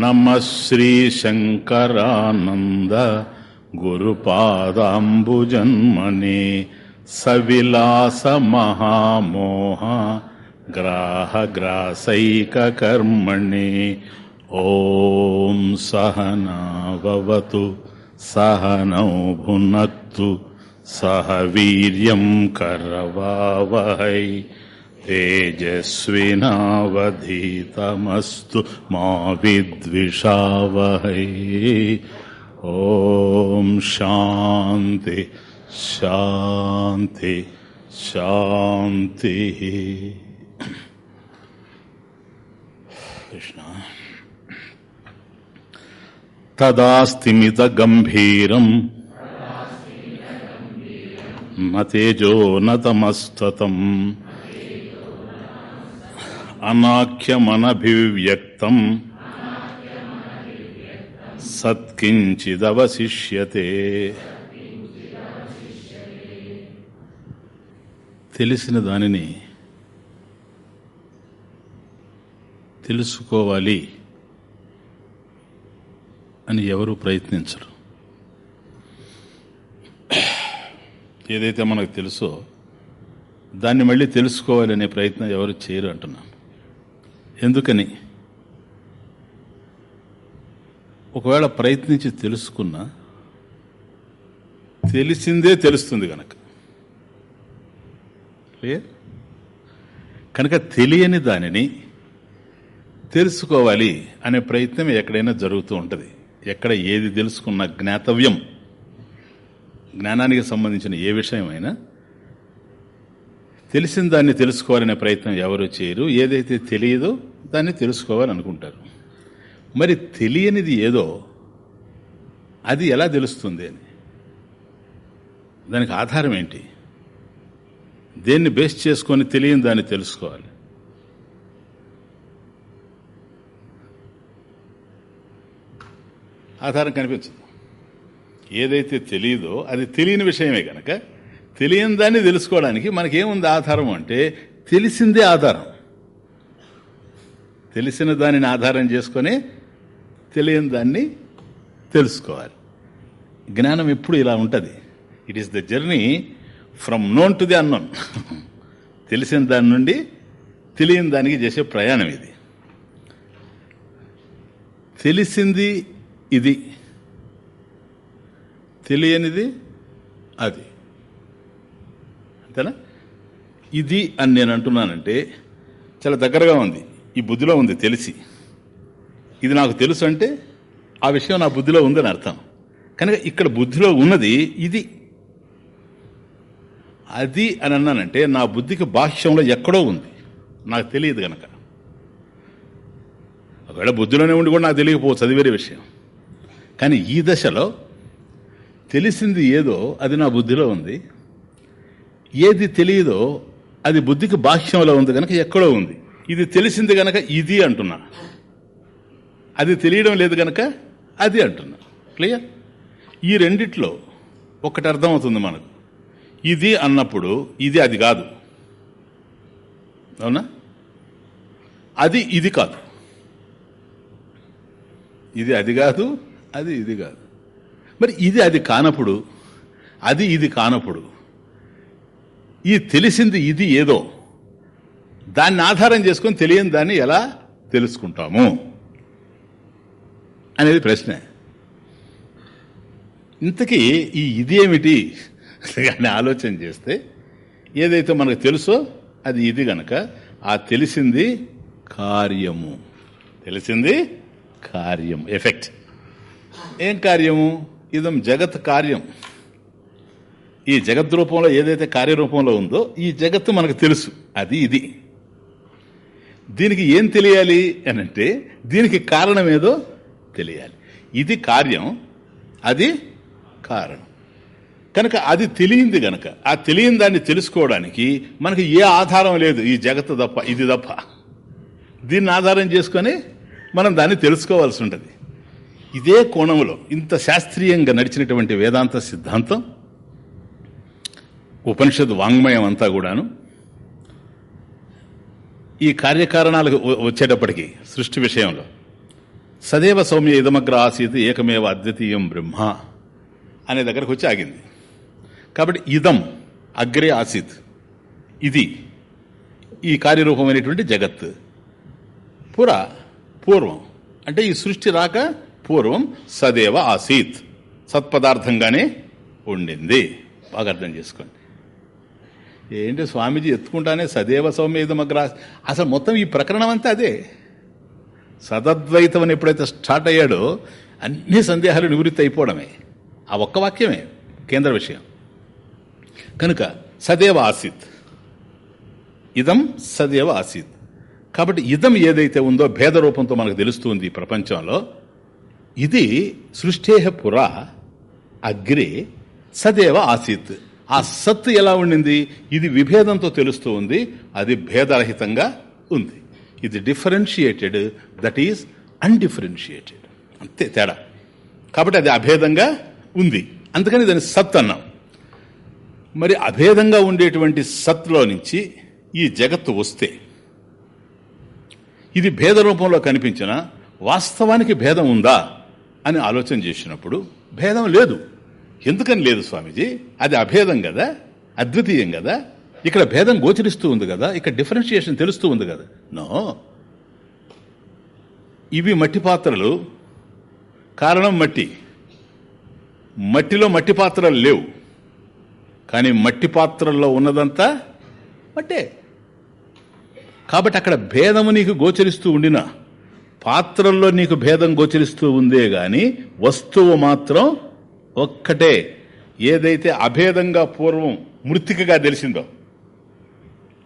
నమ శ్రీ శంకరానంద గురుపాదాంబుజన్మనే సవిలాస మహామోహ గ్రాహగ్రాసైకర్మణి ఓం సహనావతు సహనౌ భునత్తు సహ వీర్యం కరవావహై. तेजस्विनावधीतमस्तु मा विद्विषावहै। ॐ शान्ति शान्ति शान्तिः। कृष्ण। तदास्तिमितगम्भीरम् न तेजो न तमस्ततम् అనాఖ్యమనభివ్యక్తం. సత్కించిదవశిష్యతే. తెలిసిన దానిని తెలుసుకోవాలి అని ఎవరు ప్రయత్నించరు. ఏదైతే మనకు తెలుసో దాన్ని మళ్ళీ తెలుసుకోవాలనే ప్రయత్నం ఎవరు చేయరు అంటున్నాం. ఎందుకని? ఒకవేళ ప్రయత్నించి తెలుసుకున్నా తెలిసిందే తెలుస్తుంది కనుక క్లియర్ కనుక తెలియని దానిని తెలుసుకోవాలి అనే ప్రయత్నం ఎక్కడైనా జరుగుతూ ఉంటుంది. ఎక్కడ ఏది తెలుసుకున్న జ్ఞాతవ్యం జ్ఞానానికి సంబంధించిన ఏ విషయమైనా తెలిసిన దాన్ని తెలుసుకోవాలనే ప్రయత్నం ఎవరు చేయరు. ఏదైతే తెలియదో దాన్ని తెలుసుకోవాలనుకుంటారు. మరి తెలియనిది ఏదో అది ఎలా తెలుస్తుంది అని? దానికి ఆధారం ఏంటి? దేన్ని బేస్ చేసుకొని తెలియని దాన్ని తెలుసుకోవాలి. ఆధారం కనిపించదు. ఏదైతే తెలియదో అది తెలియని విషయమే కనుక తెలియని దాన్ని తెలుసుకోవడానికి మనకేముంది ఆధారం అంటే తెలిసిందే ఆధారం. తెలిసిన దానిని ఆధారం చేసుకొని తెలియని దాన్ని తెలుసుకోవాలి. జ్ఞానం ఎప్పుడు ఇలా ఉంటుంది. It is the journey from known to the unknown తెలిసిన దాని నుండి తెలియని దానికి చేసే ప్రయాణం ఇది. తెలిసింది ఇది. తెలియనిది అది. అంతేనా? ఇది అని నేను అంటున్నానంటే చాలా దగ్గరగా ఉంది. ఈ బుద్ధిలో ఉంది తెలిసి. ఇది నాకు తెలుసు అంటే ఆ విషయం నా బుద్ధిలో ఉందని అర్థం. కనుక ఇక్కడ బుద్ధిలో ఉన్నది ఇది. అది అని అన్నానంటే నా బుద్ధికి బాహ్యంలో ఎక్కడో ఉంది. నాకు తెలియదు గనక. ఒకవేళ బుద్ధిలోనే ఉండి కూడా నాకు తెలియకపోవచ్చు అది వేరే విషయం. కానీ ఈ దశలో తెలిసింది ఏదో అది నా బుద్ధిలో ఉంది. ఏది తెలియదో అది బుద్ధికి బాహ్యంలో ఉంది కనుక ఎక్కడో ఉంది. ఇది తెలిసింది గనక ఇది అంటున్నా. అది తెలియడం లేదు గనక అది అంటున్నా. క్లియర్ ఈ రెండిట్లో ఒకటి అర్థమవుతుంది మనకు. ఇది అన్నప్పుడు ఇది అది కాదు. అవునా? అది ఇది కాదు. ఇది అది కాదు అది ఇది కాదు. మరి ఇది అది కానప్పుడు అది ఇది కానప్పుడు ఈ తెలిసింది ఇది ఏదో. దాన్ని ఆధారం చేసుకొని తెలియని దాన్ని ఎలా తెలుసుకుంటాము? అనేది ప్రశ్న. ఇంతకీ ఈ ఇది ఏమిటి? అని ఆలోచన చేస్తే ఏదైతే మనకు తెలుసో అది ఇది గనక ఆ తెలిసింది కార్యము. తెలిసింది కార్యం ఎఫెక్ట్. ఏం కార్యము? ఇదం జగత్ కార్యం. ఈ జగత్ రూపంలో ఏదైతే కార్యరూపంలో ఉందో ఈ జగత్తు మనకు తెలుసు. అది ఇది. దీనికి ఏం తెలియాలి అని అంటే దీనికి కారణం ఏదో తెలియాలి. ఇది కార్యం అది కారణం. కనుక అది తెలియంది గనక ఆ తెలియని దాన్ని తెలుసుకోవడానికి మనకి ఏ ఆధారం లేదు ఈ జగత్తు తప్ప ఇది తప్ప. దీన్ని ఆధారం చేసుకొని మనం దాన్ని తెలుసుకోవాల్సి ఉంటుంది. ఇదే కోణంలో ఇంత శాస్త్రీయంగా నడిచినటువంటి వేదాంత సిద్ధాంతం ఉపనిషత్ వాంగ్మయం అంతా కూడాను. ఈ కార్యకారణాలకు వచ్చేటప్పటికీ వచ్చేటప్పటికి సృష్టి విషయంలో. సదేవ సౌమ్య ఇదమగ్ర ఆసీత్ ఏకమేవ అద్వితీయం బ్రహ్మ అనే దగ్గరకు వచ్చి ఆగింది. కాబట్టి ఇదం అగ్రే ఆసీత్. ఇది ఈ కార్యరూపమైనటువంటి జగత్. పుర పూర్వం. అంటే ఈ సృష్టి రాక పూర్వం సదేవ ఆసీత్. సత్పదార్థంగానే ఉండింది. బాగా అర్థం చేసుకోండి. ఏంటి స్వామీజీ ఎత్తుకుంటానే సదేవ సౌమ్యమగ్ర అసలు మొత్తం ఈ ప్రకరణం అంతా అదే. సదద్వైతం అని ఎప్పుడైతే స్టార్ట్ అయ్యాడో అన్ని సందేహాలు నివృత్తి అయిపోవడమే. ఆ ఒక్క వాక్యమే కేంద్ర విషయం. కనుక సదేవ ఆసీత్. ఇదం సదేవ ఆసీత్. కాబట్టి ఇదం ఏదైతే ఉందో భేద రూపంతో మనకు తెలుస్తుంది ప్రపంచంలో ఇది సృష్టేహ పురా అగ్రే సదేవ ఆసీత్. ఆ సత్తు ఎలా ఉండింది? ఇది విభేదంతో తెలుస్తూ ఉంది. అది భేదరహితంగా ఉంది. ఇది డిఫరెన్షియేటెడ్ దట్ ఈజ్ అన్డిఫరెన్షియేటెడ్ అంతే తేడా. కాబట్టి అది అభేదంగా ఉంది. అందుకని దాన్ని సత్ అన్నాం. మరి అభేదంగా ఉండేటువంటి సత్లో నుంచి ఈ జగత్తు వస్తే ఇది భేద రూపంలో కనిపించిన వాస్తవానికి భేదం ఉందా అని ఆలోచన చేసినప్పుడు భేదం లేదు. ఎందుకని లేదు స్వామీజీ? అది అభేదం కదా? అద్వితీయం కదా? ఇక్కడ భేదం గోచరిస్తూ ఉంది కదా? ఇక్కడ డిఫరెన్షియేషన్ తెలుస్తూ ఉంది కదా? నో. ఇవి మట్టి పాత్రలు. కారణం మట్టి. మట్టిలో మట్టి పాత్రలు లేవు. కానీ మట్టి పాత్రల్లో ఉన్నదంతా మట్టే. కాబట్టి అక్కడ భేదము నీకు గోచరిస్తూ ఉండిన పాత్రల్లో నీకు భేదం గోచరిస్తూ ఉందే గాని వస్తువు మాత్రం ఒక్కటే ఏదైతే అభేదంగా పూర్వం మృతికగా తెలిసిందో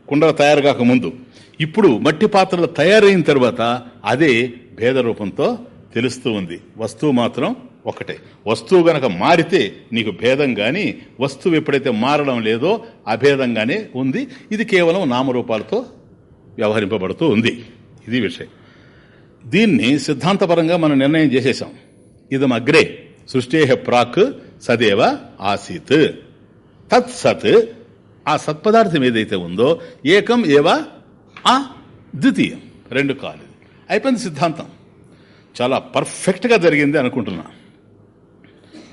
కుండలు తయారు కాక ముందు ఇప్పుడు మట్టి పాత్రలు తయారైన తర్వాత అదే భేద రూపంతో తెలుస్తూ ఉంది. వస్తువు మాత్రం ఒకటే వస్తువు గనక మారితే నీకు భేదం కానీ వస్తువు ఎప్పుడైతే మారడం లేదో అభేదంగానే ఉంది. ఇది కేవలం నామరూపాలతో వ్యవహరింపబడుతూ ఉంది. ఇది విషయం. దీన్ని సిద్ధాంతపరంగా మనం నిర్ణయం చేసేసాం ఇదం అగ్రే. సృష్టేహ ప్రాక్ సదేవ ఆసీత్. తత్ సత్ ఆ సత్పదార్థం ఏదైతే ఉందో ఏకం ఏవ ఆ ద్వితీయం రెండు కాలు అయిపోయింది సిద్ధాంతం. చాలా పర్ఫెక్ట్గా జరిగింది అనుకుంటున్నా.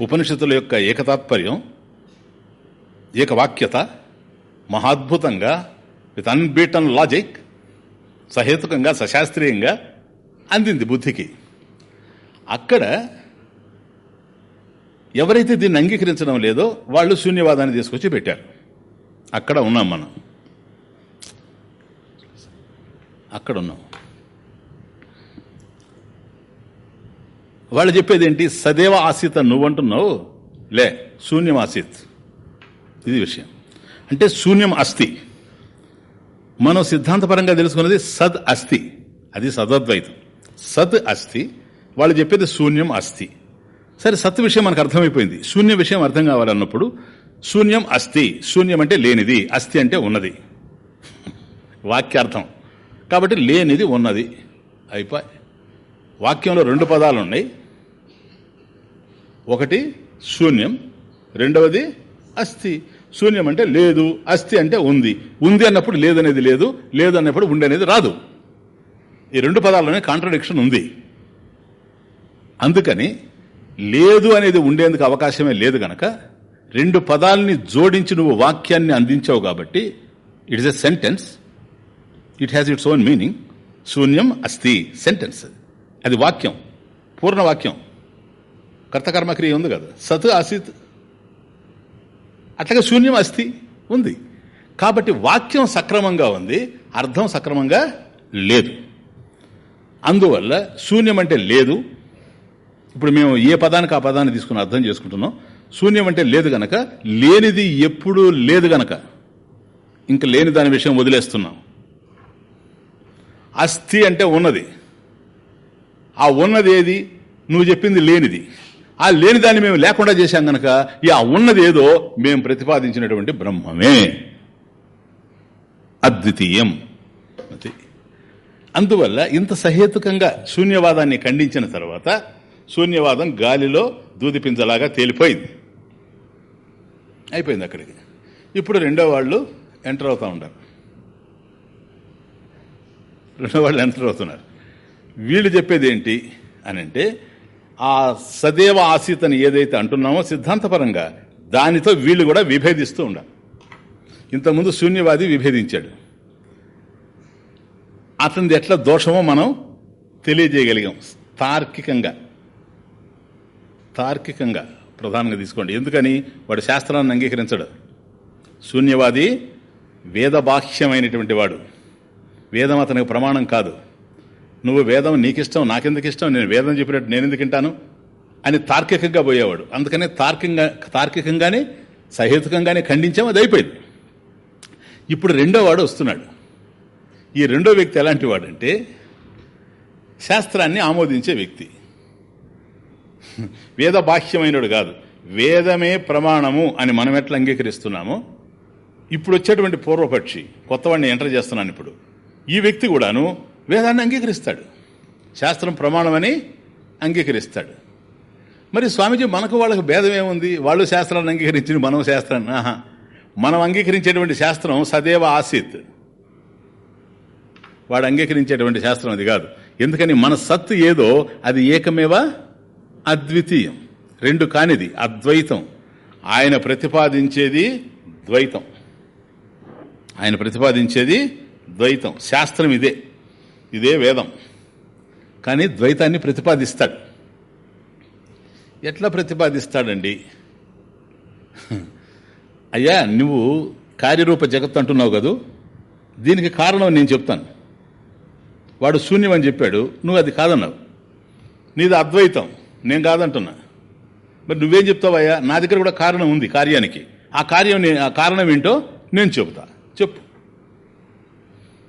ఉపనిషత్తుల యొక్క ఏకతాత్పర్యం ఏకవాక్యత మహాద్భుతంగా విత్ అన్బీటన్ లాజిక్ సహేతుకంగా సశాస్త్రీయంగా అందింది బుద్ధికి. అక్కడ ఎవరైతే దీన్ని అంగీకరించడం లేదో వాళ్ళు శూన్యవాదాన్ని తీసుకొచ్చి పెట్టారు. అక్కడ ఉన్నాం మనం. అక్కడ ఉన్నాం. వాళ్ళు చెప్పేది ఏంటి? సదేవ ఆసీత నువ్వంటున్నావు లే శూన్యం ఆసీత్. ఇది విషయం. అంటే శూన్యం అస్థి. మనం సిద్ధాంతపరంగా తెలుసుకున్నది సద్ అస్థి. అది సదద్వైతం. సద్ అస్థి. వాళ్ళు చెప్పేది శూన్యం అస్థి. సరే సత్ విషయం మనకు అర్థమైపోయింది. శూన్య విషయం అర్థం కావాలన్నప్పుడు శూన్యం అస్థి. శూన్యం అంటే లేనిది అస్థి అంటే ఉన్నది. వాక్యార్థం. కాబట్టి లేనిది ఉన్నది. అయిపోయి వాక్యంలో రెండు పదాలు ఉన్నాయి. ఒకటి శూన్యం రెండవది అస్థి. శూన్యం అంటే లేదు అస్థి అంటే ఉంది. ఉంది అన్నప్పుడు లేదనేది లేదు లేదు అన్నప్పుడు ఉండనేది అనేది రాదు. ఈ రెండు పదాల్లోనే కాంట్రడిక్షన్ ఉంది. అందుకని లేదు అనేది ఉండేందుకు అవకాశమే లేదు గనక రెండు పదాలని జోడించి నువ్వు వాక్యాన్ని అందించావు కాబట్టి it is a sentence it has its own meaning శూన్యం అస్థి. సెంటెన్స్ అది వాక్యం. పూర్ణ వాక్యం. కర్తకర్మక్రియ ఉంది కదా. సత్ ఆసిత్. అట్లాగే శూన్యం అస్థి ఉంది. కాబట్టి వాక్యం సక్రమంగా ఉంది అర్థం సక్రమంగా లేదు. అందువల్ల శూన్యం అంటే లేదు ఇప్పుడు మేము ఏ పదానికి ఆ పదాన్ని తీసుకుని అర్థం చేసుకుంటున్నాం? శూన్యం అంటే లేదు గనక లేనిది ఎప్పుడూ లేదు గనక. ఇంకా లేని దాని విషయం వదిలేస్తున్నాం. అస్థి అంటే ఉన్నది. ఆ ఉన్నది ఏది? నువ్వు చెప్పింది లేనిది. ఆ లేని దాన్ని మేము లేకుండా చేశాం గనక ఈ ఆ ఉన్నది ఏదో మేము ప్రతిపాదించినటువంటి బ్రహ్మమే. అద్వితీయం. అందువల్ల ఇంత సహేతుకంగా శూన్యవాదాన్ని ఖండించిన తర్వాత శూన్యవాదం గాలిలో దూదిపించలాగా తేలిపోయింది. అయిపోయింది అక్కడికి. ఇప్పుడు రెండో వాళ్ళు ఎంటర్ అవుతూ ఉంటారు రెండో వాళ్ళు ఎంటర్ అవుతున్నారు. వీళ్ళు చెప్పేది ఏంటి అని అంటే ఆ సదేవ ఆశీతని ఏదైతే అంటున్నామో సిద్ధాంతపరంగా దానితో వీళ్ళు కూడా విభేదిస్తూ ఉండాలి. ఇంతకుముందు శూన్యవాది విభేదించాడు. అతనిది ఎట్లా దోషమో మనం తెలియజేయగలిగాం. తార్కికంగా. తార్కికంగా ప్రధానంగా తీసుకోండి. ఎందుకని? వాడు శాస్త్రాన్ని అంగీకరించడు. శూన్యవాది వేదబాహ్యమైనటువంటి వాడు. వేదం అతనికి ప్రమాణం కాదు. నువ్వు వేదం నీకిష్టం నాకెందుకు ఇష్టం నేను వేదం చెప్పినట్టు నేను ఎందుకు వింటాను? అని తార్కికంగా పోయేవాడు. అందుకనే తార్కికంగా తార్కికంగానే సహేతుకంగానే ఖండించాం అది అయిపోయింది. ఇప్పుడు రెండో వాడు వస్తున్నాడు. ఈ రెండో వ్యక్తి ఎలాంటి వాడంటే శాస్త్రాన్ని ఆమోదించే వ్యక్తి. వేద బాహ్యమైనడు కాదు. వేదమే ప్రమాణము అని మనం ఎట్లా అంగీకరిస్తున్నామో ఇప్పుడు వచ్చేటువంటి పూర్వపక్షి కొత్తవాడిని ఎంటర్ చేస్తున్నాను ఇప్పుడు. ఈ వ్యక్తి కూడాను వేదాన్ని అంగీకరిస్తాడు. శాస్త్రం ప్రమాణమని అంగీకరిస్తాడు. మరి స్వామీజీ మనకు వాళ్ళకు భేదం ఏముంది వాళ్ళు శాస్త్రాన్ని అంగీకరించింది మనం శాస్త్రాన్ని. ఆహా. మనం అంగీకరించేటువంటి శాస్త్రం సదేవ ఆసీత్. వాడు అంగీకరించేటువంటి శాస్త్రం అది కాదు. ఎందుకని మన సత్తు ఏదో అది ఏకమేవా? అద్వితీయం. రెండు కానిది అద్వైతం. ఆయన ప్రతిపాదించేది ద్వైతం. ఆయన ప్రతిపాదించేది ద్వైతం. శాస్త్రం ఇదే. ఇదే వేదం. కానీ ద్వైతాన్ని ప్రతిపాదిస్తాడు. ఎట్లా ప్రతిపాదిస్తాడండి? అయ్యా నువ్వు కార్యరూప జగత్తు అంటున్నావు కదూ? దీనికి కారణం నేను చెప్తాను. వాడు శూన్యం అని చెప్పాడు. నువ్వు అది కాదన్నావు. నీది అద్వైతం. నేను కాదంటున్నా. మరి నువ్వేం చెప్తావయ్యా? నా దగ్గర కూడా కారణం ఉంది కార్యానికి. ఆ కార్యం ఆ కారణం ఏంటో నేను చెబుతా. చెప్పు.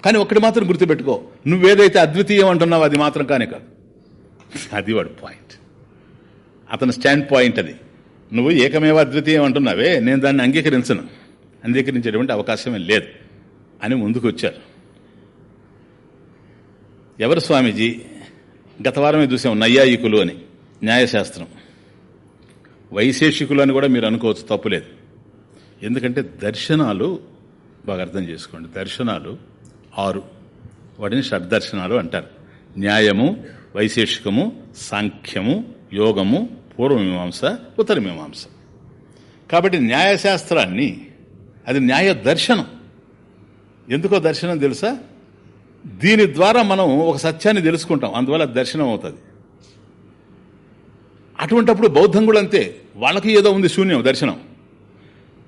కానీ ఒకటి మాత్రం గుర్తుపెట్టుకో. నువ్వేదైతే అద్వితీయం అంటున్నావు అది మాత్రం కానే కాదు. అది వాడు పాయింట్ అతని స్టాండ్ పాయింట్ అది. నువ్వు ఏకమేవ అద్వితీయం అంటున్నావే? నేను దాన్ని అంగీకరించను. అంగీకరించేటువంటి అవకాశమే లేదు అని ముందుకు వచ్చారు ఎవరు స్వామీజీ? గత వారమే చూసాం నైయాయికులు అని. న్యాయశాస్త్రం. వైశేషికులు అని కూడా మీరు అనుకోవచ్చు తప్పులేదు. ఎందుకంటే దర్శనాలు బాగా అర్థం చేసుకోండి. దర్శనాలు ఆరు. వాటిని షడ్దర్శనాలు అంటారు. న్యాయము వైశేషికము సాంఖ్యము యోగము పూర్వమీమాంస ఉత్తరమీమాంస కాబట్టి న్యాయశాస్త్రాన్ని అది న్యాయ దర్శనం. ఎందుకో దర్శనం తెలుసా? దీని ద్వారా మనం ఒక సత్యాన్ని తెలుసుకుంటాం. అందువల్ల దర్శనం అవుతుంది. అటువంటప్పుడు బౌద్ధం కూడా అంతే. వాళ్ళకి ఏదో ఉంది శూన్యం దర్శనం.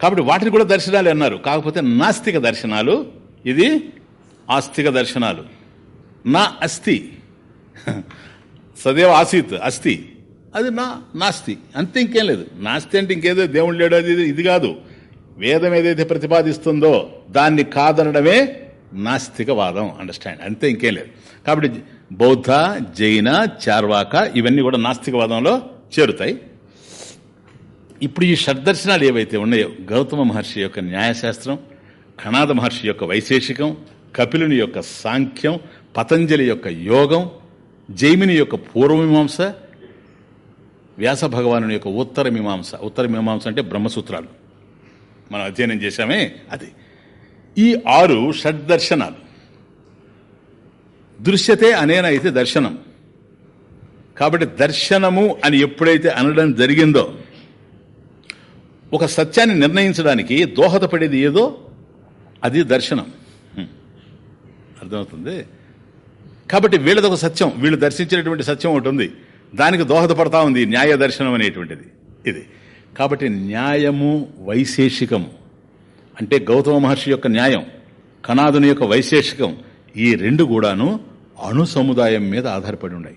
కాబట్టి వాటిని కూడా దర్శనాలు అన్నారు. కాకపోతే నాస్తిక దర్శనాలు ఇది ఆస్తిక దర్శనాలు. నా అస్థి. సదేవ ఆసీత్ అస్థి. అది నా నాస్తి. అంతే ఇంకేం లేదు. నాస్తి అంటే ఇంకేదో దేవుడు లేడు అది ఇది- ఇది కాదు. వేదం ఏదైతే ప్రతిపాదిస్తుందో దాన్ని కాదనడమే నాస్తికవాదం అండర్స్టాండ్ అంతే ఇంకేం లేదు. కాబట్టి బౌద్ధ జైన చార్వాక ఇవన్నీ కూడా నాస్తికవాదంలో చేరుతాయి. ఇప్పుడు ఈ షడ్దర్శనాలు ఏవైతే ఉన్నాయో గౌతమ మహర్షి యొక్క న్యాయశాస్త్రం కణాద మహర్షి యొక్క వైశేషికం కపిలుని యొక్క సాంఖ్యం పతంజలి యొక్క యోగం జైమిని యొక్క పూర్వమీమాంస వ్యాస భగవాను యొక్క ఉత్తర మీమాంస. ఉత్తర మీమాంస అంటే బ్రహ్మసూత్రాలు. మనం అధ్యయనం చేశామే అది. ఈ ఆరు షడ్దర్శనాలు. దృశ్యతే అనేన అయితే దర్శనం. కాబట్టి దర్శనము అని ఎప్పుడైతే అనడం జరిగిందో ఒక సత్యాన్ని నిర్ణయించడానికి దోహదపడేది ఏదో అది దర్శనం. అర్థమవుతుంది? కాబట్టి వీళ్ళది ఒక సత్యం. వీళ్ళు దర్శించినటువంటి సత్యం ఒకటి ఉంది. దానికి దోహదపడతా ఉంది న్యాయ దర్శనం అనేటువంటిది. ఇది. కాబట్టి న్యాయము వైశేషికము అంటే గౌతమ మహర్షి యొక్క న్యాయం కణాదుని యొక్క వైశేషికం ఈ రెండు కూడాను అణు సముదాయం మీద ఆధారపడి ఉన్నాయి.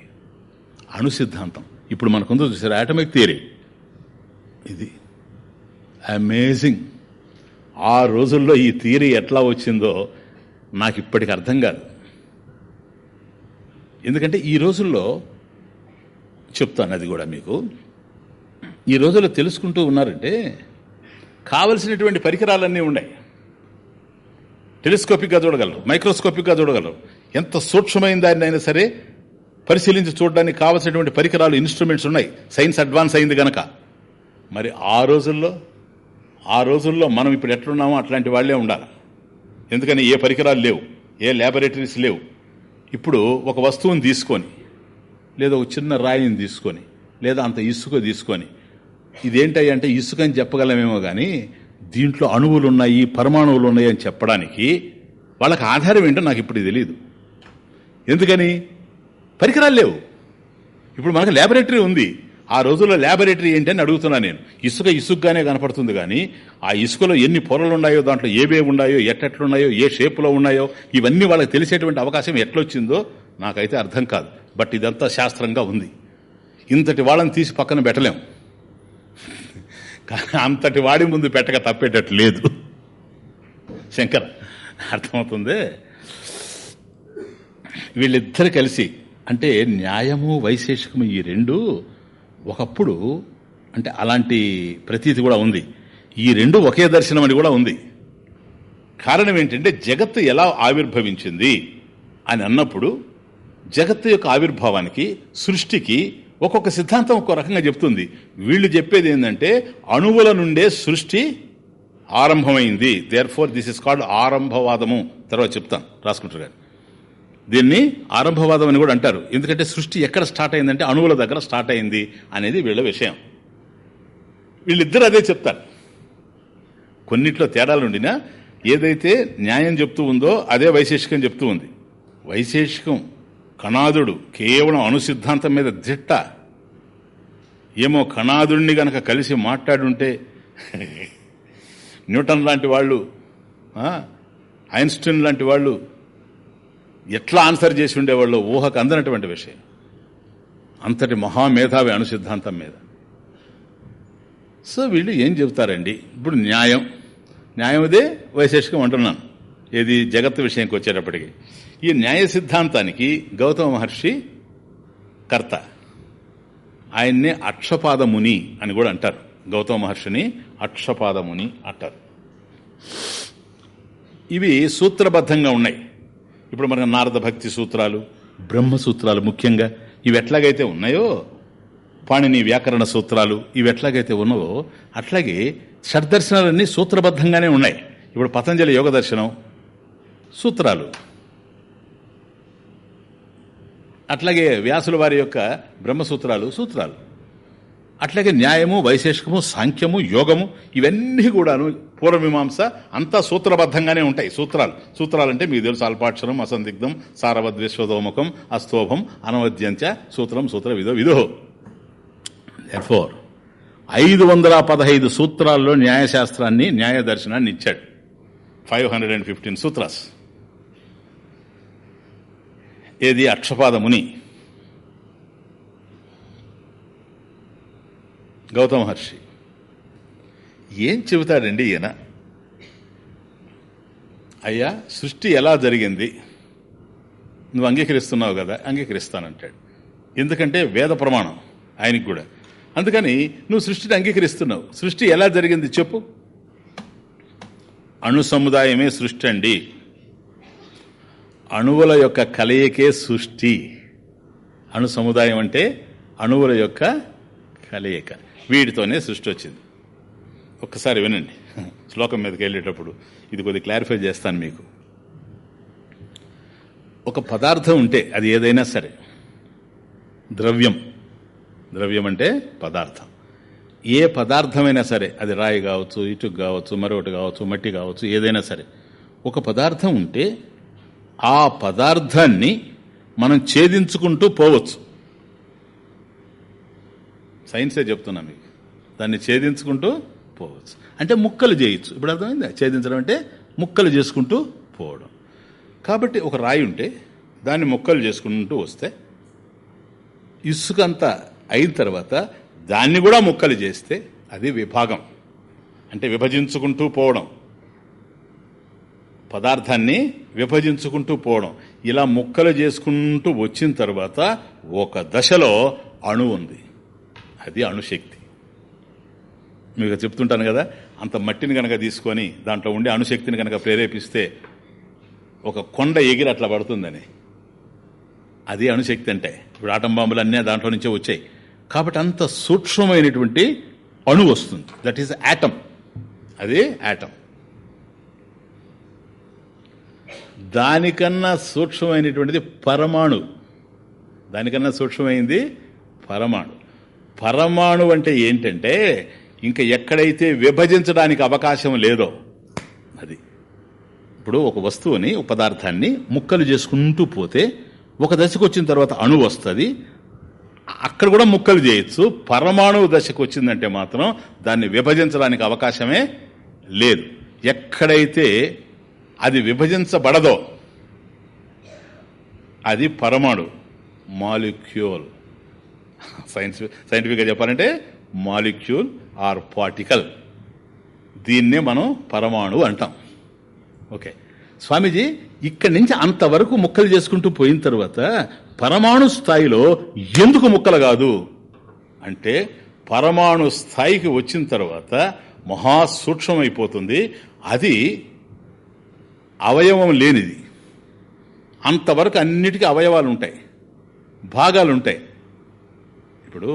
అణుసిద్ధాంతం. ఇప్పుడు మనకుందో చూసారు? ఆటమిక్ థియరీ ఇది అమేజింగ్ ఆ రోజుల్లో ఈ థియరీ ఎట్లా వచ్చిందో నాకు ఇప్పటికి అర్థం కాదు. ఎందుకంటే ఈ రోజుల్లో చెప్తాను అది కూడా మీకు. ఈ రోజుల్లో తెలుసుకుంటూ ఉన్నారంటే కావలసినటువంటి పరికరాలన్నీ ఉన్నాయి. టెలిస్కోపిక్గా చూడగలరు మైక్రోస్కోపిక్గా చూడగలరు. ఎంత సూక్ష్మమైన దాన్ని అయినా సరే పరిశీలించి చూడడానికి కావలసినటువంటి పరికరాలు ఇన్స్ట్రుమెంట్స్ ఉన్నాయి. సైన్స్ అడ్వాన్స్ అయింది కనుక మరి ఆ రోజుల్లో ఆ రోజుల్లో మనం ఇప్పుడు ఎట్లున్నామో అట్లాంటి వాళ్ళే ఉండాలి. ఎందుకని ఏ పరికరాలు లేవు ఏ ల్యాబొరేటరీస్ లేవు. ఇప్పుడు ఒక వస్తువుని తీసుకొని లేదా ఒక చిన్న రాయిని తీసుకొని లేదా అంత ఇసుక తీసుకొని ఇదేంటి అంటే ఇసుక అని చెప్పగలమేమో కానీ దీంట్లో అణువులు ఉన్నాయి పరమాణువులు ఉన్నాయి అని చెప్పడానికి వాళ్ళకి ఆధారం ఏంటో నాకు ఇప్పుడు తెలియదు ఎందుకని? పరికరాలు లేవు. ఇప్పుడు మనకు ల్యాబొరేటరీ ఉంది. ఆ రోజుల్లో ల్యాబొరేటరీ ఏంటి అని అడుగుతున్నా నేను. ఇసుక ఇసుకగానే కనపడుతుంది కానీ ఆ ఇసుకలో ఎన్ని పొరలు ఉన్నాయో దాంట్లో ఏవే ఉన్నాయో ఎట్టెట్లున్నాయో ఏ షేపులో ఉన్నాయో ఇవన్నీ వాళ్ళకి తెలిసేటువంటి అవకాశం ఎట్లొచ్చిందో నాకైతే అర్థం కాదు. బట్ ఇదంతా శాస్త్రంగా ఉంది. ఇంతటి వాళ్ళని తీసి పక్కన పెట్టలేం. కానీ అంతటి వాడి ముందు పెట్టక తప్పేటట్టు లేదు. శంకర్ అర్థమవుతుంది? వీళ్ళిద్దరు కలిసి అంటే న్యాయము వైశేషికము ఈ రెండు ఒకప్పుడు అంటే అలాంటి ప్రతీతి కూడా ఉంది. ఈ రెండు ఒకే దర్శనం అని కూడా ఉంది. కారణం ఏంటంటే జగత్తు ఎలా ఆవిర్భవించింది అని అన్నప్పుడు జగత్తు యొక్క ఆవిర్భావానికి సృష్టికి ఒక్కొక్క సిద్ధాంతం ఒక్కో రకంగా చెప్తుంది. వీళ్ళు చెప్పేది ఏంటంటే అణువుల నుండే సృష్టి ఆరంభమైంది. Therefore this is called ఆరంభవాదము. తర్వాత చెప్తాను. రాసుకుంటారు దీన్ని ఆరంభవాదం అని కూడా అంటారు. ఎందుకంటే సృష్టి ఎక్కడ స్టార్ట్ అయిందంటే అణువుల దగ్గర స్టార్ట్ అయింది అనేది వీళ్ళ విషయం. వీళ్ళిద్దరు అదే చెప్తారు. కొన్నిట్లో తేడాలు ఉండినా ఏదైతే న్యాయం చెప్తూ ఉందో అదే వైశేషికం చెప్తూ ఉంది. వైశేషికం కణాదుడు కేవలం అణుసిద్ధాంతం మీద దిట్ట ఏమో కణాదుడిని గనక కలిసి మాట్లాడుంటే న్యూటన్ లాంటి వాళ్ళు ఐన్స్టీన్ లాంటి వాళ్ళు ఎట్లా ఆన్సర్ చేసి ఉండేవాళ్ళు? ఊహకు అందనటువంటి విషయం. అంతటి మహామేధావి అణుసిద్ధాంతం మీద. సో వీళ్ళు ఏం చెబుతారండి? ఇప్పుడు న్యాయం. న్యాయం అదే వైశేషికం అంటున్నాను. ఏది జగత్ విషయంకి వచ్చేటప్పటికి. ఈ న్యాయ సిద్ధాంతానికి గౌతమ మహర్షి కర్త. ఆయన్నే అక్షపాదముని అని కూడా అంటారు. గౌతమ మహర్షిని అక్షపాదముని అంటారు. ఇవి సూత్రబద్ధంగా ఉన్నాయి. ఇప్పుడు మనకు నారద భక్తి సూత్రాలు బ్రహ్మ సూత్రాలు ముఖ్యంగా ఇవి ఎట్లాగైతే ఉన్నాయో పాణిని వ్యాకరణ సూత్రాలు ఇవి ఎట్లాగైతే ఉన్నావో అట్లాగే షడ్దర్శనాలన్నీ సూత్రబద్ధంగానే ఉన్నాయి. ఇప్పుడు పతంజలి యోగ దర్శనం సూత్రాలు. అట్లాగే వ్యాసుల వారి యొక్క బ్రహ్మసూత్రాలు సూత్రాలు. అట్లాగే న్యాయము వైశేషికము సాంఖ్యము యోగము ఇవన్నీ కూడాను పూర్వమీమాంస అంతా సూత్రబద్ధంగానే ఉంటాయి. సూత్రాలు. సూత్రాలు అంటే మీకు తెలుసు అల్పాక్షరం అసందిగ్ధం సారవద్విశ్వదోముఖం అస్తోభం అనవద్యంచ సూత్రం సూత్ర విధో విధో. ఫోర్ ఐదు వందల పదహైదు సూత్రాల్లో న్యాయశాస్త్రాన్ని న్యాయ దర్శనాన్ని ఇచ్చాడు. Five hundred and fifteen sutras ఏది? అక్షపాదముని. గౌతమ మహర్షి. ఏం చెబుతాడండి ఈయన? అయ్యా సృష్టి ఎలా జరిగింది? నువ్వు అంగీకరిస్తున్నావు కదా అంగీకరిస్తానంటాడు. ఎందుకంటే వేద ప్రమాణం ఆయనకి కూడా. అందుకని నువ్వు సృష్టిని అంగీకరిస్తున్నావు. సృష్టి ఎలా జరిగింది చెప్పు. అణు సముదాయమే సృష్టి అండి. అణువుల యొక్క కలయికే సృష్టి. అణు సముదాయం అంటే అణువుల యొక్క కలయిక. వీడితోనే సృష్టి వచ్చింది. ఒక్కసారి వినండి. శ్లోకం మీదకి వెళ్ళేటప్పుడు ఇది కొద్ది క్లారిఫై చేస్తాను మీకు. ఒక పదార్థం ఉంటే అది ఏదైనా సరే ద్రవ్యం. ద్రవ్యం అంటే పదార్థం. ఏ పదార్థమైనా సరే అది రాయి కావచ్చు ఇటుకు కావచ్చు మరొకటి కావచ్చు మట్టి కావచ్చు ఏదైనా సరే ఒక పదార్థం ఉంటే ఆ పదార్థాన్ని మనం ఛేదించుకుంటూ పోవచ్చు. సైన్సే చెప్తున్నా మీకు. దాన్ని ఛేదించుకుంటూ పోవచ్చు. అంటే ముక్కలు చేయొచ్చు. ఇప్పుడు అర్థమైందా? ఛేదించడం అంటే ముక్కలు చేసుకుంటూ పోవడం. కాబట్టి ఒక రాయి ఉంటే దాన్ని ముక్కలు చేసుకుంటూ వస్తే ఇసుక అంతా అయిన తర్వాత దాన్ని కూడా ముక్కలు చేస్తే అది విభాగం. అంటే విభజించుకుంటూ పోవడం. పదార్థాన్ని విభజించుకుంటూ పోవడం. ఇలా ముక్కలు చేసుకుంటూ వచ్చిన తర్వాత ఒక దశలో అణు ఉంది. అది అణుశక్తి. మీకు చెప్తుంటాను కదా అంత మట్టిని కనుక తీసుకొని దాంట్లో ఉండే అణుశక్తిని కనుక ప్రేరేపిస్తే ఒక కొండ ఎగిరి అట్లా పడుతుందని. అది అణుశక్తి అంటే. ఇప్పుడు ఆటం బాంబులు అన్నీ దాంట్లో నుంచే వచ్చాయి. కాబట్టి అంత సూక్ష్మమైనటువంటి అణు వస్తుంది. దట్ ఈస్ యాటమ్ అది యాటమ్ దానికన్నా సూక్ష్మమైనటువంటిది పరమాణు. దానికన్నా సూక్ష్మమైంది పరమాణు. పరమాణు అంటే ఏంటంటే ఇంకా ఎక్కడైతే విభజించడానికి అవకాశం లేదో అది. ఇప్పుడు ఒక వస్తువుని ఒక పదార్థాన్ని ముక్కలు చేసుకుంటూ పోతే ఒక దశకు వచ్చిన తర్వాత అణు వస్తుంది. అక్కడ కూడా ముక్కలు చేయొచ్చు. పరమాణువు దశకు వచ్చిందంటే మాత్రం దాన్ని విభజించడానికి అవకాశమే లేదు. ఎక్కడైతే అది విభజించబడదో అది పరమాణు మాలిక్యూల్. సైన్స్ సైంటిఫిక్గా చెప్పాలంటే మాలిక్యూల్ ఆర్ పార్టికల్ దీన్నే మనం పరమాణు అంటాం. ఓకే స్వామీజీ ఇక్కడి నుంచి అంతవరకు ముక్కలు చేసుకుంటూ పోయిన తర్వాత పరమాణు స్థాయిలో ఎందుకు ముక్కలు కాదు? అంటే పరమాణు స్థాయికి వచ్చిన తర్వాత మహాసూక్ష్మమైపోతుంది. అది అవయవం లేనిది. అంతవరకు అన్నిటికీ అవయవాలు ఉంటాయి. భాగాలు ఉంటాయి. ఇప్పుడు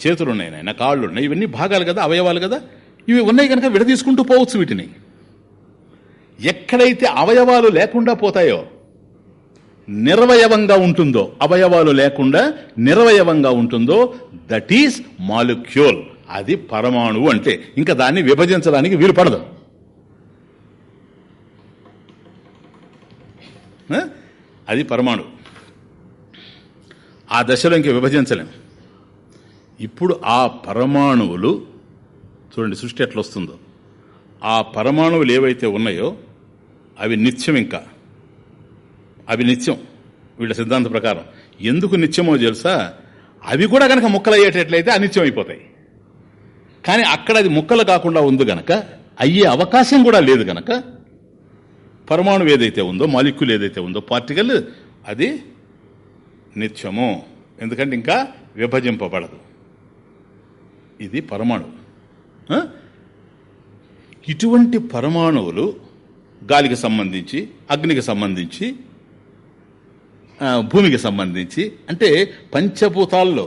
చేతులు ఉన్నాయి నాయన కాళ్ళు ఉన్నాయి ఇవన్నీ భాగాలు కదా అవయవాలు కదా? ఇవి ఉన్నాయి కనుక విడదీసుకుంటూ పోవచ్చు వీటిని. ఎక్కడైతే అవయవాలు లేకుండా పోతాయో నిర్వయవంగా ఉంటుందో అవయవాలు లేకుండా నిర్వయవంగా ఉంటుందో దట్ ఈస్ మాలిక్యూల్ అది పరమాణువు అంటే ఇంకా దాన్ని విభజించడానికి వీలు పడదు. ఆ? అది పరమాణు ఆ దశలో ఇంక విభజించలేము ఇప్పుడు ఆ పరమాణువులు చూడండి సృష్టి ఎట్లా వస్తుందో. ఆ పరమాణువులు ఏవైతే ఉన్నాయో అవి నిత్యం ఇంకా. అవి నిత్యం. వీళ్ళ సిద్ధాంత ప్రకారం. ఎందుకు నిత్యమో తెలుసా? అవి కూడా కనుక ముక్కలు అయ్యేటట్లయితే అనిత్యం అయిపోతాయి కానీ అక్కడ అది ముక్కలు కాకుండా ఉంది గనక అయ్యే అవకాశం కూడా లేదు గనక పరమాణు ఏదైతే ఉందో మాలిక్యుల్ ఏదైతే ఉందో పార్టికల్ అది నిత్యము. ఎందుకంటే ఇంకా విభజింపబడదు. ఇది పరమాణు. ఇటువంటి పరమాణువులు గాలికి సంబంధించి అగ్నికి సంబంధించి భూమికి సంబంధించి అంటే పంచభూతాల్లో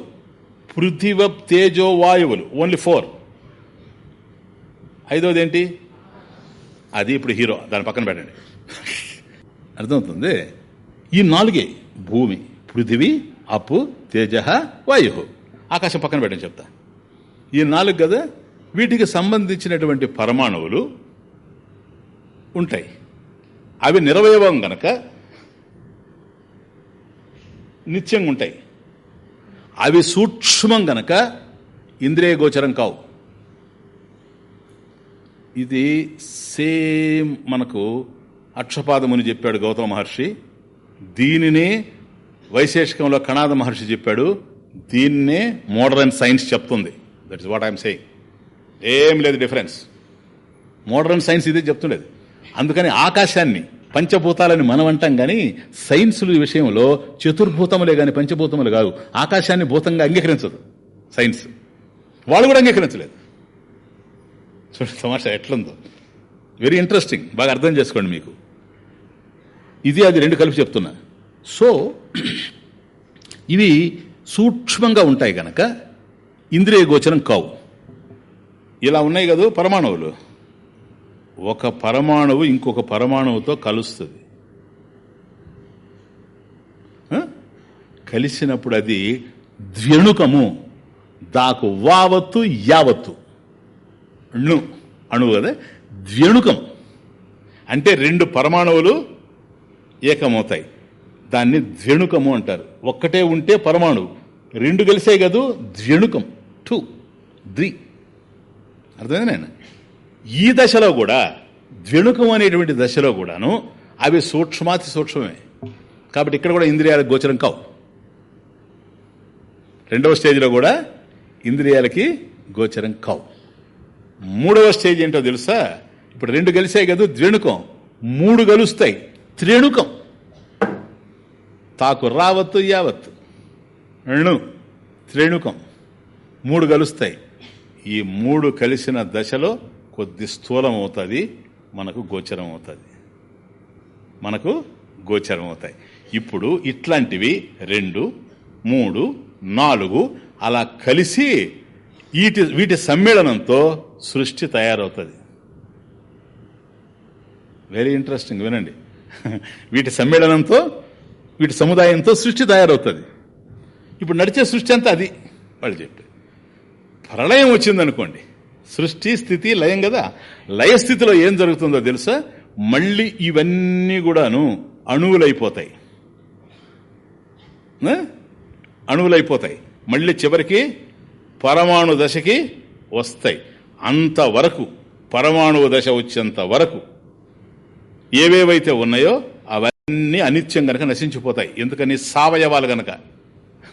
పృథివ తేజో వాయువులు ఓన్లీ ఫోర్ ఐదోది ఏంటి అది ఇప్పుడు హీరో దాని పక్కన పెట్టండి. అర్థమవుతుంది? ఈ నాలుగే భూమి పృథివీ అప్పు తేజ వాయు ఆకాశం పక్కన పెట్టండి చెప్తా. ఈ నాలుగు కదా? వీటికి సంబంధించినటువంటి పరమాణువులు ఉంటాయి. అవి నిరవయవం గనక నిత్యంగా ఉంటాయి. అవి సూక్ష్మం గనక ఇంద్రియ గోచరం కావు. ఇది సేమ్ మనకు అక్షపాదముని చెప్పాడు గౌతమ మహర్షి. దీనినే వైశేషికంలో కణాద మహర్షి చెప్పాడు. దీన్నే మోడర్న్ సైన్స్ చెప్తుంది. That is what I'm saying ఏం లేదు డిఫరెన్స్ మోడర్న్ సైన్స్ ఇదే చెప్తులేదు. అందుకని ఆకాశాన్ని పంచభూతాలని మనం అంటాం కానీ సైన్సుల విషయంలో చతుర్భూతములే కానీ పంచభూతములు కాదు. ఆకాశాన్ని భూతంగా అంగీకరించదు. సైన్స్ వాళ్ళు కూడా అంగీకరించలేదు. చూడండి తమాషా ఎట్లుందో. వెరీ ఇంట్రెస్టింగ్ బాగా అర్థం చేసుకోండి మీకు. ఇది అది రెండు కలిపి చెప్తున్నా. సో ఇవి సూక్ష్మంగా ఉంటాయి కనుక ఇంద్రియ గోచరం కావు. ఇలా ఉన్నాయి కదా పరమాణువులు. ఒక పరమాణువు ఇంకొక పరమాణువుతో కలుస్తుంది. కలిసినప్పుడు అది ద్వ్యణుకము. దాకు వావత్తు యావత్తు. అణు అణువు కదా? ద్వ్యణుకం. అంటే రెండు పరమాణువులు ఏకమవుతాయి. దాన్ని ద్వ్యణుకము అంటారు. ఒక్కటే ఉంటే పరమాణువు. రెండు కలిసే కదూ? ద్వ్యణుకం. టూ ద్వి అర్థమైంది నేను ఈ దశలో కూడా ద్వెణుకం అనేటువంటి దశలో కూడాను అవి సూక్ష్మాతి సూక్ష్మమే. కాబట్టి ఇక్కడ కూడా ఇంద్రియాల గోచరం కావు. రెండవ స్టేజ్లో కూడా ఇంద్రియాలకి గోచరం కావు. మూడవ స్టేజ్ ఏంటో తెలుసా? ఇప్పుడు రెండు కలిసాయి కదా ద్వేణుకం మూడు కలుస్తాయి త్రేణుకం తాకు రావత్తు యావత్తు. త్రేణుకం మూడు కలుస్తాయి ఈ మూడు కలిసిన దశలో కొద్ది స్థూలం అవుతుంది మనకు గోచరం అవుతుంది మనకు గోచరం అవుతాయి ఇప్పుడు ఇట్లాంటివి రెండు మూడు నాలుగు అలా కలిసి వీటి వీటి సమ్మేళనంతో సృష్టి తయారవుతుంది. వెరీ ఇంట్రెస్టింగ్ వినండి. వీటి సమ్మేళనంతో వీటి సముదాయంతో సృష్టి తయారవుతుంది. ఇప్పుడు నడిచే సృష్టి అంతా అది వాళ్ళు చెప్పారు. ప్రళయం వచ్చిందనుకోండి. సృష్టి స్థితి లయం కదా? లయ స్థితిలో ఏం జరుగుతుందో తెలుసా? మళ్ళీ ఇవన్నీ కూడాను అణువులైపోతాయి. అణువులైపోతాయి. మళ్ళీ చివరికి పరమాణు దశకి వస్తాయి. అంతవరకు పరమాణువు దశ వచ్చేంత వరకు ఏవేవైతే ఉన్నాయో అవన్నీ అనిత్యం గనక నశించిపోతాయి. ఎందుకని? సావయవాలు గనక.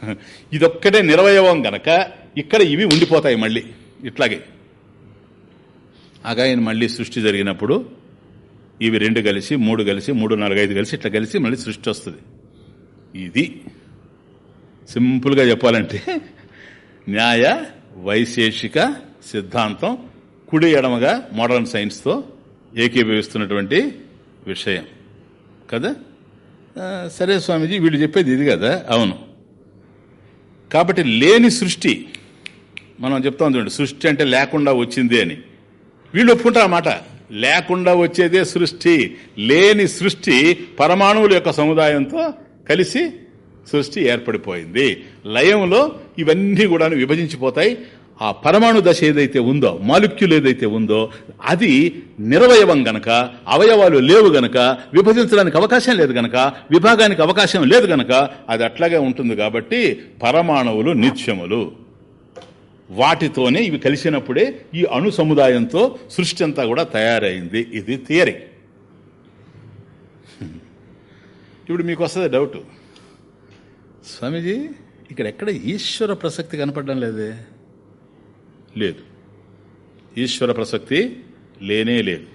ఇదొక్కటే నిరవయవం గనక ఇక్కడ ఇవి ఉండిపోతాయి మళ్ళీ. ఇట్లాగే. అగాయన మళ్ళీ సృష్టి జరిగినప్పుడు ఇవి రెండు కలిసి మూడు కలిసి మూడు నాలుగు ఐదు కలిసి ఇట్లా కలిసి మళ్ళీ సృష్టి వస్తుంది. ఇది సింపుల్గా చెప్పాలంటే న్యాయ వైశేషిక సిద్ధాంతం కుడి ఎడమగా మోడర్న్ సైన్స్తో ఏకీభవిస్తున్నటువంటి విషయం. కదా? సరే స్వామీజీ వీళ్ళు చెప్పేది ఇది కదా? అవును. కాబట్టి లేని సృష్టి మనం చెప్తాం చూడండి సృష్టి అంటే లేకుండా వచ్చింది అని. వీళ్ళు ఒప్పుకుంటారు అన్నమాట లేకుండా వచ్చేదే సృష్టి లేని సృష్టి పరమాణువుల యొక్క సముదాయంతో కలిసి సృష్టి ఏర్పడిపోయింది. లయంలో ఇవన్నీ కూడా విభజించిపోతాయి. ఆ పరమాణు దశ ఏదైతే ఉందో మాలిక్యుల్ ఏదైతే ఉందో అది నిరవయవం గనక అవయవాలు లేవు గనక విభజించడానికి అవకాశం లేదు గనక విభాగానికి అవకాశం లేదు గనక అది అట్లాగే ఉంటుంది కాబట్టి పరమాణువులు నిత్యములు. వాటితోనే ఇవి కలిసినప్పుడే ఈ అణు సముదాయంతో సృష్టి అంతా కూడా తయారైంది. ఇది థియరీ. ఇప్పుడు మీకు వస్తుంది డౌట్. స్వామీజీ ఇక్కడ ఎక్కడ ఈశ్వర ప్రసక్తి కనపడడం లేదే? లేదు. ఈశ్వర ప్రసక్తి లేనే లేదు.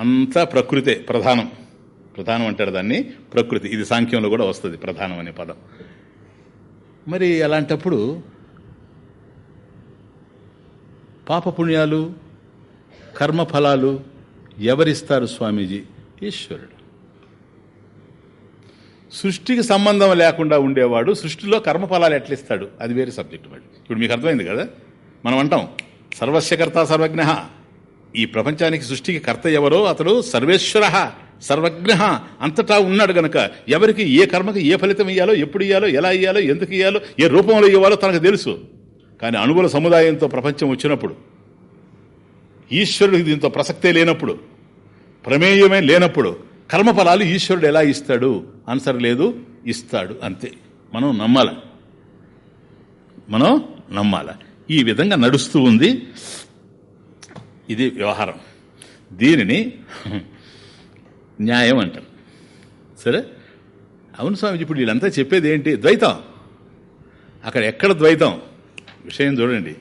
అంతా ప్రకృతే ప్రధానం. ప్రధానం అంటారు దాన్ని ప్రకృతి. ఇది సాంఖ్యంలో కూడా వస్తుంది ప్రధానం అనే పదం. మరి అలాంటప్పుడు పాపపుణ్యాలు కర్మఫలాలు ఎవరిస్తారు స్వామీజీ? ఈశ్వరుడు. సృష్టికి సంబంధం లేకుండా ఉండేవాడు సృష్టిలో కర్మఫలాలు ఎట్లా ఇస్తాడు అది వేరే సబ్జెక్ట్ మరి. ఇప్పుడు మీకు అర్థమైంది కదా? మనం అంటాం సర్వస్యకర్త సర్వజ్ఞ. ఈ ప్రపంచానికి సృష్టికి కర్త ఎవరో? అతడు సర్వేశ్వర సర్వజ్ఞ అంతటా ఉన్నాడు గనక. ఎవరికి ఏ కర్మకి ఏ ఫలితం ఇయ్యాలో ఎప్పుడు ఇయ్యాలో ఎలా ఇయ్యాలో ఎందుకు ఇయ్యాలో ఏ రూపంలో ఇవ్వాలో తనకు తెలుసు. కానీ అణువుల సముదాయంతో ప్రపంచం వచ్చినప్పుడు ఈశ్వరుడికి దీంతో ప్రసక్తే లేనప్పుడు ప్రమేయమే లేనప్పుడు కర్మఫలాలు ఈశ్వరుడు ఎలా ఇస్తాడు? ఆన్సర్ లేదు. ఇస్తాడు అంతే. మనం నమ్మాల. మనం నమ్మాల. ఈ విధంగా నడుస్తూ ఉంది. ఇది వ్యవహారం. దీనిని న్యాయం అంటారు సరే? అవును స్వామిజీ ఇప్పుడు వీళ్ళంతా చెప్పేది ఏంటి ద్వైతం. అక్కడ ఎక్కడ ద్వైతం? విషయం చూడండి.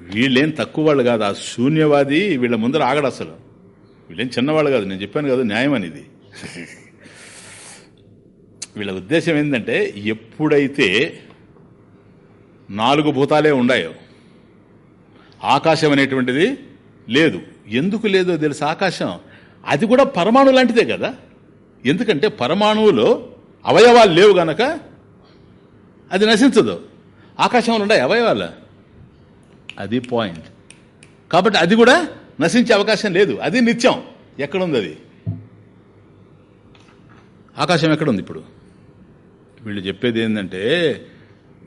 వీళ్ళేం తక్కువ వాళ్ళు కాదు. ఆ శూన్యవాది వీళ్ళ ముందర ఆగడు అసలు. వీళ్ళేం చిన్నవాళ్ళు కాదు. నేను చెప్పాను కదా న్యాయం అనేది. వీళ్ళ ఉద్దేశం ఏంటంటే ఎప్పుడైతే నాలుగు భూతాలే ఉన్నాయో ఆకాశం అనేటువంటిది లేదు. ఎందుకు లేదో తెలుసు ఆకాశం? అది కూడా పరమాణు లాంటిదే కదా. ఎందుకంటే పరమాణువులో అవయవాలు లేవు గనక అది నశించదు. ఆకాశంలో ఉన్నాయి అవయవాలు. అది పాయింట్ కాబట్టి అది కూడా నశించే అవకాశం లేదు. అది నిత్యం. ఎక్కడుంది అది? ఆకాశం ఎక్కడుంది ఇప్పుడు? వీళ్ళు చెప్పేది ఏంటంటే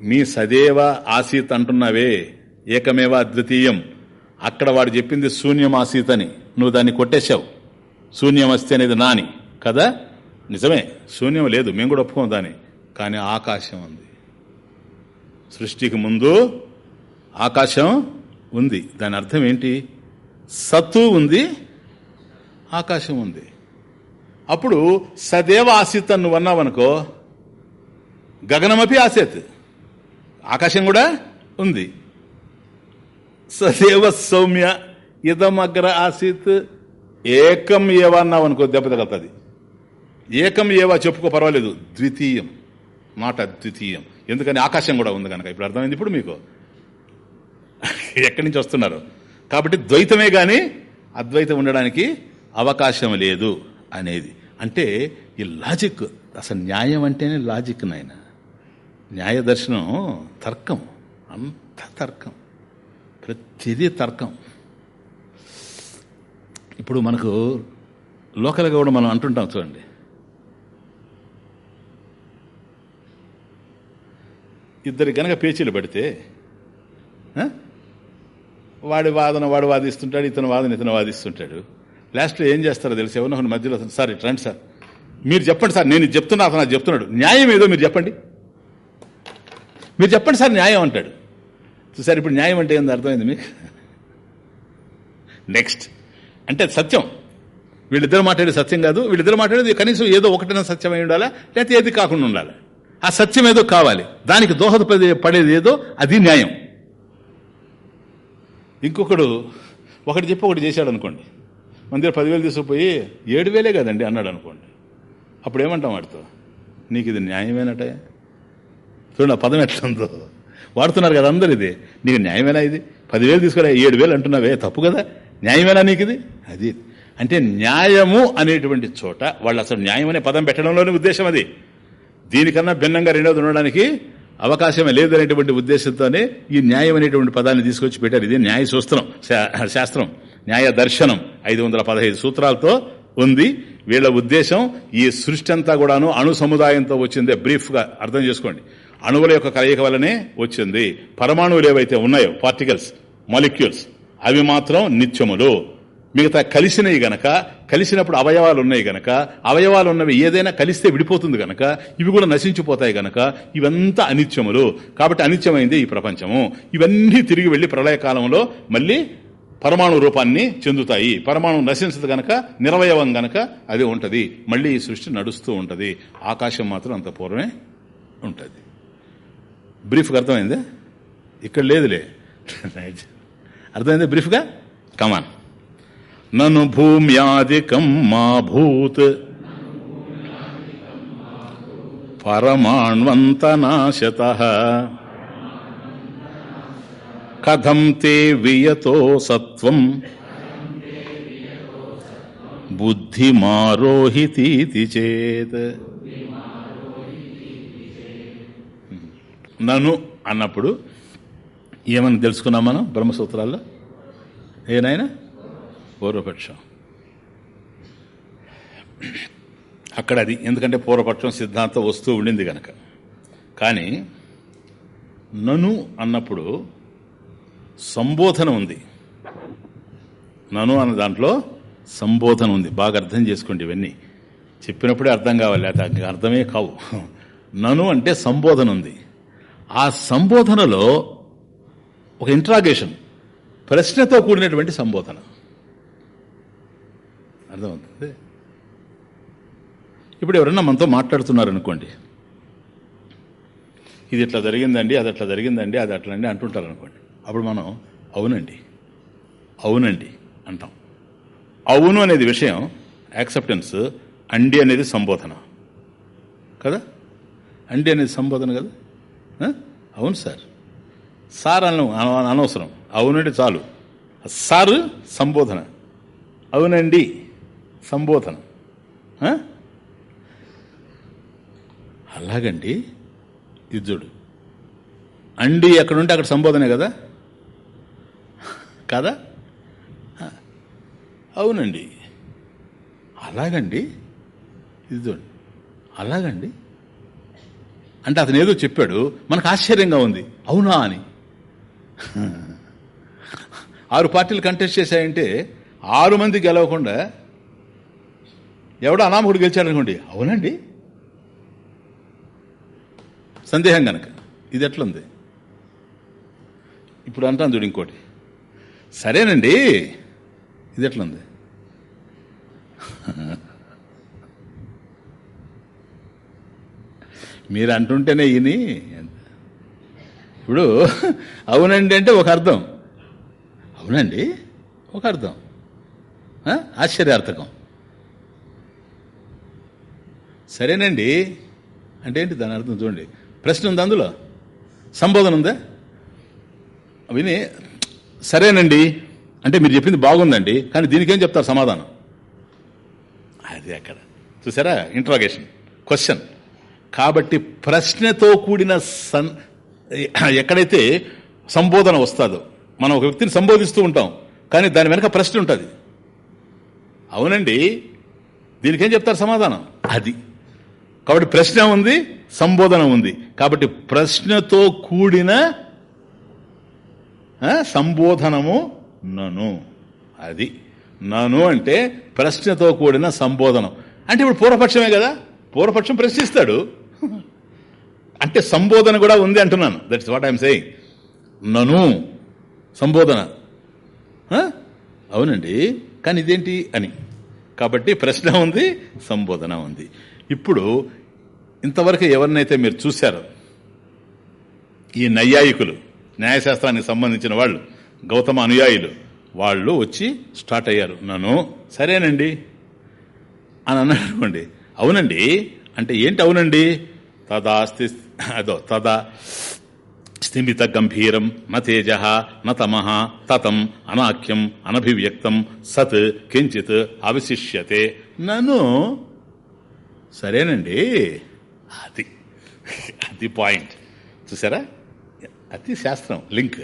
మీ సదేవ ఆసీత్ అంటున్నావే ఏకమేవా అద్వితీయం అక్కడ వాడు చెప్పింది శూన్యం ఆసీత్ అని. నువ్వు దాన్ని కొట్టేశావు. శూన్యం వస్తే అనేది నాని. కదా? నిజమే. శూన్యం లేదు. మేము కూడా ఒప్పుకోం దాన్ని. కానీ ఆకాశం ఉంది. సృష్టికి ముందు ఆకాశం ఉంది. దాని అర్థం ఏంటి? సత్తు ఉంది ఆకాశం ఉంది. అప్పుడు సదేవ ఆసిత్ అని నువ్వు అన్నావనుకో గగనమపి ఆసేత్. ఆకాశం కూడా ఉంది. సదేవ సౌమ్య ఇదమగ్ర ఆసిత్. ఏకం ఏవా అన్నావు అనుకో దెబ్బ తగలుతుంది. ఏకం ఏవా చెప్పుకో పర్వాలేదు. ద్వితీయం. మాట ద్వితీయం. ఎందుకని? ఆకాశం కూడా ఉంది కనుక. ఇప్పుడు అర్థమైంది ఇప్పుడు మీకు? ఎక్కడి నుంచి వస్తున్నారు? కాబట్టి ద్వైతమే కానీ అద్వైతం ఉండడానికి అవకాశం లేదు అనేది. అంటే ఈ లాజిక్ అసలు న్యాయం అంటేనే లాజిక్ నాయన. న్యాయ దర్శనం తర్కం అంత తర్కం ప్రతిదీ తర్కం. ఇప్పుడు మనకు లోకల్గా కూడా మనం అంటుంటాం చూడండి. ఇద్దరికి గనక పేచీలు పెడితే వాడి వాదన వాడు వాదిస్తుంటాడు ఇతను వాదన ఇతను వాదిస్తుంటాడు. లాస్ట్లో ఏం చేస్తారో తెలిసి? ఎవరినో మధ్యలో సార్ ఇటు రండి సార్. మీరు చెప్పండి సార్ నేను చెప్తున్నా అతను చెప్తున్నాడు. న్యాయం ఏదో మీరు చెప్పండి. మీరు చెప్పండి సార్ న్యాయం అంటాడు. సార్ ఇప్పుడు న్యాయం అంటే ఏంది అర్థమైంది మీకు? నెక్స్ట్ అంటే సత్యం. వీళ్ళిద్దరు మాట్లాడేది సత్యం కాదు. వీళ్ళిద్దరు మాట్లాడేది కనీసం ఏదో ఒకటైనా సత్యమై ఉండాలా? లేకపోతే ఏది కాకుండా ఉండాలి? ఆ సత్యం ఏదో కావాలి. దానికి దోహదపడే పడేది ఏదో అది న్యాయం. ఇంకొకడు ఒకటి చెప్పి ఒకటి చేశాడు అనుకోండి. మన దగ్గర పదివేలు తీసుకుపోయి ఏడు వేలే కదండి అన్నాడు అనుకోండి. అప్పుడు ఏమంటాం వాడితో? నీకు ఇది న్యాయమేనట? చూడండి ఆ పదం ఎట్లా వాడుతున్నారు కదా అందరు ఇది నీకు న్యాయమేనా ఇది? పదివేలు తీసుకురా ఏడు వేలు అంటున్నావే. తప్పు కదా. న్యాయమేనా నీకు ఇది అది. అంటే న్యాయము అనేటువంటి చోట వాళ్ళు అసలు న్యాయం అనే పదం పెట్టడంలోని ఉద్దేశం అది. దీనికన్నా భిన్నంగా రెండోది ఉండడానికి అవకాశమే లేదనేటువంటి ఉద్దేశంతోనే ఈ న్యాయం అనేటువంటి పదాన్ని తీసుకొచ్చి పెట్టారు. ఇది న్యాయ సూత్రం శా- శాస్త్రం న్యాయ దర్శనం ఐదు వందల పదహైదు సూత్రాలతో ఉంది. వీళ్ళ ఉద్దేశం ఈ సృష్టి అంతా కూడాను అణు సముదాయంతో వచ్చిందే. బ్రీఫ్గా అర్థం చేసుకోండి. అణువుల యొక్క కలయిక వల్లనే వచ్చింది. పరమాణువులు ఏవైతే ఉన్నాయో పార్టికల్స్ మాలిక్యూల్స్ అవి మాత్రం నిత్యములు. మిగతా కలిసినవి గనక కలిసినప్పుడు అవయవాలు ఉన్నాయి గనక అవయవాలు ఉన్నవి ఏదైనా కలిస్తే విడిపోతుంది గనక ఇవి కూడా నశించిపోతాయి గనక ఇవంతా అనిత్యములు. కాబట్టి అనిత్యమైంది ఈ ప్రపంచము. ఇవన్నీ తిరిగి వెళ్ళి ప్రళయకాలంలో మళ్ళీ పరమాణు రూపాన్ని చెందుతాయి. పరమాణు నశించదు గనక నిరవయవం గనక అది ఉంటుంది. మళ్ళీ ఈ సృష్టి నడుస్తూ ఉంటుంది. ఆకాశం మాత్రం అంత పూర్వమే ఉంటుంది. బ్రీఫ్గా అర్థమైంది? ఇక్కడ లేదులే. అర్థమైంది బ్రీఫ్గా? కమాన్ నను భూమ్యాదికం మా భూత్ పరమాణ్వంతనాశత. కథం తే వియతో సత్వం. బుద్ధిమారోహితీతి చేత్. నను అన్నప్పుడు ఏమని తెలుసుకున్నాం మనం బ్రహ్మసూత్రాల్లో? ఏనాయనా? పూర్వపక్షం. అక్కడ అది ఎందుకంటే పూర్వపక్షం సిద్ధాంతం వస్తూ ఉండింది కనుక కానీ నను అన్నప్పుడు సంబోధన ఉంది. నను అన్న దాంట్లో సంబోధన ఉంది. బాగా అర్థం చేసుకోండి ఇవన్నీ. చెప్పినప్పుడే అర్థం కావాలి. అది అర్థమే కావు. నను అంటే సంబోధన ఉంది. ఆ సంబోధనలో ఒక ఇంట్రాగేషన్ ప్రశ్నతో కూడినటువంటి సంబోధన. అర్థమవుతుంది. ఇప్పుడు ఎవరన్నా మనతో మాట్లాడుతున్నారు అనుకోండి ఇది ఇట్లా జరిగిందండి అది అట్లా జరిగిందండి అది అట్లా అండి అంటుంటారు అనుకోండి అప్పుడు మనం అవునండి అవునండి అంటాం. అవును అనేది విషయం యాక్సెప్టెన్స్ అండి అనేది సంబోధన. కదా? అండి అనేది సంబోధన కదా? అవును సార్. సార్ అన అన- అనవసరం. అవునండి చాలు. సార్ సంబోధన. అవునండి. సంబోధన. అలాగండి. ఇది చూడు. అండి ఎక్కడుంటే అక్కడ సంబోధనే కదా? కదా? అవునండి. అలాగండి. ఇది అలాగండి. అంటే అతను ఏదో చెప్పాడు. మనకు ఆశ్చర్యంగా ఉంది. అవునా అని. ఆరు పార్టీలు కంటెస్ట్ చేశాయంటే ఆరు మంది గెలవకుండా ఎవడో అనామకుడు గెలిచాడు అనుకోండి అవునండి. సందేహం గనక. ఇది ఎట్లుంది? ఇప్పుడు అంటాను చూడు ఇంకోటి. సరేనండి. ఇది ఎట్లుంది? మీరు అంటుంటేనే ఇని. ఇప్పుడు అవునండి అంటే ఒక అర్థం. అవునండి. ఒక అర్థం. ఆశ్చర్యార్థకం. సరేనండి. అంటే ఏంటి దాని అర్థం చూడండి. ప్రశ్న ఉంది అందులో? సంబోధన ఉందా? విని సరేనండి. అంటే మీరు చెప్పింది బాగుందండి. కానీ దీనికేం చెప్తారు సమాధానం? అది అక్కడ. చూసారా? ఇంట్రాగేషన్. క్వశ్చన్. కాబట్టి ప్రశ్నతో కూడిన సన్ ఎక్కడైతే సంబోధన వస్తుందో మనం ఒక వ్యక్తిని సంబోధిస్తూ ఉంటాం. కానీ దాని వెనక ప్రశ్న ఉంటుంది. అవునండి. దీనికేం చెప్తారు సమాధానం? అది. కాబట్టి ప్రశ్న ఉంది సంబోధన ఉంది. కాబట్టి ప్రశ్నతో కూడిన సంబోధనము నను. అది నను అంటే ప్రశ్నతో కూడిన సంబోధనం. అంటే ఇప్పుడు పూర్వపక్షమే కదా? పూర్వపక్షం ప్రశ్నిస్తాడు. అంటే సంబోధన కూడా ఉంది అంటున్నాను. దట్స్ వాట్ ఐఎమ్ సెయింగ్ నను సంబోధన. అవునండి. కానీ ఇదేంటి అని. కాబట్టి ప్రశ్న ఉంది సంబోధన ఉంది. ఇప్పుడు ఇంతవరకు ఎవరినైతే మీరు చూశారో ఈ నైయాయికులు న్యాయశాస్త్రానికి సంబంధించిన వాళ్ళు గౌతమ అనుయాయులు వాళ్ళు వచ్చి స్టార్ట్ అయ్యారు. నన్ను సరేనండి అని అన్నాడు అవునండి? అంటే ఏంటి అవునండి? తదా స్థి అదో తదా స్థిమిత గంభీరం న తేజ న తమ తతం అనాఖ్యం అనభివ్యక్తం సత్ కించిత్ అవశిష్యతే. నన్ను సరేనండి. అది అది పాయింట్. చూసారా? అది శాస్త్రం లింక్.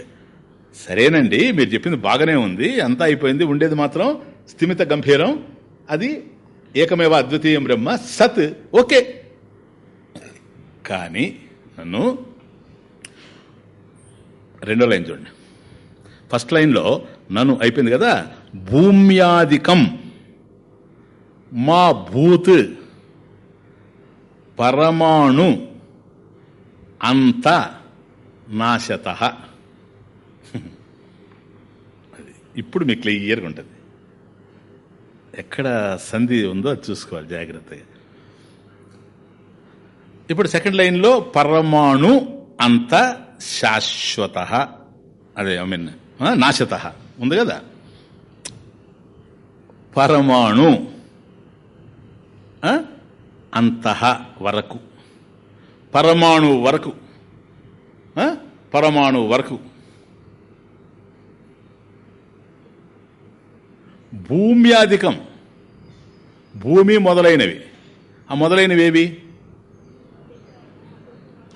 సరేనండి మీరు చెప్పింది బాగానే ఉంది. అంతా అయిపోయింది ఉండేది మాత్రం స్థిమిత గంభీరం. అది ఏకమేవ అద్వితీయం బ్రహ్మ సత్. ఓకే. కానీ నన్ను రెండో లైన్ చూడండి. ఫస్ట్ లైన్లో నన్ను అయిపోయింది కదా భూమ్యాధికం మా భూత్. పరమాణు అంత నాశత. ఇప్పుడు మీకు క్లియర్గా ఉంటుంది. ఎక్కడ సంధి ఉందో అది చూసుకోవాలి జాగ్రత్తగా. ఇప్పుడు సెకండ్ లైన్లో పరమాణు అంత శాశ్వత. అదే ఐ మీన్ నాశత. ఉంది కదా? పరమాణు అంతః వరకు. పరమాణు వరకు. పరమాణువు పరమాణు వరకు. భూమ్యాధికం. భూమి మొదలైనవి. ఆ మొదలైనవి ఏవి?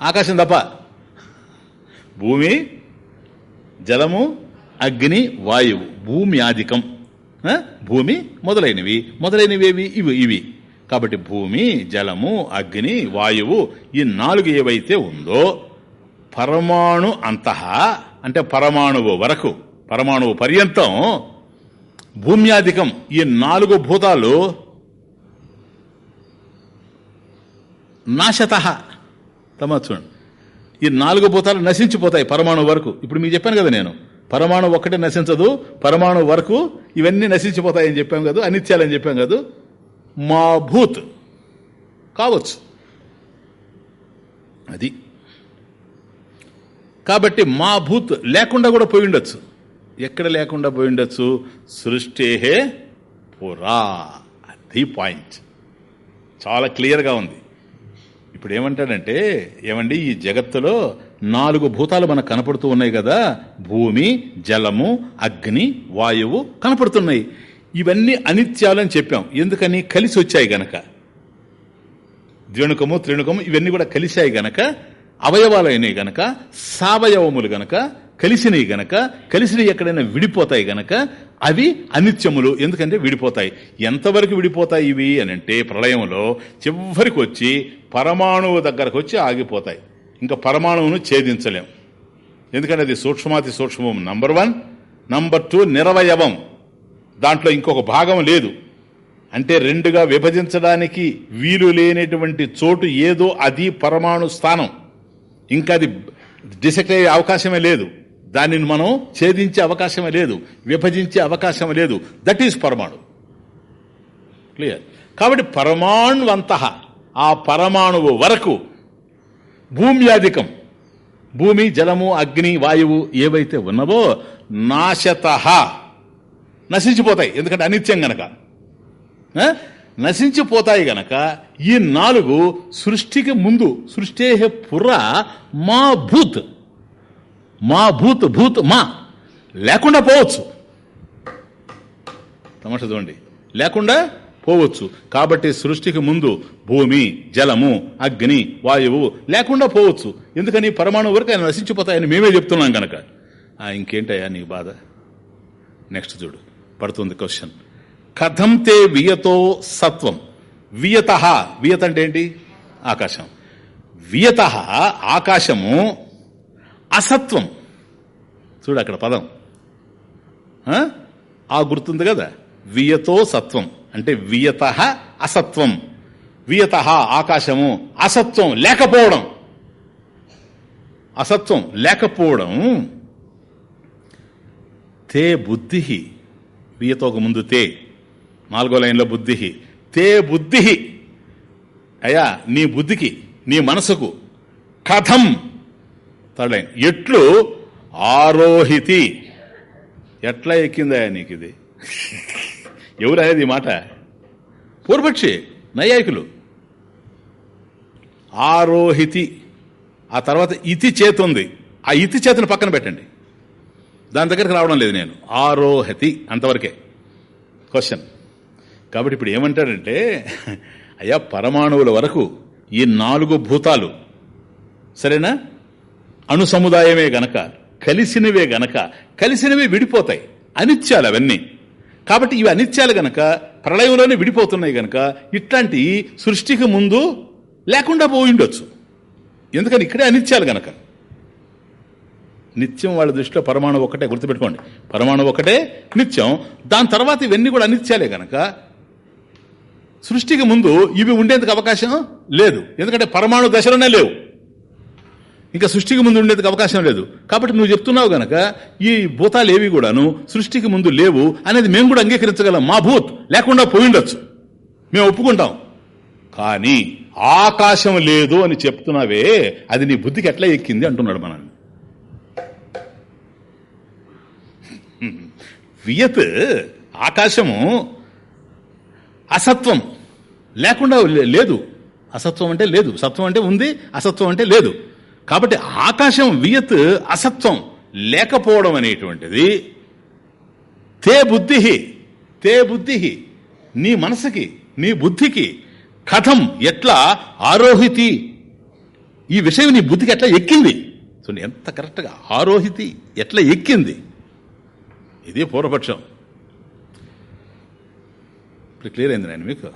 ఆకాశం తప్ప. భూమి జలము అగ్ని వాయువు. భూమి ఆధికం భూమి మొదలైనవి. మొదలైనవి ఏవి? ఇవి ఇవి. కాబట్టి భూమి జలము అగ్ని వాయువు ఈ నాలుగు ఏవైతే ఉందో పరమాణు అంతః అంటే పరమాణువు వరకు పరమాణువు పర్యంతం భూమ్యాధికం ఈ నాలుగు భూతాలు నాశత తమ చూడండి. ఈ నాలుగు భూతాలు నశించిపోతాయి పరమాణు వరకు. ఇప్పుడు మీకు చెప్పాను కదా నేను. పరమాణు ఒక్కటే నశించదు పరమాణు వరకు ఇవన్నీ నశించిపోతాయని చెప్పాం కదా అనిత్యాలని చెప్పాం కదా మా భూత్ కావచ్చు. అది. కాబట్టి మా భూత్ లేకుండా కూడా పోయి ఉండొచ్చు. ఎక్కడ లేకుండా పోయి ఉండొచ్చు? సృష్టేహే పురా. అది పాయింట్. చాలా క్లియర్గా ఉంది. ఇప్పుడు ఏమంటాడంటే ఏమండి ఈ జగత్తులో నాలుగు భూతాలు మనకు కనపడుతూ ఉన్నాయి కదా. భూమి జలము అగ్ని వాయువు కనపడుతున్నాయి. ఇవన్నీ అనిత్యాలని చెప్పాం. ఎందుకని? కలిసి వచ్చాయి గనక. ద్వేణుకము త్రిణుకము ఇవన్నీ కూడా కలిశాయి గనక అవయవాలైనవి గనక సావయవములు గనక కలిసినవి గనక కలిసినవి ఎక్కడైనా విడిపోతాయి గనక అవి అనిత్యములు. ఎందుకంటే విడిపోతాయి. ఎంతవరకు విడిపోతాయి ఇవి అని అంటే ప్రళయంలో చివరికి వచ్చి పరమాణువు దగ్గరకు వచ్చి ఆగిపోతాయి. ఇంకా పరమాణువును ఛేదించలేం. ఎందుకంటే అది సూక్ష్మాతి సూక్ష్మం. నంబర్ వన్ నంబర్ టూ నిరవయవం. దాంట్లో ఇంకొక భాగం లేదు. అంటే రెండుగా విభజించడానికి వీలు లేనటువంటి చోటు ఏదో అది పరమాణు స్థానం. ఇంకా అది డిసెక్ట్ అయ్యే అవకాశమే లేదు. దానిని మనం ఛేదించే అవకాశమే లేదు. విభజించే అవకాశం లేదు. దట్ ఈజ్ పరమాణు. క్లియర్ కాబట్టి పరమాణువంత ఆ పరమాణువు వరకు భూమ్యాధికం భూమి జలము అగ్ని వాయువు ఏవైతే ఉన్నవో నాశత. నశించిపోతాయి. ఎందుకంటే అనిత్యం గనక. నశించిపోతాయి గనక ఈ నాలుగు సృష్టికి ముందు సృష్టి పుర్ర మా భూత్. మా భూత్ భూత్ మా. లేకుండా పోవచ్చు. తమాషా చూడండి. లేకుండా పోవచ్చు. కాబట్టి సృష్టికి ముందు భూమి జలము అగ్ని వాయువు లేకుండా పోవచ్చు. ఎందుకని? పరమాణు వరకు ఆయన నశించిపోతాయని మేమే చెప్తున్నాం కనుక ఆ, ఇంకేంటయ్యా నీ బాధ? నెక్స్ట్ చూడు. పడుతుంది క్వశ్చన్. కథం తే వియతో సత్వం. వియత వియత అంటే ఏంటి? ఆకాశం. వియత ఆకాశము అసత్వం. చూడు అక్కడ పదం. ఆ? ఆ గుర్తుంది కదా? వియతో సత్వం. అంటే వియత అసత్వం. వియత ఆకాశము అసత్వం లేకపోవడం. అసత్వం లేకపోవడం. తే బుద్ధి వియతోక ముందు తే. నాలుగో లైన్లో బుద్ధి తే బుద్ధి అయ్యా నీ బుద్ధికి నీ మనసుకు కథం. Third line. ఎట్లు ఆరోహితి. ఎట్లా ఎక్కిందయ్యా నీకు ఇది ఎవరు అనేది ఈ మాట? పూర్వపక్షి నైయాయికులు. ఆరోహితి. ఆ తర్వాత ఇతి చేతుంది. ఆ ఇతి చేతిని పక్కన పెట్టండి. దాని దగ్గరికి రావడం లేదు నేను. ఆరోహతి అంతవరకే. క్వశ్చన్ కాబట్టి ఇప్పుడు ఏమంటాడంటే అయ్యా పరమాణువుల వరకు ఈ నాలుగు భూతాలు సరేనా? అణు సముదాయమే గనక కలిసినవే గనక కలిసినవి విడిపోతాయి. అనిత్యాలు అవన్నీ. కాబట్టి ఇవి అనిత్యాలు గనక ప్రళయంలోనే విడిపోతున్నాయి గనక ఇట్లాంటి సృష్టికి ముందు లేకుండా పోయిండొచ్చు ఎందుకని? ఇక్కడే అనిత్యాలు గనక. నిత్యం వాళ్ళ దృష్టిలో పరమాణు ఒకటే గుర్తుపెట్టుకోండి. పరమాణు ఒకటే నిత్యం. దాని తర్వాత ఇవన్నీ కూడా అనిత్యాలే గనక. సృష్టికి ముందు ఇవి ఉండేందుకు అవకాశం లేదు. ఎందుకంటే పరమాణు దశలోనే లేవు. ఇంకా సృష్టికి ముందు ఉండేందుకు అవకాశం లేదు. కాబట్టి నువ్వు చెప్తున్నావు గనక ఈ భూతాలు ఏవి కూడాను సృష్టికి ముందు లేవు అనేది మేము కూడా అంగీకరించగలం. మా భూత్ లేకుండా పోయిండొచ్చు మేము ఒప్పుకుంటాం. కానీ ఆకాశం లేదు అని చెప్తున్నావే అది నీ బుద్ధికి ఎట్లా ఎక్కింది అంటున్నాడు మనల్ని. వియత్ ఆకాశము అసత్వం. లేకుండా లే- లేదు. అసత్వం అంటే లేదు. సత్వం అంటే ఉంది అసత్వం అంటే లేదు. కాబట్టి ఆకాశం వియత్ అసత్వం లేకపోవడం అనేటువంటిది. తే బుద్ధి తే బుద్ధి నీ మనసుకి నీ బుద్ధికి కథం ఎట్లా ఆరోహితి? ఈ విషయం నీ బుద్ధికి ఎట్లా ఎక్కింది? చూడండి ఎంత కరెక్ట్గా ఆరోహితి ఎట్లా ఎక్కింది? ఇది పూర్వపక్షం. ఇప్పుడు క్లియర్ అయింది నేను మీకు?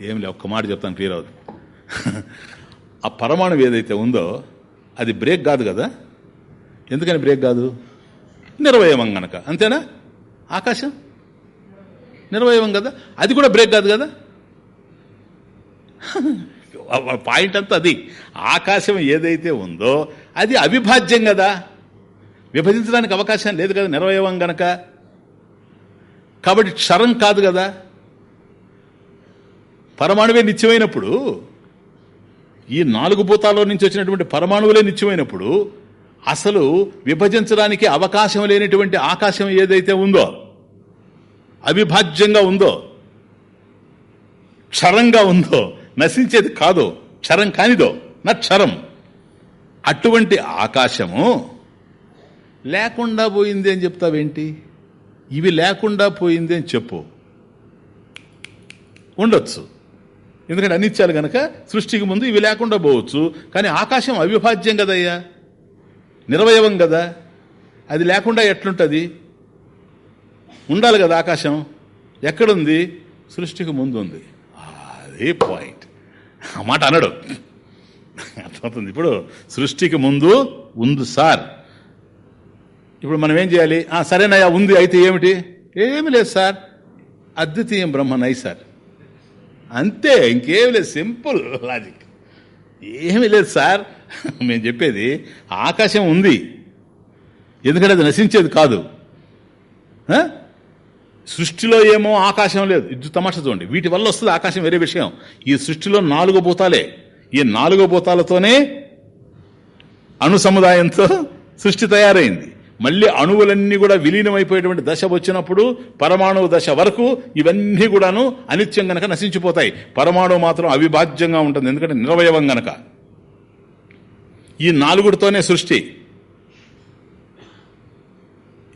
ఏం లే ఒక్క మాట చెప్తాను క్లియర్ అవుతుంది. ఆ పరమాణు ఏదైతే ఉందో అది బ్రేక్ కాదు కదా? ఎందుకని బ్రేక్ కాదు? నిర్వయవం గనక. అంతేనా? ఆకాశం? నిర్వయవం కదా? అది కూడా బ్రేక్ కాదు కదా? పాయింట్ అంతా అది. ఆకాశం ఏదైతే ఉందో అది అవిభాజ్యం కదా? విభజించడానికి అవకాశం లేదు కదా నిర్వయవం గనక. కాబట్టి క్షరం కాదు కదా. పరమాణువే నిత్యమైనప్పుడు ఈ నాలుగు భూతాల్లో నుంచి వచ్చినటువంటి పరమాణువులే నిత్యమైనప్పుడు అసలు విభజించడానికి అవకాశం లేనటువంటి ఆకాశం ఏదైతే ఉందో అవిభాజ్యంగా ఉందో క్షరంగా ఉందో నశించేది కాదో క్షరం కానిదో నా క్షరం. అటువంటి ఆకాశము లేకుండా పోయింది అని చెప్తావేంటి? ఇవి లేకుండా పోయింది అని చెప్పు. ఉండొచ్చు. ఎందుకంటే అనిత్యాలు గనక సృష్టికి ముందు ఇవి లేకుండా పోవచ్చు. కానీ ఆకాశం అవిభాజ్యం కదయ్యా. నిర్వయవం కదా. అది లేకుండా ఎట్లుంటుంది? ఉండాలి కదా ఆకాశం. ఎక్కడుంది? సృష్టికి ముందు ఉంది. అదే పాయింట్. ఆ మాట అనడు. అర్థమవుతుంది. ఇప్పుడు సృష్టికి ముందు ఉంది సార్. ఇప్పుడు మనం ఏం చేయాలి? సరేనయ్యా ఉంది. అయితే ఏమిటి? ఏమి లేదు సార్. అద్వితీయం బ్రహ్మ నై సార్. అంతే ఇంకేమి లేదు. Simple logic. ఏమి లేదు సార్. మేము చెప్పేది ఆకాశం ఉంది. ఎందుకంటే అది నశించేది కాదు. సృష్టిలో ఏమో ఆకాశం లేదు. ఇది తమాష చూడండి. వీటి వల్ల వస్తుంది ఆకాశం వేరే విషయం. ఈ సృష్టిలో నాలుగు భూతాలే. ఈ నాలుగు భూతాలతోనే అణు సముదాయంతో సృష్టి తయారైంది. మళ్ళీ అణువులన్నీ కూడా విలీనమైపోయేటువంటి దశ వచ్చినప్పుడు పరమాణువు దశ వరకు ఇవన్నీ కూడాను అనిత్యం గనక నశించిపోతాయి. పరమాణువు మాత్రం అవిభాజ్యంగా ఉంటుంది. ఎందుకంటే నిరవయవం గనక. ఈ నాలుగుడితోనే సృష్టి.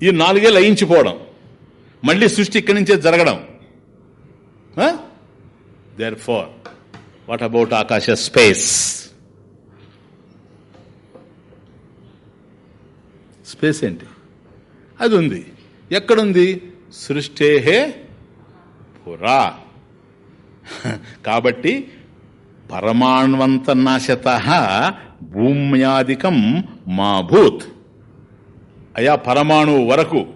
ఈ నాలుగే లయించిపోవడం. మళ్ళీ సృష్టి ఇక్కడి నుంచే జరగడం. దేర్ ఫోర్ వాట్ అబౌట్ ఆకాశ స్పేస్ స్పేస్ ఏంటి? అది ఉంది. ఎక్కడుంది? సృష్టేహే పురా. కాబట్టి పరమాణ్వంతనాశత భూమ్యాధికం మా భూత్ అయా పరమాణువు వరకు.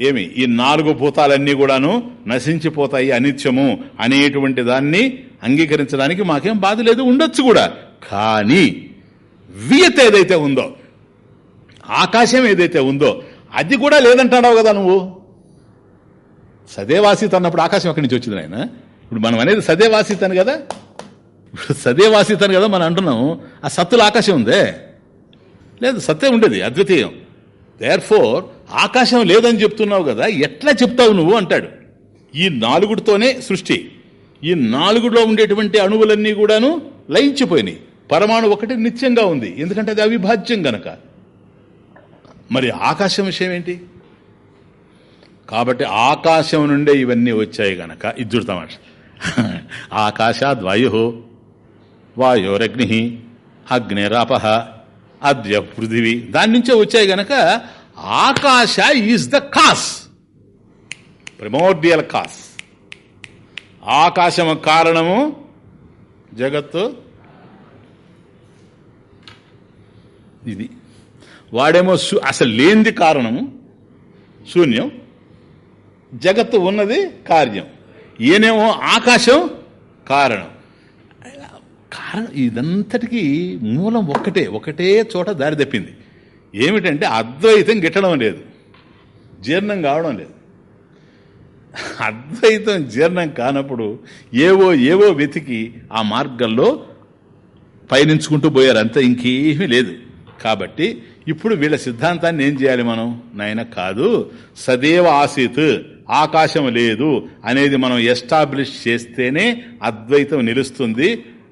ఏమి ఈ నాలుగు భూతాలన్నీ కూడాను నశించిపోతాయి అనిత్యము అనేటువంటి దాన్ని అంగీకరించడానికి మాకేం బాధ లేదు ఉండొచ్చు కూడా. కానీ వియత్ ఏదైతే ఉందో ఆకాశం ఏదైతే ఉందో అది కూడా లేదంటాడావు కదా నువ్వు? సదేవాసిత్ అన్నప్పుడు ఆకాశం ఎక్కడి నుంచి వచ్చింది ఆయన ఇప్పుడు మనం అనేది సదేవాసిత్ కదా? ఇప్పుడు సదేవాసిత్ కదా మనం అంటున్నాం ఆ సత్తుల ఆకాశం ఉందే? లేదు సత్యం ఉండేది అద్వితీయం. దేర్ ఫోర్ ఆకాశం లేదని చెప్తున్నావు కదా ఎట్లా చెప్తావు నువ్వు అంటాడు. ఈ నాలుగుడితోనే సృష్టి. ఈ నాలుగులో ఉండేటువంటి అణువులన్నీ కూడాను లయించిపోయినాయి. పరమాణు ఒకటి నిత్యంగా ఉంది. ఎందుకంటే అది అవిభాజ్యం గనక. మరి ఆకాశం విషయం ఏంటి? కాబట్టి ఆకాశం నుండే ఇవన్నీ వచ్చాయి గనక. ఇద్దరు తమాష ఆకాశాద్ వాయు వాయోరగ్ని అగ్నిరాప అద్య పృథివీ. దాని నుంచే వచ్చాయి గనక ఆకాశ is the cause. Primordial cause. ఆకాశము కారణము జగత్తు ఇది. వాడేమో అసలు లేనిది కారణము శూన్యం. జగత్తు ఉన్నది కార్యం. ఈయనేమో ఆకాశం కారణం. కారణం ఇదంతటికీ మూలం ఒక్కటే ఒకటే చోట దారి తప్పింది. ఏమిటంటే అద్వైతం గిట్టడం లేదు జీర్ణం కావడం లేదు. అద్వైతం జీర్ణం కానప్పుడు ఏవో ఏవో వెతికి ఆ మార్గంలో పయనించుకుంటూ పోయారు అంతే ఇంకేమీ లేదు. కాబట్టి ఇప్పుడు వీళ్ళ సిద్ధాంతాన్ని ఏం చేయాలి మనం? నాయన కాదు సదేవ ఆసీత్ ఆకాశం లేదు అనేది మనం ఎస్టాబ్లిష్ చేస్తేనే అద్వైతం నిలుస్తుంది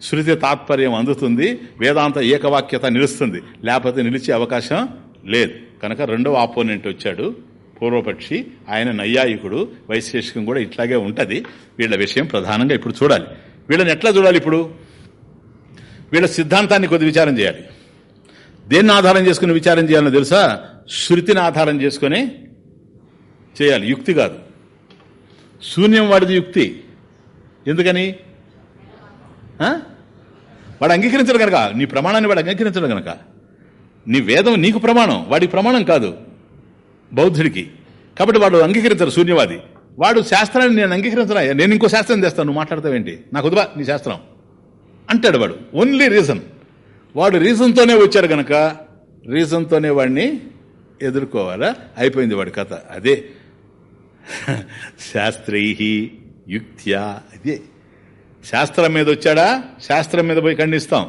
శృతి తాత్పర్యం అందుతుంది వేదాంత ఏకవాక్యత నిలుస్తుంది. లేకపోతే నిలిచే అవకాశం లేదు. కనుక రెండవ ఆపోనెంట్ వచ్చాడు పూర్వపక్షి ఆయన నైయాయికుడు వైశేషికం కూడా ఇట్లాగే ఉంటుంది. వీళ్ళ విషయం ప్రధానంగా ఇప్పుడు చూడాలి. వీళ్ళని ఎట్లా చూడాలి ఇప్పుడు? వీళ్ళ సిద్ధాంతాన్ని కొద్ది విచారం చేయాలి. దేన్ని ఆధారం చేసుకుని విచారం చేయాలని తెలుసా? శృతిని ఆధారం చేసుకొని చేయాలి. యుక్తి కాదు. శూన్యం వాడిది యుక్తి. ఎందుకని? వాడు అంగీకరించడు కనుక నీ ప్రమాణాన్ని వాడు అంగీకరించడు కనుక నీ వేదం నీకు ప్రమాణం. వాడికి ప్రమాణం కాదు. బౌద్ధుడికి. కాబట్టి వాడు అంగీకరించరు శూన్యవాది. వాడు శాస్త్రాన్ని నేను అంగీకరించరా నేను ఇంకో శాస్త్రం చేస్తాను. నువ్వు మాట్లాడతావేంటి? నాకు వదివా నీ శాస్త్రం. అంటాడు వాడు. ఓన్లీ రీజన్ వాడు రీజన్తోనే వచ్చాడు గనక రీజన్తోనే వాడిని ఎదుర్కోవాలా? అయిపోయింది వాడి కథ. అదే. శాస్త్రై యుక్త్యా. అదే. శాస్త్రం మీద వచ్చాడా? శాస్త్రం మీద పోయి ఖండిస్తాం.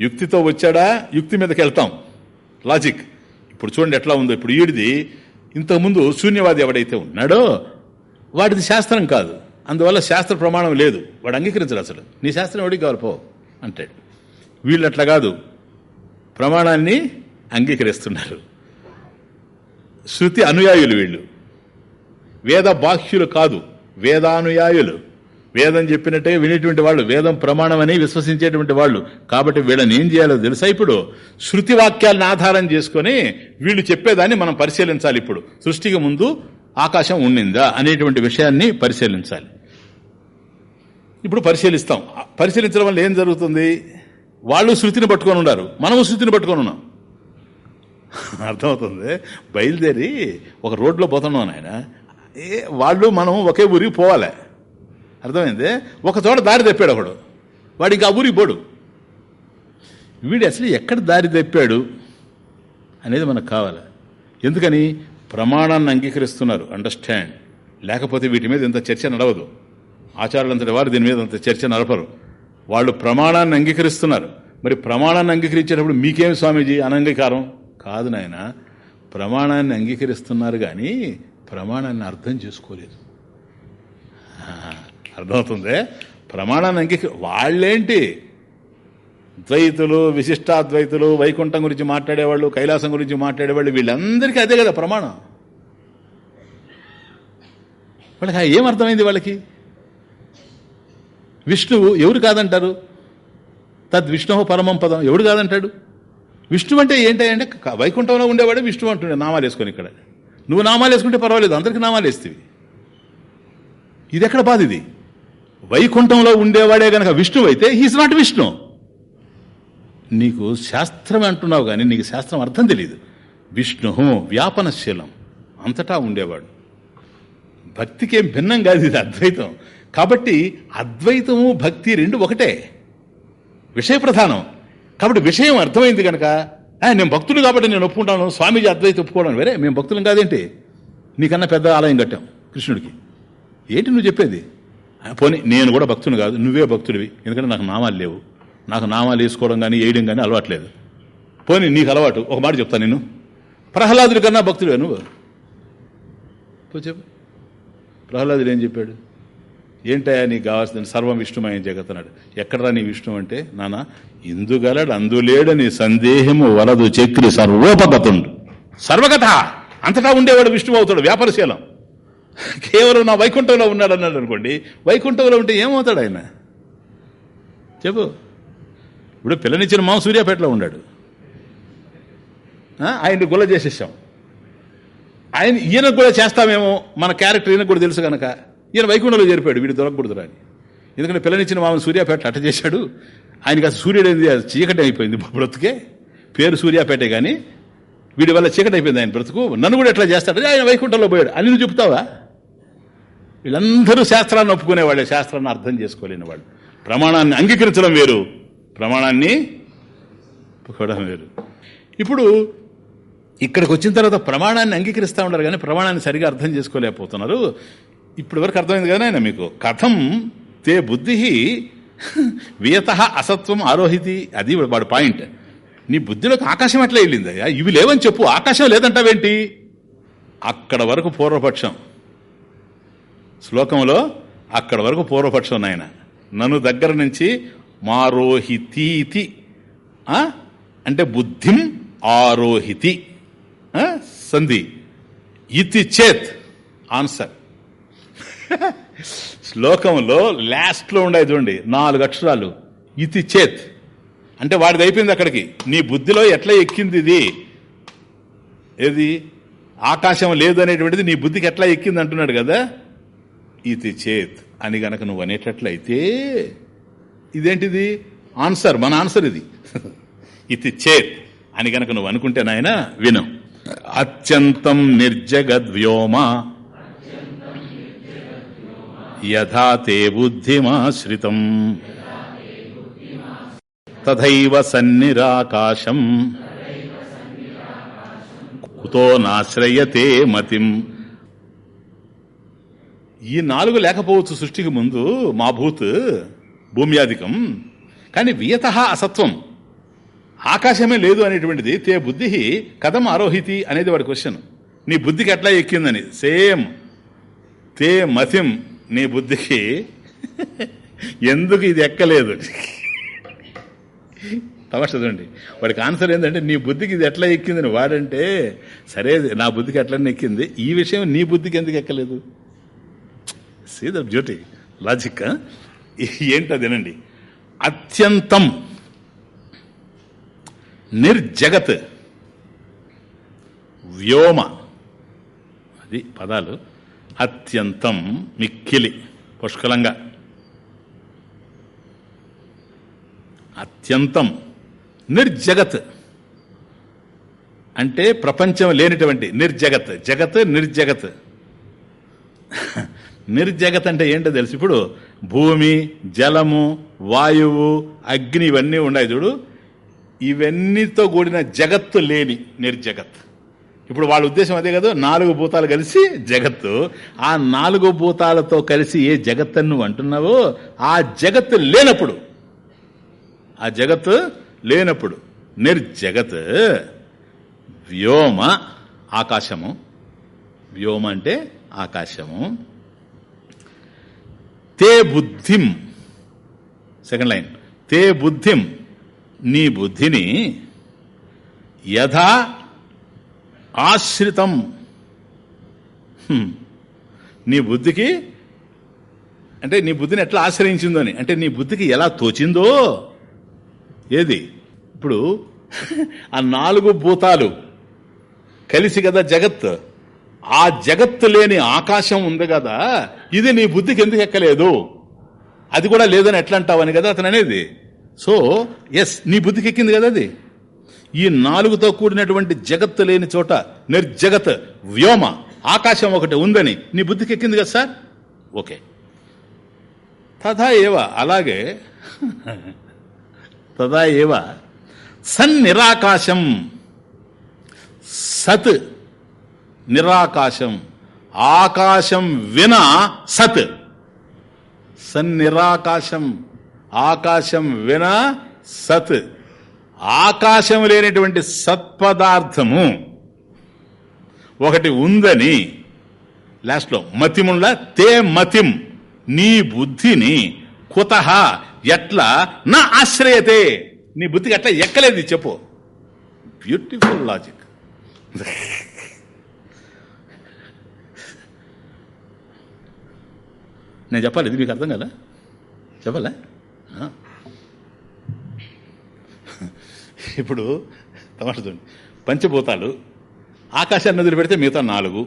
యుక్తితో వచ్చాడా? యుక్తి మీదకి వెళ్తాం. లాజిక్. ఇప్పుడు చూడండి ఎట్లా ఉందో. ఇప్పుడు ఈడిది ఇంతకుముందు శూన్యవాది ఎవడైతే ఉన్నాడో వాడిది శాస్త్రం కాదు. అందువల్ల శాస్త్ర ప్రమాణం లేదు. వాడు అంగీకరించడు అసలు. నీ శాస్త్రం ఎవడికి కావాలి? పో. అంటాడు. వీళ్ళు అట్లా కాదు. ప్రమాణాన్ని అంగీకరిస్తున్నారు. శృతి అనుయాయులు వీళ్ళు. వేద బాహ్యులు కాదు. వేదానుయాయులు. వేదం చెప్పినట్టే వినేటువంటి వాళ్ళు వేదం ప్రమాణం అని విశ్వసించేటువంటి వాళ్ళు. కాబట్టి వీళ్ళని ఏం చేయాలో తెలుసా ఇప్పుడు? శృతి వాక్యాలను ఆధారం చేసుకొని వీళ్ళు చెప్పేదాన్ని మనం పరిశీలించాలి ఇప్పుడు. సృష్టికి ముందు ఆకాశం ఉండిందా అనేటువంటి విషయాన్ని పరిశీలించాలి. ఇప్పుడు పరిశీలిస్తాం. పరిశీలించడం వల్ల ఏం జరుగుతుంది? వాళ్ళు శృతిని పట్టుకొని ఉన్నారు. మనము శృతిని పట్టుకొని ఉన్నాం. అర్థమవుతుంది. బయలుదేరి ఒక రోడ్లో పోతున్నాం ఆయన ఏ వాళ్ళు మనం ఒకే ఊరికి పోవాలి. అర్థమైంది? ఒక చోట దారి తెప్పాడు ఒకడు. వాడు ఇంకా ఆ ఊరికి పోడు. వీడు అసలు ఎక్కడ దారి తెప్పాడు అనేది మనకు కావాలి. ఎందుకని? ప్రమాణాన్ని అంగీకరిస్తున్నారు. అండర్స్టాండ్ లేకపోతే వీటి మీద ఇంత చర్చ నడవదు. ఆచారాలంతటి వారు దీని మీద అంత చర్చ నడపరు. వాళ్ళు ప్రమాణాన్ని అంగీకరిస్తున్నారు. మరి ప్రమాణాన్ని అంగీకరించేటప్పుడు మీకేమి స్వామీజీ? అనంగీకారం? కాదు నాయన. ప్రమాణాన్ని అంగీకరిస్తున్నారు కానీ ప్రమాణాన్ని అర్థం చేసుకోలేదు. అర్థమవుతుంది? ప్రమాణాన్ని అంగీకరి వాళ్ళేంటి? ద్వైతులు విశిష్టాద్వైతులు వైకుంఠం గురించి మాట్లాడేవాళ్ళు కైలాసం గురించి మాట్లాడేవాళ్ళు వీళ్ళందరికీ అదే కదా ప్రమాణం. వాళ్ళకి ఏమర్థమైంది ఏం అర్థమైంది వాళ్ళకి? విష్ణువు ఎవరు కాదంటారు? తద్విష్ణు పరమం పదం ఎవడు కాదంటాడు? విష్ణు అంటే ఏంటంటే వైకుంఠంలో ఉండేవాడే విష్ణు అంటుండే నామాలు వేసుకొని ఇక్కడ. నువ్వు నామాలు వేసుకుంటే పర్వాలేదు అందరికి నామాలు వేస్తేవి. ఇది ఎక్కడ బాధ ఇది? వైకుంఠంలో ఉండేవాడే గనక విష్ణువు అయితే హీస్ నాట్ విష్ణు. నీకు శాస్త్రం అంటున్నావు కానీ నీకు శాస్త్రం అర్థం తెలియదు విష్ణు వ్యాపనశీలం అంతటా ఉండేవాడు. భక్తికేం భిన్నం కాదు ఇది అద్వైతం. కాబట్టి అద్వైతము భక్తి రెండు ఒకటే. విషయ ప్రధానం. కాబట్టి విషయం అర్థమైంది కనుక నేను భక్తుడు కాబట్టి నేను ఒప్పుకుంటాను స్వామీజీ అద్వైతం ఒప్పుకోవడం వేరే మేము భక్తులం కాదేంటి? నీకన్నా పెద్ద ఆలయం కట్టాం కృష్ణుడికి. ఏంటి నువ్వు చెప్పేది? పోనీ నేను కూడా భక్తుని కాదు నువ్వే భక్తుడివి ఎందుకంటే నాకు నామాలు లేవు. నాకు నామాలు వేసుకోవడం కానీ వేయడం కానీ అలవాట్లేదు. పోనీ నీకు అలవాటు ఒక మాట చెప్తాను నేను. ప్రహ్లాదుడి కన్నా భక్తుడివే నువ్వు? చెప్పు. ప్రహ్లాదుడు ఏం చెప్పాడు? ఏంటయ్యా నీకు కావాల్సింది? సర్వం విష్ణుమయం జగత్ అన్నాడు ఎక్కడరా నీ విష్ణు అంటే? నాన్న ఇందుగలడు అందులేడని సందేహము వలదు చక్రి సర్వోపగతుండు. సర్వగత! అంతటా ఉండేవాడు విష్ణువు అవుతాడు వ్యాపారశీలం. కేవలం నా వైకుంఠంలో ఉన్నాడు అన్నాడు అనుకోండి. వైకుంఠంలో ఉంటే ఏమవుతాడు ఆయన? చెప్పు. ఇప్పుడు పిల్లనిచ్చిన మామ సూర్యాపేటలో ఉన్నాడు. ఆయన ఆయన్ని గుల్ల చేసేసాం. ఆయన ఈయనకు కూడా చేస్తామేమో మన క్యారెక్టర్ ఈయనకు కూడా తెలుసు కనుక. ఈయన వైకుంఠంలో చేరిపోయాడు వీడు దొరకకూడదు అని ఎందుకంటే పిల్లనిచ్చిన మామ సూర్యాపేట అట్ట చేశాడు. ఆయనకి అసలు సూర్యుడు ఏంది అది చీకటి అయిపోయింది బ్రతుకే. పేరు సూర్యాపేటే కానీ వీడి వల్ల చీకటి అయిపోయింది ఆయన బ్రతుకు. నన్ను కూడా ఎట్లా చేస్తాడు? ఆయన వైకుంఠంలో పోయాడు. అని నువ్వు చెప్తావా వీళ్ళందరూ శాస్త్రాన్ని ఒప్పుకునేవాళ్ళే. శాస్త్రాన్ని అర్థం చేసుకోలేని వాళ్ళు. ప్రమాణాన్ని అంగీకరించడం వేరు. ప్రమాణాన్ని ఒప్పుకోవడం వేరు. ఇప్పుడు ఇక్కడికి వచ్చిన తర్వాత ప్రమాణాన్ని అంగీకరిస్తూ ఉన్నారు కానీ ప్రమాణాన్ని సరిగా అర్థం చేసుకోలేకపోతున్నారు. ఇప్పటి వరకు అర్థమైంది కదా ఆయన మీకు? కథం తే బుద్ధి వియత అసత్వం ఆరోహితి. అది వాడు పాయింట్. నీ బుద్ధిలోకి ఆకాశం ఎట్లా వెళ్ళిందయ్యా? ఇవి లేవని చెప్పు. ఆకాశం లేదంటావేంటి? అక్కడ వరకు పూర్వపక్షం. శ్లోకంలో అక్కడ వరకు పూర్వపక్షం నాయన. నన్ను దగ్గర నుంచి మారోహితీతి. అంటే బుద్ధిం ఆరోహితి. సంధి. ఇతి చేత్. ఆన్సర్. శ్లోకంలో లాస్ట్లో ఉండే చూడండి నాలుగు అక్షరాలు. ఇతి చేత్. అంటే వాడిది అయిపోయింది అక్కడికి. నీ బుద్ధిలో ఎట్లా ఎక్కింది ఇది? ఏది? ఆకాశం లేదు అనేటువంటిది నీ బుద్ధికి ఎట్లా ఎక్కింది అంటున్నాడు కదా? ఇతి చేత్ అని గనక నువ్వు అనేటట్లయితే ఇదేంటిది? ఆన్సర్ మన ఆన్సర్ ఇది. ఇతి చేత్ అని గనక నువ్వు అనుకుంటే నాయన విను. అత్యంతం నిర్జగద్వ్యోమ యథా తే బుద్ధిమాశ్రితం. తథైవ సన్నిరాకాశం. కుతో నాశ్రయతే మతిం. ఈ నాలుగు లేకపోవచ్చు సృష్టికి ముందు మా భూత్ భూమ్యాధికం. కానీ వియత అసత్వం. ఆకాశమే లేదు అనేటువంటిది తే బుద్ధి కథం ఆరోహితి అనేది వాడి క్వశ్చన్. నీ బుద్ధికి ఎట్లా ఎక్కిందని? సేమ్. తే మతిం. నీ బుద్ధికి ఎందుకు ఇది ఎక్కలేదు? తమాషా చూడండి వాడికి ఆన్సర్ ఏంటంటే నీ బుద్ధికి ఇది ఎట్లా ఎక్కిందని. వాడంటే సరే నా బుద్ధికి ఎట్లనే ఎక్కింది. ఈ విషయం నీ బుద్ధికి ఎందుకు ఎక్కలేదు? సీ ద బ్యూటీ లాజిక్ ఏంటదేనండి అత్యంతం నిర్జగత్ వ్యోమ. అది పదాలు. అత్యంతం మిక్కిలి పుష్కలంగా. అత్యంతం నిర్జగత్. అంటే ప్రపంచం లేనిటువంటి నిర్జగత్. జగత్ నిర్జగత్. నిర్జగత్ అంటే ఏంటో తెలుసు. ఇప్పుడు భూమి జలము వాయువు అగ్ని ఇవన్నీ ఉన్నాయి చూడు. ఇవన్నీతో కూడిన జగత్తు లేని నిర్జగత్. ఇప్పుడు వాళ్ళ ఉద్దేశం అదే కదా నాలుగు భూతాలు కలిసి జగత్తు. ఆ నాలుగు భూతాలతో కలిసి ఏ జగత్ అని నువ్వు అంటున్నావో ఆ జగత్తు లేనప్పుడు ఆ జగత్తు లేనప్పుడు నిర్జగత్ వ్యోమ ఆకాశము. వ్యోమ అంటే ఆకాశము. తే బుద్ధిం సెకండ్ లైన్ తే బుద్ధిం నీ బుద్ధిని యథా ఆశ్రితం. నీ బుద్ధికి అంటే నీ బుద్ధిని ఎట్లా ఆశ్రయించిందో అని అంటే నీ బుద్ధికి ఎలా తోచిందో? ఏది? ఇప్పుడు ఆ నాలుగు భూతాలు కలిసి కదా జగత్. ఆ జగత్తు లేని ఆకాశం ఉంది కదా ఇది నీ బుద్ధికి ఎందుకు ఎక్కలేదు? అది కూడా లేదని ఎట్లా అంటావని కదా అతను అనేది సో ఎస్ నీ బుద్ధికి ఎక్కింది కదా అది. ఈ నాలుగుతో కూడినటువంటి జగత్తు లేని చోట నిర్జగత్ వ్యోమ ఆకాశం ఒకటి ఉందని నీ బుద్ధికి ఎక్కింది కదా సార్? ఓకే. తథా ఏవ అలాగే తదా ఏవ సన్నిరాకాశం సత్ నిరాకాశం ఆకాశం వినా సత్. సన్నిరాకాశం ఆకాశం వినా సత్. ఆకాశం లేనటువంటి సత్పదార్థము ఒకటి ఉందని లాస్ట్లో మతిముండ తే మతిం నీ బుద్ధిని కుత ఎట్లా? నా ఆశ్రయతే. నీ బుద్ధికి ఎట్లా ఎక్కలేదు చెప్పు. బ్యూటిఫుల్ లాజిక్ నేను చెప్పాలి ఇది మీకు అర్థం కదా? చెప్పాలా ఆ. ఇప్పుడు తమాషండి పంచభూతాలు ఆకాశాన్ని వదిలి పెడితే మిగతా నాలుగు.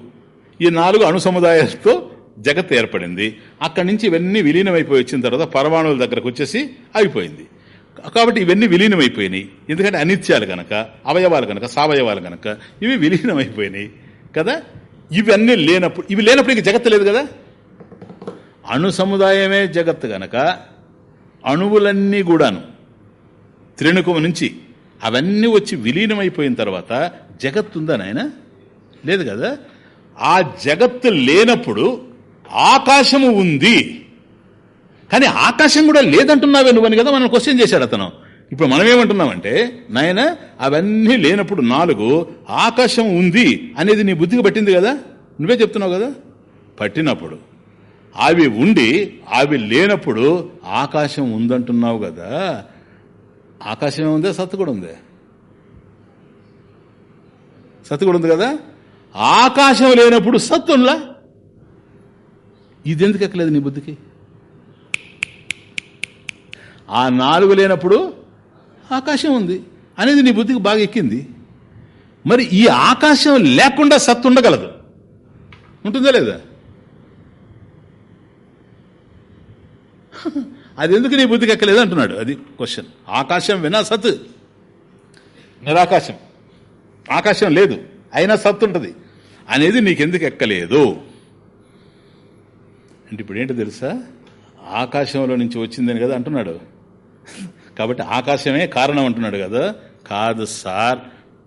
ఈ నాలుగు అణుసముదాయాలతో జగత్ ఏర్పడింది. అక్కడి నుంచి ఇవన్నీ విలీనమైపోయి వచ్చిన తర్వాత పరమాణువుల దగ్గరకు వచ్చేసి అయిపోయింది కాబట్టి ఇవన్నీ విలీనమైపోయినాయి. ఎందుకంటే అనిత్యాలు కనుక అవయవాలు కనుక సావయవాలు కనుక ఇవి విలీనమైపోయినాయి. కదా? ఇవన్నీ లేనప్పుడు ఇవి లేనప్పుడు ఇంక జగత్తు లేదు కదా? అణు సముదాయమే జగత్తు గనక అణువులన్నీ కూడాను త్రిణుకము నుంచి అవన్నీ వచ్చి విలీనమైపోయిన తర్వాత జగత్తుందా నాయన? లేదు కదా. ఆ జగత్తు లేనప్పుడు ఆకాశము ఉంది. కానీ ఆకాశం కూడా లేదంటున్నావే నువ్వని కదా మనం క్వశ్చన్ చేశాడు అతను. ఇప్పుడు మనం ఏమంటున్నామంటే నాయన అవన్నీ లేనప్పుడు నాలుగు ఆకాశం ఉంది అనేది నీ బుద్ధికి పట్టింది కదా? నువ్వే చెప్తున్నావు కదా? పట్టినప్పుడు. అవి ఉండి అవి లేనప్పుడు ఆకాశం ఉందంటున్నావు కదా. ఆకాశం ఉంది సత్తు కూడా ఉంది సత్తు కూడా ఉంది కదా? ఆకాశం లేనప్పుడు సత్తుంలా ఇది ఎందుకు ఎక్కలేదు నీ బుద్ధికి? ఆ నాలుగు లేనప్పుడు ఆకాశం ఉంది. అనేది నీ బుద్ధికి బాగా ఎక్కింది. మరి ఈ ఆకాశం లేకుండా సత్తు ఉండగలదు ఉంటుందా లేదా? అది ఎందుకు నీ బుద్ధికి ఎక్కలేదు అంటున్నాడు. అది క్వశ్చన్ ఆకాశం వినా సత్ నిరాకాశం. ఆకాశం లేదు. అయినా సత్ ఉంటుంది. అనేది నీకెందుకు ఎక్కలేదు? అంటే ఇప్పుడు ఏంటో తెలుసా? ఆకాశంలో నుంచి వచ్చిందని కదా అంటున్నాడు. కాబట్టి ఆకాశమే కారణం అంటున్నాడు కదా. కాదు సార్.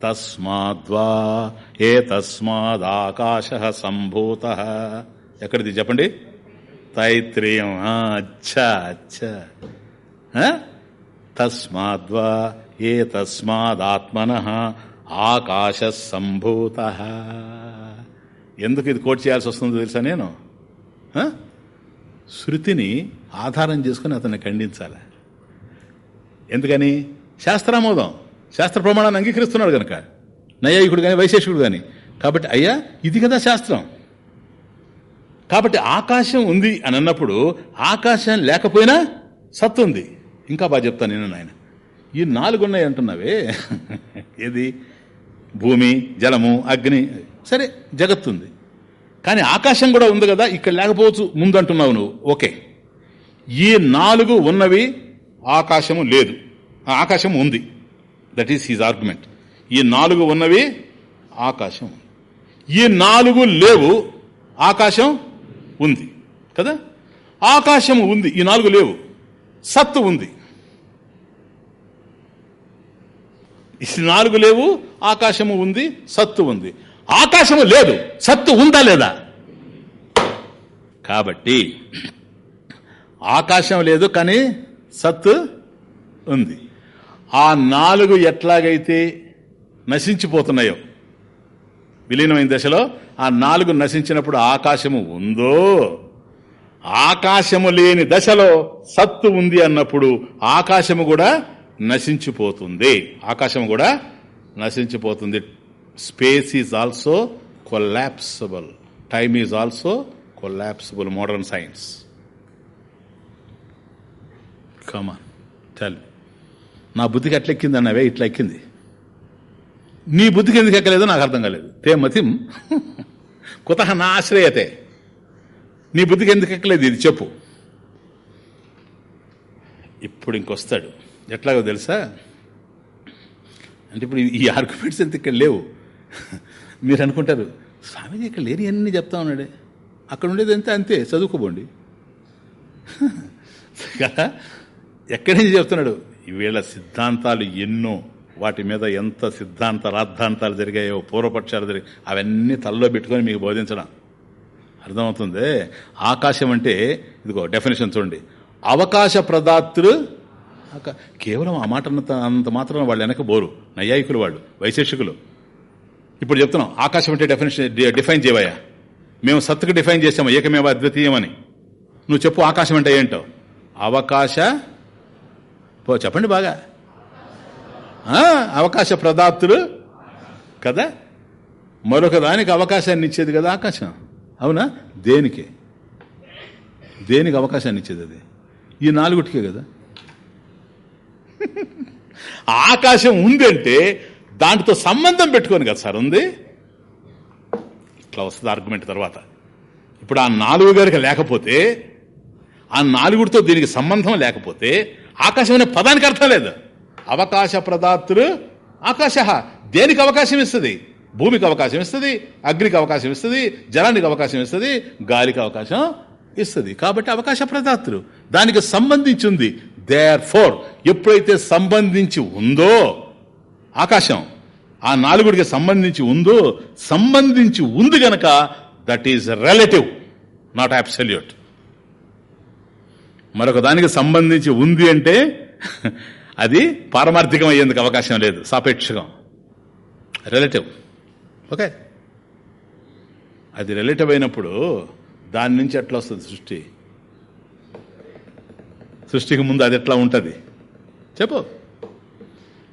తస్మాద్వా ఏ తస్మాద్ ఆకాశ సంభూత. ఎక్కడిది చెప్పండి? తైత్రేయం. అచ్చా అచ్చా. తస్మాద్వా ఏ తస్మాదాత్మన ఆకాశ సంభూత ఎందుకు ఇది కోట్ చేయాల్సి వస్తుందో తెలుసా నేను? శృతిని ఆధారం చేసుకుని అతన్ని ఖండించాలి. ఎందుకని? శాస్త్రామోదం. శాస్త్ర ప్రమాణాన్ని అంగీకరిస్తున్నాడు కనుక నైయాయికుడు కానీ వైశేషికుడు కానీ కాబట్టి అయ్యా ఇది కదా శాస్త్రం. కాబట్టి ఆకాశం ఉంది అని అన్నప్పుడు ఆకాశం లేకపోయినా సత్తు ఉంది. ఇంకా బాగా చెప్తాను నేను నాయన. ఈ నాలుగు ఉన్నాయి అంటున్నావే. ఏది? భూమి జలము అగ్ని. సరే జగత్తుంది కానీ ఆకాశం కూడా ఉంది కదా ఇక్కడ లేకపోవచ్చు ముందు అంటున్నావు నువ్వు. ఓకే. ఈ నాలుగు ఉన్నవి ఆకాశము లేదు. ఆకాశం ఉంది. దట్ ఈస్ హీజ్ ఆర్గ్యుమెంట్ ఈ నాలుగు ఉన్నవి ఆకాశం ఈ నాలుగు లేవు ఆకాశం ఉంది. కదా? ఆకాశము ఉంది. ఈ నాలుగు లేవు. సత్తు ఉంది. ఈ నాలుగు లేవు. ఆకాశము ఉంది. సత్తు ఉంది. ఆకాశము లేదు. సత్తు ఉందా లేదా? కాబట్టి ఆకాశం లేదు కానీ సత్తు ఉంది. ఆ నాలుగు ఎట్లాగైతే నశించిపోతున్నాయో విలీనమైన దశలో ఆ నాలుగు నశించినప్పుడు ఆకాశము ఉందో ఆకాశము లేని దశలో సత్తు ఉంది అన్నప్పుడు ఆకాశము కూడా నశించిపోతుంది. ఆకాశం కూడా నశించిపోతుంది. Space is also collapsible time is also collapsible modern science come on tell నా బుద్ధికి ఎట్లా ఎక్కింది అన్నవే ఇట్లా ఎక్కింది నీ బుద్ధికి ఎందుకు ఎక్కలేదో? నాకు అర్థం కాలేదు. తే మతిం కుత నా ఆశ్రయతే. నీ బుద్ధికి ఎందుకు ఎక్కలేదు ఇది? చెప్పు. ఇప్పుడు ఇంకొస్తాడు. ఎట్లాగో తెలుసా? అంటే ఇప్పుడు ఈ ఆర్గ్యుమెంట్స్ ఎంత ఇక్కడ లేవు? మీరు అనుకుంటారు స్వామీజీ ఇక్కడ లేని అన్నీ చెప్తా ఉన్నాడే. అక్కడ ఉండేది అంతే అంతే చదువుకోబోండి. కదా? ఎక్కడి నుంచి చెప్తున్నాడు? వీళ్ళ సిద్ధాంతాలు ఎన్నో వాటి మీద ఎంత సిద్ధాంత రాద్ధాంతాలు జరిగాయో పూర్వపక్షాలు జరిగాయి అవన్నీ తలలో పెట్టుకొని మీకు బోధించడం. అర్థమవుతుంది? ఆకాశం అంటే ఇదిగో డెఫినేషన్ చూడండి. అవకాశ ప్రదాతృ కేవలం ఆ మాట అన్నంత అంత మాత్రం వాళ్ళు వెనక బోరు. నైయాయికులు వాళ్ళు వైశేషికులు. ఇప్పుడు చెప్తున్నాం ఆకాశం అంటే డెఫినేషన్ డిఫైన్ చేయవయ్యా. మేము సత్తుకు డిఫైన్ చేసాము ఏకమేవ అద్వితీయమని నువ్వు చెప్పు ఆకాశం అంటే ఏంటో. అవకాశ పో చెప్పండి బాగా. అవకాశ ప్రదాప్తులు కదా? మరొక దానికి అవకాశాన్ని ఇచ్చేది కదా ఆకాశం. అవునా? దేనికి? దేనికి అవకాశాన్ని ఇచ్చేది అది? ఈ నాలుగుటికే కదా. ఆకాశం ఉందంటే దాంట్లో సంబంధం పెట్టుకొని కదా సార్ ఉంది? ఇట్లా వస్తుంది ఆర్గ్యుమెంట్ తర్వాత. ఇప్పుడు ఆ నాలుగు గారికి లేకపోతే ఆ నాలుగుడితో దీనికి సంబంధం లేకపోతే ఆకాశం అనే పదానికి అర్థం లేదు. అవకాశ ప్రదాతృ ఆకాశ. దేనికి అవకాశం ఇస్తుంది? భూమికి అవకాశం ఇస్తుంది అగ్నికి అవకాశం ఇస్తుంది జలానికి అవకాశం ఇస్తుంది గాలికి అవకాశం ఇస్తుంది. కాబట్టి అవకాశ ప్రదాతులు దానికి సంబంధించి ఉంది దేర్ ఫోర్ ఎప్పుడైతే సంబంధించి ఉందో ఆకాశం ఆ నాలుగుడికి సంబంధించి ఉందో సంబంధించి ఉంది గనక that is relative not absolute మరొక దానికి సంబంధించి ఉంది అంటే అది పారమార్థికం అయ్యేందుకు అవకాశం లేదు సాపేక్షకం. రిలేటివ్ ఓకే అది రిలేటివ్ అయినప్పుడు దాని నుంచి ఎట్లా వస్తుంది సృష్టి? సృష్టికి ముందు అది ఎట్లా ఉంటుంది? చెప్పు.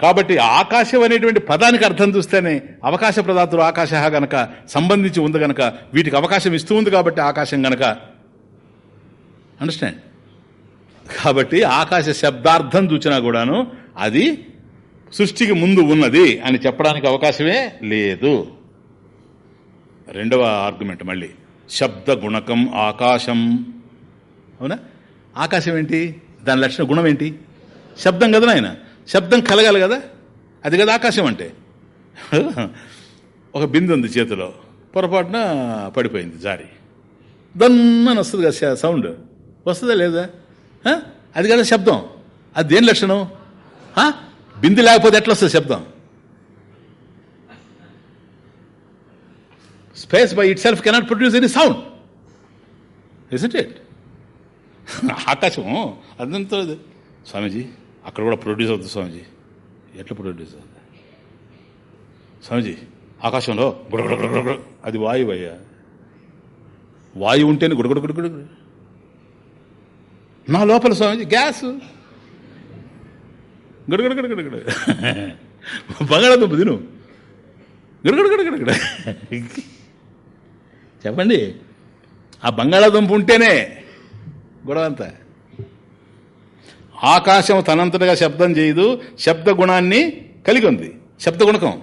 కాబట్టి ఆకాశం అనేటువంటి పదానికి అర్థం చూస్తేనే అవకాశ ప్రదాతులు ఆకాశ గనక సంబంధించి ఉంది గనక వీటికి అవకాశం ఇస్తూ ఉంది కాబట్టి ఆకాశం గనక. అండర్స్టాండ్ కాబట్టి ఆకాశ శబ్దార్థం చూచినా కూడాను అది సృష్టికి ముందు ఉన్నది అని చెప్పడానికి అవకాశమే లేదు. రెండవ ఆర్గ్యుమెంట్ మళ్ళీ. శబ్ద గుణకం ఆకాశం. అవునా? ఆకాశం ఏంటి? దాని లక్షణ గుణం ఏంటి? శబ్దం కదా నాయన? శబ్దం కలగాలి కదా? అది కదా ఆకాశం అంటే. ఒక బిందు ఉంది చేతిలో. పొరపాటున పడిపోయింది జారి. దన్నని వస్తుంది కదా సౌండ్. వస్తుందా లేదా? అది కదా శబ్దం. అది దేని లక్షణం? ఆ? బింది లేకపోతే ఎట్లా వస్తుంది శబ్దం? Space by itself cannot produce any sound it ఆకాశం అదంతా స్వామీజీ అక్కడ కూడా ప్రొడ్యూస్ అవుతుంది స్వామీజీ. ఎట్లా ప్రొడ్యూస్ అవుతుంది? స్వామీజీ ఆకాశంలో గుడగుడ గుడగుడ అది వాయువు అయ్యా వాయువు ఉంటేనే గుడగుడ గుడగుడ. నా లోపల స్వామీజీ గ్యాస్. గడగడగడగడగడ బంగాళదుంప తిను. గడగడగడగడగడ చెప్పండి ఆ బంగాళాదుంప ఉంటేనే గొడవంతా ఆకాశం తనంతటగా శబ్దం చేయదు శబ్ద గుణాన్ని కలిగి ఉంది. శబ్ద గుణకం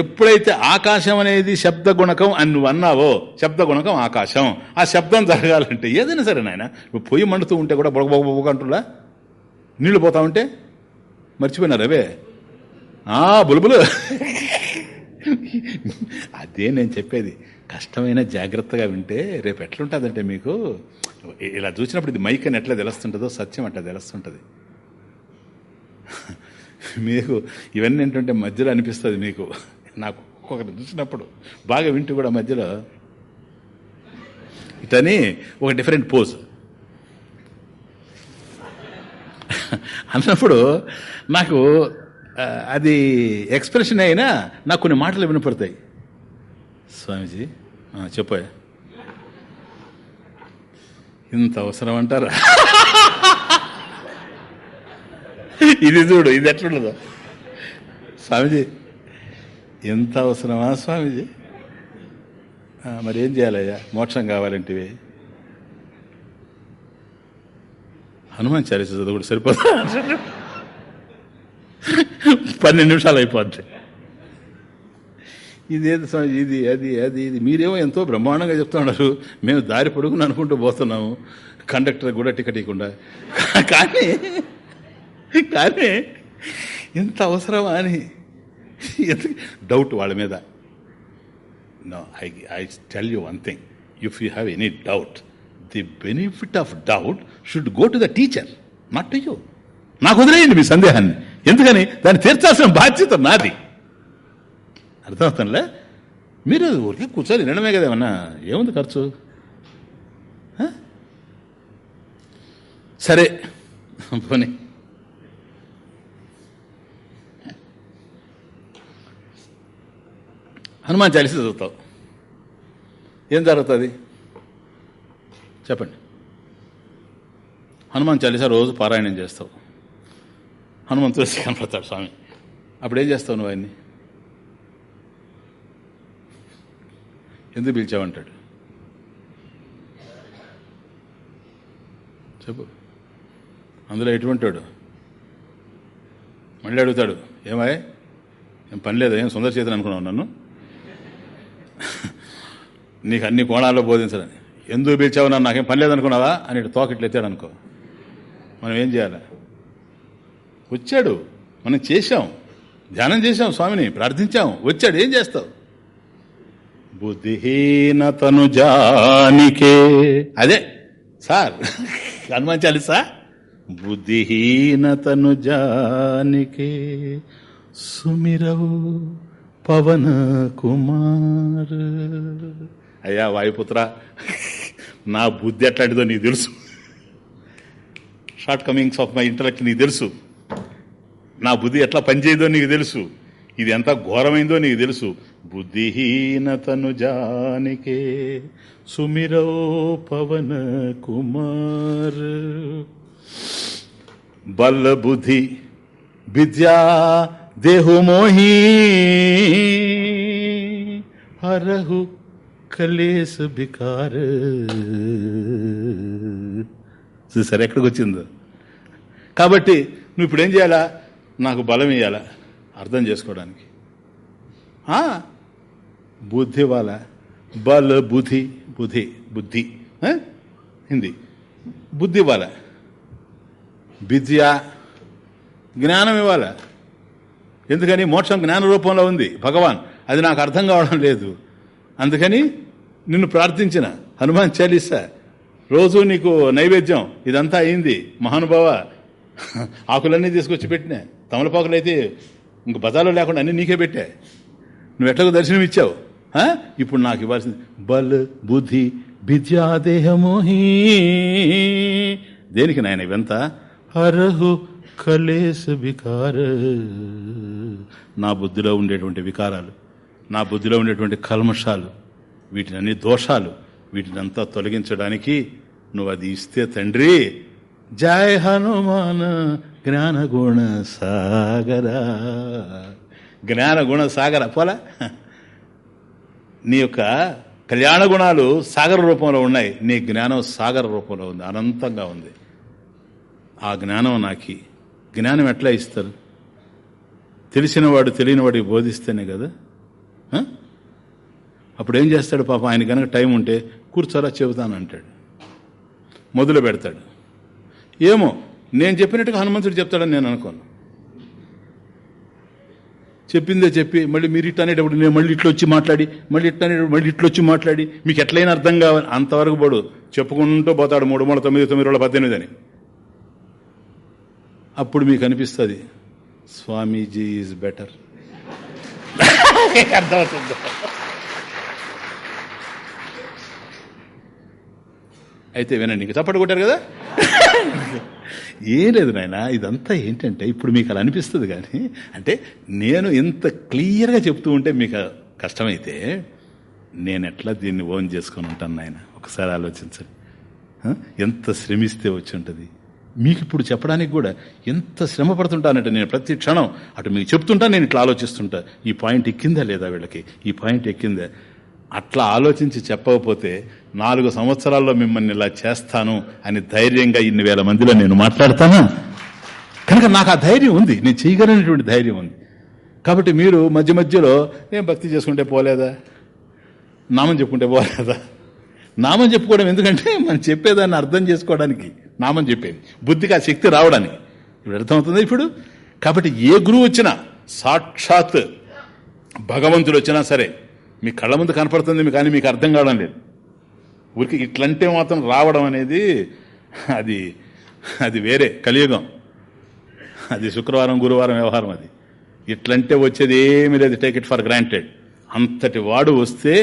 ఎప్పుడైతే ఆకాశం అనేది శబ్ద గుణకం అని నువ్వు అన్నావో శబ్ద గుణకం ఆకాశం. ఆ శబ్దం జరగాలంటే ఏదైనా సరే నాయన నువ్వు పొయ్యి మండుతూ ఉంటే కూడా బొగ బొగ బొగ నీళ్ళు నీళ్ళు పోతా ఉంటే? మర్చిపోయినారు అవే ఆ బులుబులు. అదే నేను చెప్పేది. కష్టమైన జాగ్రత్తగా వింటే రేపు ఎట్లుంటుందంటే మీకు ఇలా చూసినప్పుడు ఇది మైక్ అని ఎట్లా తెలుస్తుంటుందో సత్యం అట్లా తెలుస్తుంటుంది. మీకు ఇవన్నీ ఏంటంటే మధ్యలో అనిపిస్తుంది మీకు. నాకు ఒక్కొక్కటి చూసినప్పుడు బాగా వింటూ కూడా మధ్యలో ఇతని ఒక డిఫరెంట్ పోజ్ అన్నప్పుడు నాకు అది ఎక్స్ప్రెషన్ అయినా నాకు కొన్ని మాటలు వినపడతాయి. స్వామీజీ ఆ, చెప్పాయా ఇంత అవసరం అంటారా? ఇది చూడు ఇది ఎట్లుండదు. స్వామిజీ ఎంత అవసరమా స్వామీజీ? మరి ఏం చేయాలయ్యా? మోక్షం కావాలంటివి. హనుమాన్ చాలీస చదువుడు సరిపోతా పన్నెండు నిమిషాలు అయిపోద్ది. ఇదేది స్వామి ఇది అది అది ఇది. మీరేమో ఎంతో బ్రహ్మాండంగా చెప్తా ఉన్నారు. మేము దారి పొడుగుని అనుకుంటూ పోతున్నాము. కండక్టర్ కూడా టికెట్ ఇవ్వకుండా కానీ కానీ ఎంత అవసరమా అని డౌట్ వాళ్ళ మీద. No I I tell you one thing if you have any doubt the benefit of doubt should go to the teacher not to you నాకు వదిలేయండి మీ సందేహాన్ని. ఎందుకని? దాన్ని తీర్చాల్సిన బాధ్యత నాది. అర్థమవుతుందిలే? మీరు ఊరికే కూర్చొని వినడమే కదా ఏమన్నా? ఏముంది ఖర్చు? సరే. పోనీ. హనుమాన్ చాలీస చదువుతావు. ఏం జరుగుతుంది? చెప్పండి. హనుమాన్ చాలీసా రోజు పారాయణం చేస్తావు. హనుమంతుడు కనపడతాడు స్వామి. అప్పుడు ఏం చేస్తావు నువ్వు ఆయన్ని? ఎందుకు పిలిచావంటాడు? చెప్పు. అందులో ఎటువంటి వాడు? మళ్ళీ అడుగుతాడు. ఏమాయ్? ఏం పని లేదా? ఏం సుందర చేతను అనుకున్నావు నన్ను? నీకు అన్ని కోణాల్లో బోధించాలని. ఎందుకు పిలిచావు నన్ను? నాకేం పని లేదనుకున్నావా? అని ఇటు తోక ఇట్లా ఎత్తాడు అనుకో. మనం ఏం చేయాలి? వచ్చాడు. మనం చేశాం. ధ్యానం చేశాం స్వామిని. ప్రార్థించాం. వచ్చాడు. ఏం చేస్తావు? బుద్ధిహీనతను జానికే. అదే. సార్. హనుమాన్ సార్ బుద్ధిహీనతను జానికే. సుమిరవు. పవన కుమార్. అయ్యా వాయుపుత్ర నా బుద్ధి ఎట్లాంటిదో నీకు తెలుసు. Shortcomings of my intellect నీకు తెలుసు. నా బుద్ధి ఎట్లా పనిచేయదో నీకు తెలుసు. ఇది ఎంత ఘోరమైందో నీకు తెలుసు. బుద్ధిహీనతను జానికే సుమిరో పవన కుమార్. బల్ల బుద్ధి విద్యా దేహుమోహి హరహు కలేశ బికార చూసారు ఎక్కడికి వచ్చిందో? కాబట్టి నువ్వు ఇప్పుడు ఏం చేయాలా? నాకు బలం ఇవ్వాలా అర్థం చేసుకోవడానికి. ఆ, బుద్ధి వాళ్ళ బల బుద్ధి బుద్ధి. బుద్ధి హిందీ. బుద్ధి వాళ్ళ విద్య. జ్ఞానం ఇవ్వాలా? ఎందుకని మోక్షం జ్ఞాన రూపంలో ఉంది భగవాన్. అది నాకు అర్థం కావడం లేదు. అందుకని నిన్ను ప్రార్థించిన హనుమాన్ చాలీస రోజు నీకు నైవేద్యం ఇదంతా అయింది మహానుభావ. ఆకులన్నీ తీసుకొచ్చి పెట్టినా. తమలపాకులు అయితే ఇంక బజార్లో లేకుండా అన్ని నీకే పెట్టా. నువ్వు ఎట్లకు దర్శనం ఇచ్చావు ఇప్పుడు నాకు ఇవ్వాల్సింది బల్ బుద్ధి విద్యాదేహమోహి దేనికి నాయన ఇవంతా? హరహు కలేశ వికార. నా బుద్ధిలో ఉండేటువంటి వికారాలు నా బుద్ధిలో ఉండేటువంటి కల్మషాలు వీటిని అన్ని దోషాలు వీటిని అంతా తొలగించడానికి నువ్వు అది ఇస్తే తండ్రి జయ హనుమాన జ్ఞాన గుణ సాగర. జ్ఞాన గుణ సాగర పోలా. నీ యొక్క కళ్యాణ గుణాలు సాగర రూపంలో ఉన్నాయి నీ జ్ఞానం సాగర రూపంలో ఉంది అనంతంగా ఉంది. ఆ జ్ఞానం నాకి జ్ఞానం ఎట్లా ఇస్తారు? తెలిసినవాడు తెలియనివాడికి బోధిస్తేనే కదా? అప్పుడు ఏం చేస్తాడు పాప? ఆయన కనుక టైం ఉంటే కూర్చోరా చెబుతాను అంటాడు. మొదలు పెడతాడు. ఏమో నేను చెప్పినట్టుగా హనుమంతుడు చెప్తాడని నేను అనుకోను. చెప్పిందే చెప్పి మళ్ళీ మీరు ఇట్లా అనేటప్పుడు నేను మళ్ళీ ఇట్లా వచ్చి మాట్లాడి మళ్ళీ ఇట్లా అనేటప్పుడు మళ్ళీ ఇట్లా వచ్చి మాట్లాడి మీకు ఎట్లయినా అర్థం కావాలి. అంతవరకు పోడు చెప్పుకుంటూ పోతాడు మూడు మూడు తొమ్మిది తొమ్మిది రోజుల పద్దెనిమిది అని. అప్పుడు మీకు అనిపిస్తుంది స్వామీజీ ఈజ్ బెటర్. అర్థమవుతుంది. అయితే వినండి ఇంక చప్పటి కొట్టారు కదా? ఏం లేదు నాయన ఇదంతా ఏంటంటే ఇప్పుడు మీకు అలా అనిపిస్తుంది కానీ అంటే నేను ఇంత క్లియర్గా చెప్తూ ఉంటే మీకు కష్టమైతే నేను ఎట్లా దీన్ని ఓన్ చేసుకొని ఉంటాను నాయన? ఒకసారి ఆలోచించండి? ఎంత శ్రమిస్తే వచ్చి ఉంటుంది? మీకు ఇప్పుడు చెప్పడానికి కూడా ఎంత శ్రమ పడుతుంటానంటే నేను ప్రతి క్షణం అటు మీకు చెప్తుంటా నేను ఇట్లా ఆలోచిస్తుంటా. ఈ పాయింట్ ఎక్కిందా లేదా వీళ్ళకి? ఈ పాయింట్ ఎక్కిందా? అట్లా ఆలోచించి చెప్పకపోతే నాలుగు సంవత్సరాల్లో మిమ్మల్ని ఇలా చేస్తాను అని ధైర్యంగా ఇన్ని వేల మందిలో నేను మాట్లాడతానా? కనుక నాకు ఆ ధైర్యం ఉంది. నేను చేయగలిగినటువంటి ధైర్యం ఉంది. కాబట్టి మీరు మధ్య మధ్యలో నేను భక్తి చేసుకుంటే పోలేదా? నామం చెప్పుకుంటే పోలేదా? నామం చెప్పుకోవడం ఎందుకంటే మనం చెప్పేదాన్ని అర్థం చేసుకోవడానికి. నామం చెప్పేది బుద్ధికి ఆ శక్తి రావడానికి ఇప్పుడు అర్థమవుతుంది ఇప్పుడు? కాబట్టి ఏ గురువు వచ్చినా సాక్షాత్ భగవంతుడు వచ్చినా సరే మీ కళ్ళ ముందు కనపడుతుంది కానీ మీకు అర్థం కావడం లేదు. ఊరికి ఇట్లంటే మాత్రం రావడం అనేది అది అది వేరే కలియుగం. అది శుక్రవారం గురువారం వ్యవహారం అది. ఇట్లంటే వచ్చేది ఏమీ లేదు టేక్ ఇట్ ఫర్ గ్రాంటెడ్ అంతటి వాడు వస్తే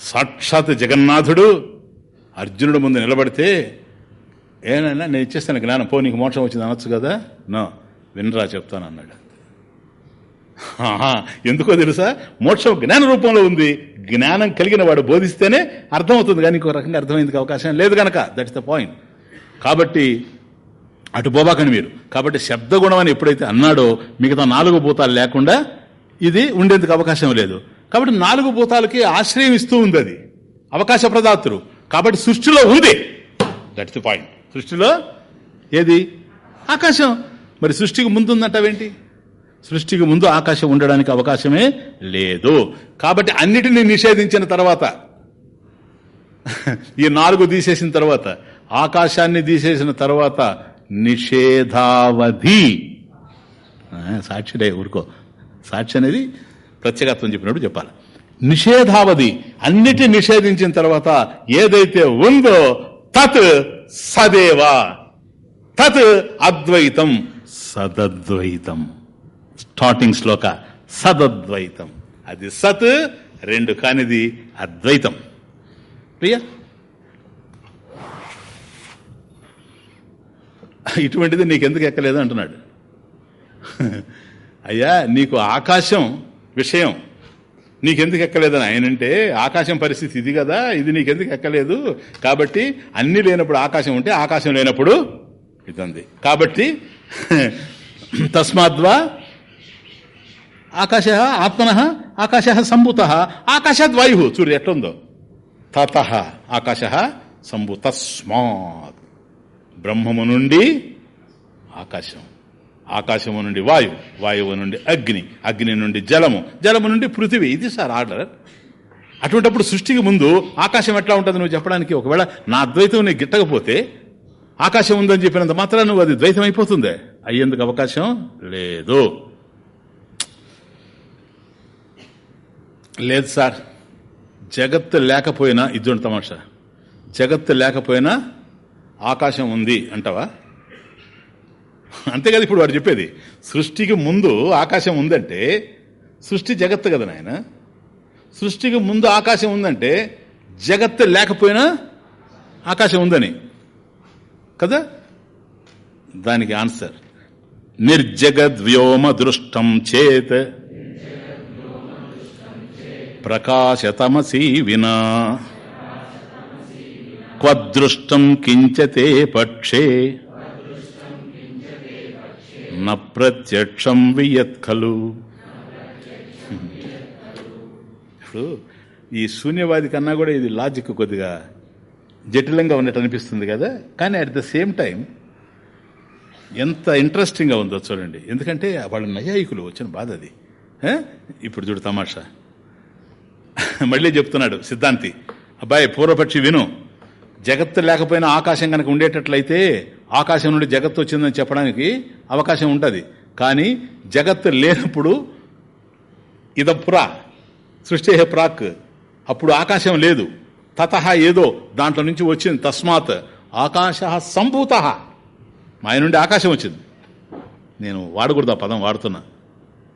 సాక్షాత్ జగన్నాథుడు అర్జునుడు ముందు నిలబడితే ఏనైనా నేను ఇచ్చేస్తాను జ్ఞానం పో నీకు మోక్షం వచ్చింది అనొచ్చు కదా? నో వినరా చెప్తాను అన్నాడు. ఎందుకో తెలుసా? మోక్షం జ్ఞాన రూపంలో ఉంది. జ్ఞానం కలిగిన వాడు బోధిస్తేనే అర్థమవుతుంది. కానీ ఇంకో రకంగా అర్థమైంది అవకాశం లేదు కనుక దట్స్ ద పాయింట్ కాబట్టి అటు పోబాకని మీరు. కాబట్టి శబ్దగుణం అని ఎప్పుడైతే అన్నాడో మిగతా నాలుగు భూతాలు లేకుండా ఇది ఉండేందుకు అవకాశం లేదు. కాబట్టి నాలుగు భూతాలకి ఆశ్రయం ఇస్తూ ఉంది అది. అవకాశ ప్రదాతులు కాబట్టి సృష్టిలో ఉంది. దట్స్ ది పాయింట్ సృష్టిలో ఏది? ఆకాశం. మరి సృష్టికి ముందు ఉందంటావేంటి సృష్టికి ముందు ఆకాశం ఉండడానికి అవకాశమే లేదు. కాబట్టి అన్నిటినీ నిషేధించిన తర్వాత ఈ నాలుగు తీసేసిన తర్వాత ఆకాశాన్ని తీసేసిన తర్వాత నిషేధావధి. ఆ, సాక్షిడే ఊరుకో. సాక్షి అనేది ప్రత్యేకత్వం చెప్పినప్పుడు చెప్పాలి. నిషేధావధి. అన్నిటి నిషేధించిన తర్వాత ఏదైతే ఉందో తత్ సదేవా. తత్ అద్వైతం. సదద్వైతం. స్టార్టింగ్ శ్లోక సదద్వైతం. అది సత్ రెండు కానిది అద్వైతం. ప్రియ? ఇటువంటిది నీకెందుకు ఎక్కలేదు అంటున్నాడు. అయ్యా నీకు ఆకాశం విషయం. నీకెందుకు ఎక్కలేదని? ఆయనంటే ఆకాశం పరిస్థితి ఇది కదా ఇది నీకెందుకు ఎక్కలేదు? కాబట్టి అన్ని లేనప్పుడు ఆకాశం ఉంటే ఆకాశం లేనప్పుడు ఇదంది. కాబట్టి తస్మాద్వా ఆకాశ ఆత్మన ఆకాశ సంభూత ఆకాశాద్ వాయు చూడు ఎట్లుందో. తత ఆకాశ సంభూ తస్మాత్ బ్రహ్మము నుండి ఆకాశం. ఆకాశము నుండి వాయువు వాయువు నుండి అగ్ని అగ్ని నుండి జలము జలము నుండి పృథివీ. ఇది సార్ ఆర్డర్. అటువంటిప్పుడు సృష్టికి ముందు ఆకాశం ఎట్లా ఉంటుంది నువ్వు చెప్పడానికి? ఒకవేళ నా ద్వైతం నీకు గిట్టకపోతే ఆకాశం ఉందని చెప్పినంత మాత్రం నువ్వు అది ద్వైతం అయిపోతుందే అయ్యేందుకు అవకాశం లేదు. లేదు సార్. జగత్తు లేకపోయినా ఇద్దరు తమాషా. జగత్తు లేకపోయినా ఆకాశం ఉంది అంటావా? అంతే కదా ఇప్పుడు వాడు చెప్పేది? సృష్టికి ముందు ఆకాశం ఉందంటే సృష్టి జగత్తు కదా నాయన? సృష్టికి ముందు ఆకాశం ఉందంటే జగత్తు లేకపోయినా ఆకాశం ఉందని. కదా? దానికి ఆన్సర్. నిర్జగద్వ్యోమ దృష్టం చేత్ ప్రకాశతమసీ వినా. క్వదృష్టం కించతే పక్షే. న ప్రత్యక్షం వియత్ ఖలు ఇప్పుడు ఈ శూన్యవాది కన్నా కూడా ఇది లాజిక్ కొద్దిగా జటిలంగా ఉన్నట్టు అనిపిస్తుంది కదా. కానీ అట్ ద సేమ్ టైం ఎంత ఇంట్రెస్టింగ్గా ఉందో చూడండి. ఎందుకంటే వాళ్ళ నయాయికులు వచ్చిన బాధ అది. ఇప్పుడు చూడు తమాషా. మళ్ళీ చెప్తున్నాడు సిద్ధాంతి అబ్బాయి పూర్వపక్షి విను. జగత్తు లేకపోయినా ఆకాశం కనుక ఉండేటట్లయితే ఆకాశం నుండి జగత్తు వచ్చిందని చెప్పడానికి అవకాశం ఉంటుంది. కానీ జగత్తు లేనప్పుడు ఇదపురా సృష్టి హే ప్రాక్ అప్పుడు ఆకాశం లేదు. తత ఏదో దాంట్లో నుంచి వచ్చింది తస్మాత్ ఆకాశ సంభూత. మాయ నుండి ఆకాశం వచ్చింది. నేను వాడకూడదు ఆ పదం వాడుతున్నా.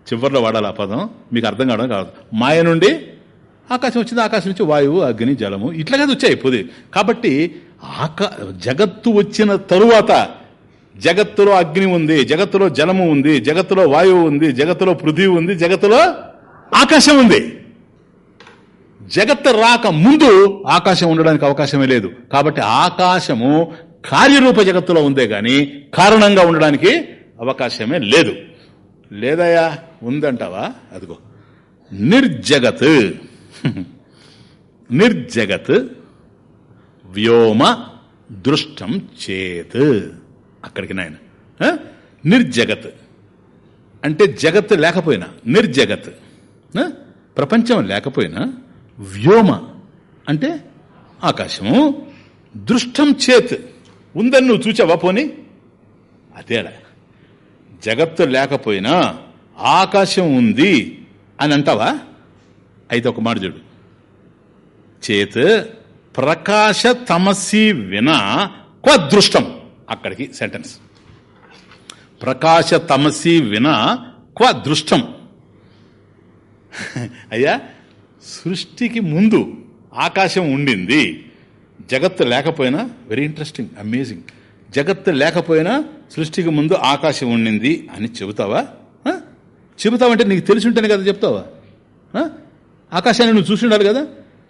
చివరిలో వాడాలి ఆ పదం మీకు అర్థం కావడం కాదు. మాయ నుండి ఆకాశం వచ్చింది? ఆకాశం నుంచి వాయువు అగ్ని జలము ఇట్లా కదా వచ్చాయి పొది కాబట్టి ఆకా జగత్తు వచ్చిన తరువాత జగత్తులో అగ్ని ఉంది జగత్తులో జలము ఉంది జగత్తులో వాయువు ఉంది జగత్తులో పృథివీ ఉంది జగత్తులో ఆకాశం ఉంది. జగత్తు రాక ముందు ఆకాశం ఉండడానికి అవకాశమే లేదు. కాబట్టి ఆకాశము కార్యరూప జగత్తులో ఉందే గాని కారణంగా ఉండడానికి అవకాశమే లేదు. లేదయా ఉందంటావా? అదిగో. నిర్జగత్. నిర్జగత్ వ్యోమ దృష్టం చేత్. అక్కడికి నాయన. నిర్జగత్. అంటే జగత్ లేకపోయినా నిర్జగత్. ప్రపంచం లేకపోయినా వ్యోమ. అంటే ఆకాశము దృష్టం చేత్. ఉందని నువ్వు చూచావా పోని? అదేలా జగత్తు లేకపోయినా ఆకాశం ఉంది అని అంటావా? అయితే ఒక మాట చూడు. చేత్ ప్రకాశ తమసి విన క్వదృష్టం. అక్కడికి సెంటెన్స్ ప్రకాశ తమసి విన క్వదృష్టం. అయ్యా సృష్టికి ముందు ఆకాశం ఉండింది. జగత్తు లేకపోయినా వెరీ ఇంట్రెస్టింగ్ అమేజింగ్ జగత్తు లేకపోయినా సృష్టికి ముందు ఆకాశం ఉండింది అని చెబుతావా? చెబుతావంటే నీకు తెలిసి ఉంటేనే కదా చెప్తావా? ఆకాశాన్ని నువ్వు చూసి ఉండాలి కదా?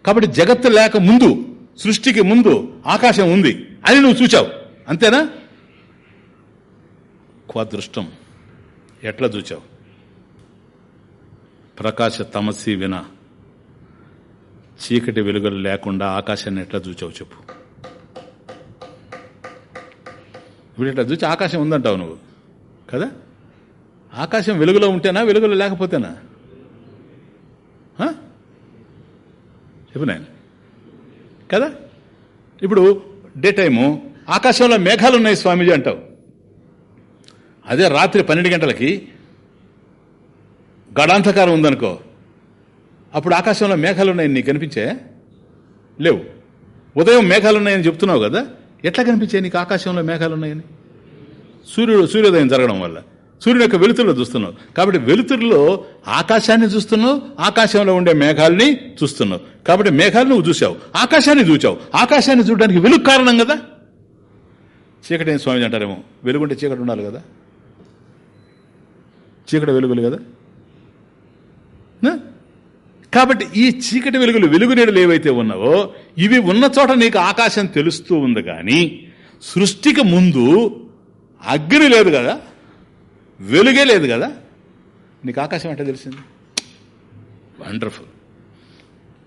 కాబట్టి జగత్తు లేక ముందు సృష్టికి ముందు ఆకాశం ఉంది. అని నువ్వు చూచావు. అంతేనా? క్వాదృష్టం. ఎట్లా చూచావు? ప్రకాశ తమసి విన చీకటి వెలుగులు లేకుండా ఆకాశాన్ని ఎట్లా చూచావు చెప్పు. ఇప్పుడు ఇట్లా చూచి ఆకాశం ఉందంటావు నువ్వు. కదా? ఆకాశం వెలుగులో ఉంటేనా వెలుగులో లేకపోతేనా? ఆ? కదా? ఇప్పుడు డే టైము ఆకాశంలో మేఘాలు ఉన్నాయి స్వామీజీ అంటావు. అదే రాత్రి పన్నెండు గంటలకి గడాంధకారం ఉందనుకో అప్పుడు ఆకాశంలో మేఘాలు ఉన్నాయని నీకు కనిపించే లేవు. ఉదయం మేఘాలు ఉన్నాయని చెప్తున్నావు కదా ఎట్లా కనిపించాయి నీకు ఆకాశంలో మేఘాలు ఉన్నాయని? సూర్యుడు సూర్యోదయం జరగడం వల్ల. సూర్యుడు యొక్క వెలుతురులో చూస్తున్నావు. కాబట్టి వెలుతురులో ఆకాశాన్ని చూస్తున్నావు ఆకాశంలో ఉండే మేఘాలని చూస్తున్నావు. కాబట్టి మేఘాలు నువ్వు చూసావు ఆకాశాన్ని చూచావు. ఆకాశాన్ని చూడడానికి వెలుగు కారణం కదా? చీకటి స్వామి అంటారేమో వెలుగుంటే చీకటి ఉండాలి కదా? చీకటి వెలుగులు కదా? కాబట్టి ఈ చీకటి వెలుగులు వెలుగు నీడలు ఏవైతే ఉన్నావో ఇవి ఉన్న చోట నీకు ఆకాశం తెలుస్తూ ఉంది కానీ సృష్టికి ముందు అగ్ని లేదు కదా? వెలుగే లేదు కదా? నీకు ఆకాశం అంటే తెలిసింది? వండర్ఫుల్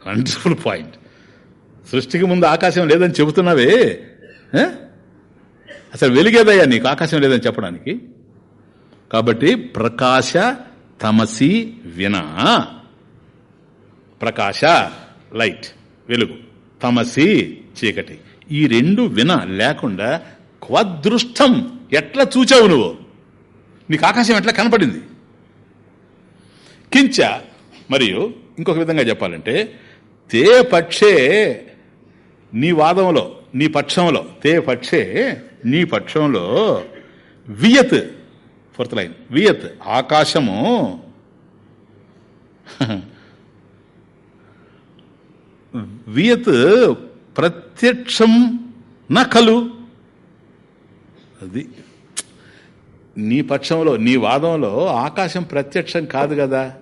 వండర్ఫుల్ పాయింట్ సృష్టికి ముందు ఆకాశం లేదని చెబుతున్నావే? అసలు వెలుగేదయ్యా నీకు ఆకాశం లేదని చెప్పడానికి? కాబట్టి ప్రకాశ తమసి విన. ప్రకాశ లైట్ వెలుగు. తమసి చీకటి. ఈ రెండు విన లేకుండా క్వదృష్టం ఎట్లా చూచావు నువ్వు? నీకు ఆకాశం ఎట్లా కనపడింది? కించ. మరియు ఇంకొక విధంగా చెప్పాలంటే తే పక్షే నీ వాదంలో నీ పక్షంలో తే పక్షే నీ పక్షంలో వియత్. Fourth line. వియత్ ఆకాశము. వియత్ ప్రత్యక్షం నకలు. అది నీ పక్షంలో నీ వాదంలో ఆకాశం ప్రత్యక్షం కాదు కదా?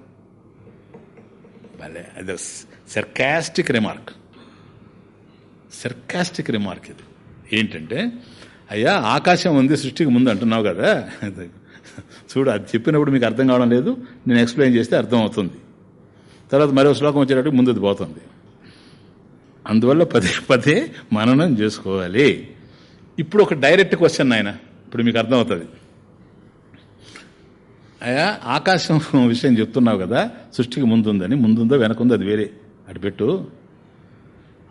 భలే అది సర్కాస్టిక్ రిమార్క్ సర్కాస్టిక్ రిమార్క్ ఇది. ఏంటంటే అయ్యా ఆకాశం ఉంది సృష్టికి ముందు అంటున్నావు కదా? చూడు అది చెప్పినప్పుడు మీకు అర్థం కావడం లేదు నేను ఎక్స్ప్లెయిన్ చేస్తే అర్థం అవుతుంది. తర్వాత మరో శ్లోకం వచ్చేటప్పుడు ముందు పోతుంది. అందువల్ల పదే పదే మననం చేసుకోవాలి. ఇప్పుడు ఒక డైరెక్ట్ క్వశ్చన్ ఆయన ఇప్పుడు మీకు అర్థమవుతుంది అయ్యా ఆకాశం విషయం చెప్తున్నావు కదా సృష్టికి ముందుందని ముందుందో వెనకుందో అది వేరే. అటు పెట్టు.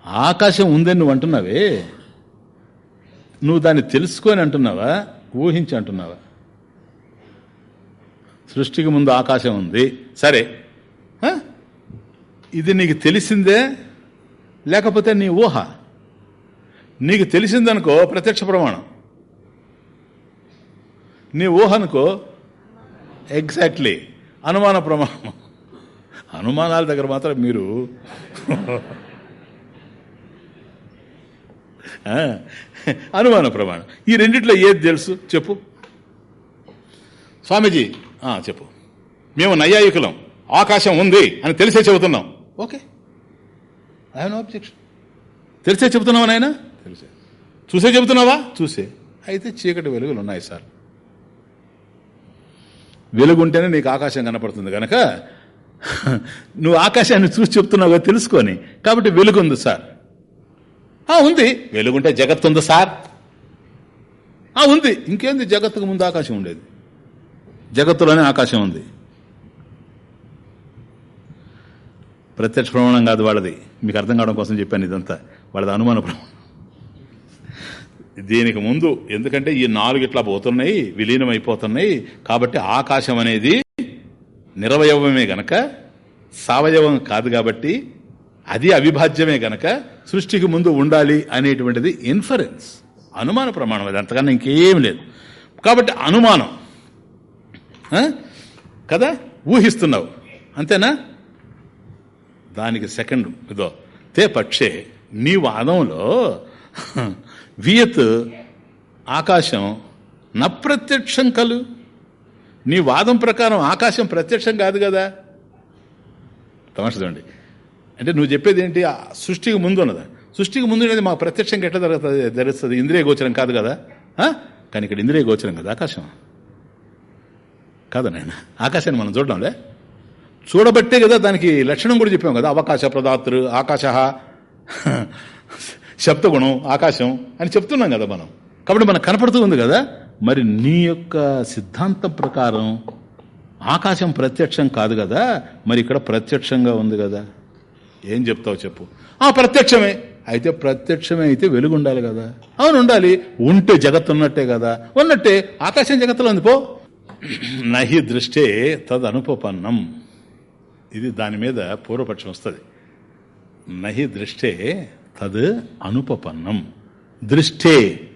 ఆకాశం ఉందని నువ్వు అంటున్నావే? నువ్వు దాన్ని తెలుసుకొని అంటున్నావా? ఊహించి అంటున్నావా? సృష్టికి ముందు ఆకాశం ఉంది. సరే. ఇది నీకు తెలిసిందే? లేకపోతే నీ ఊహ? నీకు తెలిసిందనుకో ప్రత్యక్ష ప్రమాణం. నీ ఊహ అనుకో ఎగ్జాక్ట్లీ అనుమాన ప్రమాణం. అనుమానాల దగ్గర మాత్రం మీరు అనుమాన ప్రమాణం. ఈ రెండిట్లో ఏది తెలుసు? చెప్పు. స్వామీజీ చెప్పు. మేము నైయాయికులం. ఆకాశం ఉంది అని తెలిసే చెబుతున్నాం. ఓకే. ఐ నో అబ్జెక్షన్ తెలిసే చెబుతున్నావా నాయన? తెలిసే. చూసే చెబుతున్నావా? చూసే. అయితే చీకటి వెలుగులు ఉన్నాయి సార్. వెలుగుంటేనే నీకు ఆకాశం కనపడుతుంది కనుక నువ్వు ఆకాశాన్ని చూసి చెప్తున్నావు తెలుసుకొని. కాబట్టి వెలుగుంది సార్. ఆ, ఉంది. వెలుగుంటే జగత్తు ఉంది సార్. ఆ, ఉంది. ఇంకేంది? జగత్తుకు ముందు ఆకాశం ఉండేది. జగత్తులోనే ఆకాశం ఉంది. ప్రత్యక్ష ప్రమాణం కాదు వాళ్ళది. మీకు అర్థం కావడం కోసం చెప్పాను ఇదంతా. వాళ్ళది అనుమాన ప్రమాణం. దీనికి ముందు ఎందుకంటే ఈ నాలుగు ఇట్లా పోతున్నాయి విలీనం అయిపోతున్నాయి కాబట్టి ఆకాశం అనేది నిరవయవమే గనక సవయవం కాదు కాబట్టి అది అవిభాజ్యమే గనక సృష్టికి ముందు ఉండాలి అనేటువంటిది ఇన్ఫరెన్స్ అనుమాన ప్రమాణం అది. అంతకన్నా ఇంకేం లేదు. కాబట్టి అనుమానం. కదా? ఊహిస్తున్నావు. అంతేనా? దానికి సెకండ్ ఇదో. తే పక్షే నీ వాదంలో వియత్ ఆకాశం నప్రత్యక్షం కలు. నీ వాదం ప్రకారం ఆకాశం ప్రత్యక్షం కాదు కదా? తమాష అంటే నువ్వు చెప్పేది ఏంటి? ఆ సృష్టికి ముందు ఉన్నదా? సృష్టికి ముందు అనేది మాకు ప్రత్యక్షంగా ఎట్లా జరుగుతుంది? జరుగుతుంది ఇంద్రియ గోచరం కాదు కదా? కానీ ఇక్కడ ఇంద్రియ గోచరం కదా ఆకాశం? కాదు నాయన ఆకాశాన్ని మనం చూడడంలే చూడబట్టే కదా దానికి లక్షణం కూడా చెప్పాం కదా అవకాశ ప్రదాతృ ఆకాశ. శబ్దగుణం ఆకాశం అని చెప్తున్నాం కదా మనం. కాబట్టి మనకు కనపడుతూ ఉంది కదా మరి నీ యొక్క సిద్ధాంతం ప్రకారం ఆకాశం ప్రత్యక్షం కాదు కదా మరి ఇక్కడ ప్రత్యక్షంగా ఉంది కదా. ఏం చెప్తావు చెప్పు. ఆ ప్రత్యక్షమే. అయితే ప్రత్యక్షమే అయితే వెలుగు ఉండాలి కదా. అవును ఉండాలి. ఉంటే జగత్ ఉన్నట్టే కదా. ఉన్నట్టే ఆకాశం జగత్తులో ఉంది పో. నహి దృష్టే తదనుపపన్నం. ఇది దాని మీద పూర్వపక్షం వస్తుంది. నహి దృష్టే తద్ అనుపపన్నం. దృష్టే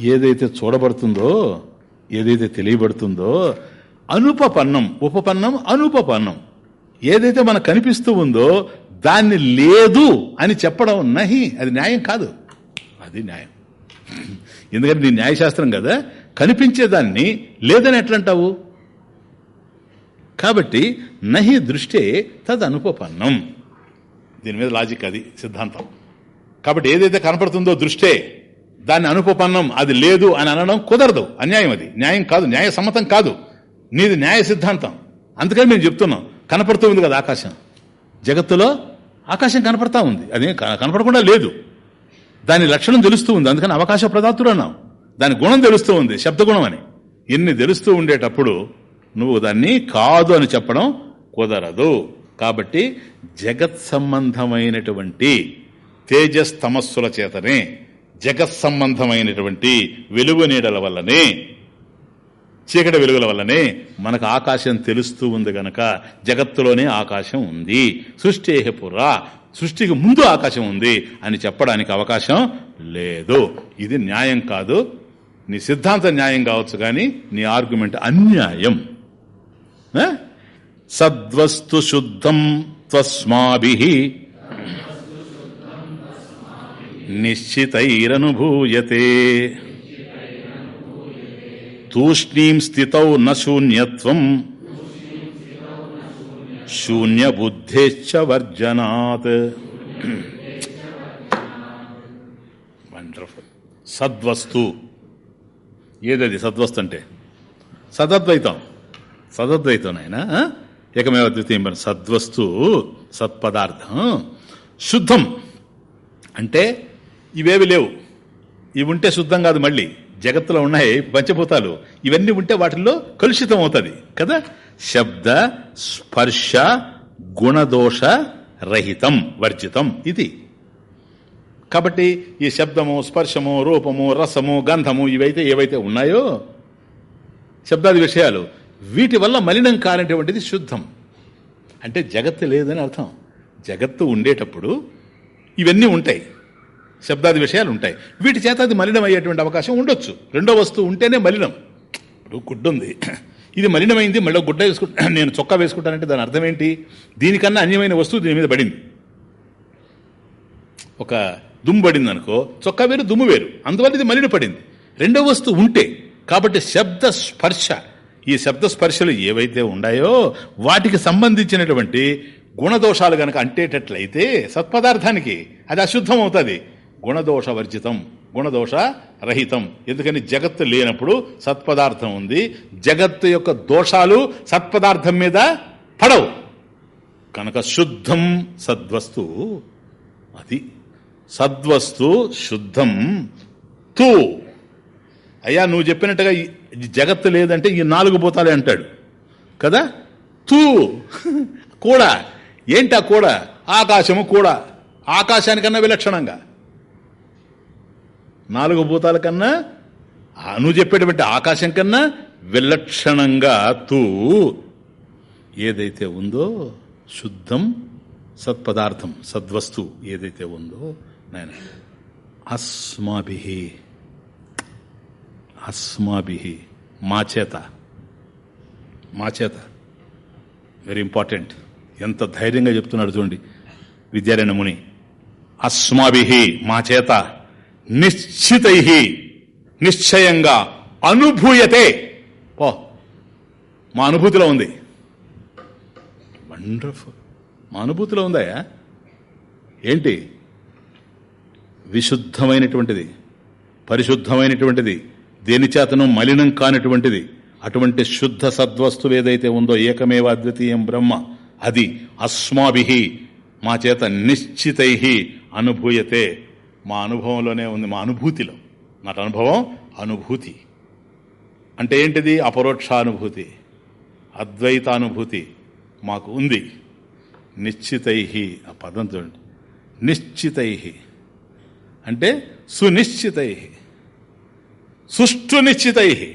ఏదైతే చూడబడుతుందో ఏదైతే తెలియబడుతుందో అనుపపన్నం ఉపపన్నం అనుపపన్నం. ఏదైతే మనకు కనిపిస్తూ ఉందో దాన్ని లేదు అని చెప్పడం నహి అది న్యాయం కాదు. అది న్యాయం. ఎందుకంటే నీ న్యాయశాస్త్రం కదా. కనిపించేదాన్ని లేదని ఎట్లంటావు? కాబట్టి నహి దృష్టే తద్ అనుపపన్నం దీని మీద లాజిక్ అది సిద్ధాంతం. కాబట్టి ఏదైతే కనపడుతుందో దృష్టే దాన్ని అనుపపన్నం అది లేదు అని అనడం కుదరదు. అన్యాయం అది. న్యాయం కాదు. న్యాయ సమ్మతం కాదు. నీది న్యాయ సిద్ధాంతం. అందుకని మేము చెప్తున్నాం. కనపడుతూ ఉంది కదా ఆకాశం. జగత్తులో ఆకాశం కనపడతా ఉంది. అది కనపడకుండా లేదు. దాని లక్షణం తెలుస్తూ ఉంది. అందుకని అవకాశ ప్రదాతుడు అన్నాం. దాని గుణం తెలుస్తూ ఉంది. శబ్దగుణం అని. ఇన్ని తెలుస్తూ ఉండేటప్పుడు నువ్వు దాన్ని కాదు అని చెప్పడం కుదరదు. కాబట్టి జగత్ సంబంధమైనటువంటి తేజస్ తమస్సుల చేతనే జగత్ సంబంధమైనటువంటి వెలుగు నీడల వల్లనే చీకటి వెలుగుల వల్లనే మనకు ఆకాశం తెలుస్తూ ఉంది గనక జగత్తులోనే ఆకాశం ఉంది. సృష్టిపురా సృష్టికి ముందు ఆకాశం ఉంది అని చెప్పడానికి అవకాశం లేదు. ఇది న్యాయం కాదు నీ సిద్ధాంత న్యాయం కావచ్చు కానీ నీ ఆర్గ్యుమెంట్ అన్యాయం. సద్వస్తు శుద్ధం త్వస్మాభి. నిశ్చితైరనుభూయతే తూష్ణీం స్థితౌ నూన్యత్వం శూన్యబుద్ధేశ్చ వర్జనాత్ వండర్ఫుల్ సద్వస్తు. ఏదది సద్వస్తు అంటే సదద్వైతం సదద్వైతం ఆయన ఏకమేవ ద్వితీయం సద్వస్తు సత్పదార్థం. శుద్ధం. అంటే ఇవేవి లేవు. ఇవి ఉంటే శుద్ధం కాదు మళ్ళీ. జగత్తులో ఉన్నాయి పంచభూతాలు. ఇవన్నీ ఉంటే వాటిల్లో కలుషితం అవుతుంది. కదా? శబ్ద స్పర్శ గుణదోష రహితం వర్జితం. ఇది. కాబట్టి ఈ శబ్దము స్పర్శము రూపము రసము గంధము ఇవైతే ఏవైతే ఉన్నాయో శబ్దాది విషయాలు వీటి వల్ల మలినం కానటువంటిది శుద్ధం. అంటే జగత్తు లేదని అర్థం. జగత్తు ఉండేటప్పుడు ఇవన్నీ ఉంటాయి. శబ్దాది విషయాలు ఉంటాయి వీటి చేత అది మలినం అయ్యేటువంటి అవకాశం ఉండొచ్చు. రెండో వస్తువు ఉంటేనే మలినం. ఇప్పుడు గుడ్డు ఉంది ఇది మలినమైంది మళ్ళీ గుడ్డ వేసుకుంటా నేను చొక్కా వేసుకుంటానంటే దాని అర్థం ఏంటి దీనికన్నా అన్యమైన వస్తువు దీని మీద పడింది. ఒక దుమ్ము పడింది అనుకో చొక్కా వేరు దుమ్ము వేరు. అందువల్ల ఇది మలిన పడింది రెండో వస్తువు ఉంటే కాబట్టి శబ్ద స్పర్శ. ఈ శబ్ద స్పర్శలు ఏవైతే ఉన్నాయో వాటికి సంబంధించినటువంటి గుణదోషాలు కనుక అంటేటట్లయితే సత్పదార్థానికి అది అశుద్ధం అవుతుంది గుణదోష వర్జితం గుణదోష రహితం ఎందుకని జగత్తు లేనప్పుడు సత్పదార్థం ఉంది. జగత్తు యొక్క దోషాలు సత్పదార్థం మీద పడవు. కనుక శుద్ధం సద్వస్తు అది సద్వస్తు శుద్ధం తూ. అయ్యా నువ్వు చెప్పినట్టుగా జగత్తు లేదంటే ఈ నాలుగు పోతాలే అంటాడు. కదా? తూ. కూడా. ఏంటా కూడా? ఆకాశము కూడా. ఆకాశానికన్నా విలక్షణంగా. నాలుగు భూతాల కన్నా అను నువ్వు చెప్పేటువంటి ఆకాశం కన్నా విలక్షణంగా తూ ఏదైతే ఉందో శుద్ధం సత్పదార్థం సద్వస్తు ఏదైతే ఉందో నాయన అస్మాభి అస్మాభి మా చేత మా చేత. వెరీ ఇంపార్టెంట్ ఎంత ధైర్యంగా చెప్తున్నాడు చూడండి విద్యారాయణ ముని అస్మాభి మా చేత. నిశ్చితై నిశ్చయంగా అనుభూయతే. ఓ మా అనుభూతిలో ఉంది. వండర్ఫుల్ మా అనుభూతిలో ఉందాయా ఏంటి? విశుద్ధమైనటువంటిది పరిశుద్ధమైనటువంటిది దేని చేతను మలినం కానటువంటిది అటువంటి శుద్ధ సద్వస్తువు ఏదైతే ఉందో ఏకమేవ అద్వితీయం బ్రహ్మ అది అస్మాభి మా చేత నిశ్చితై అనుభూయతే. మా అనుభవంలోనే ఉంది మా అనుభూతిలో. నాటి అనుభవం అనుభూతి. అంటే ఏంటిది? అపరోక్షానుభూతి. అద్వైతానుభూతి మాకు ఉంది. నిశ్చితై ఆ పదం చూడండి. నిశ్చితై అంటే సునిశ్చితై సుష్ఠు నిశ్చితై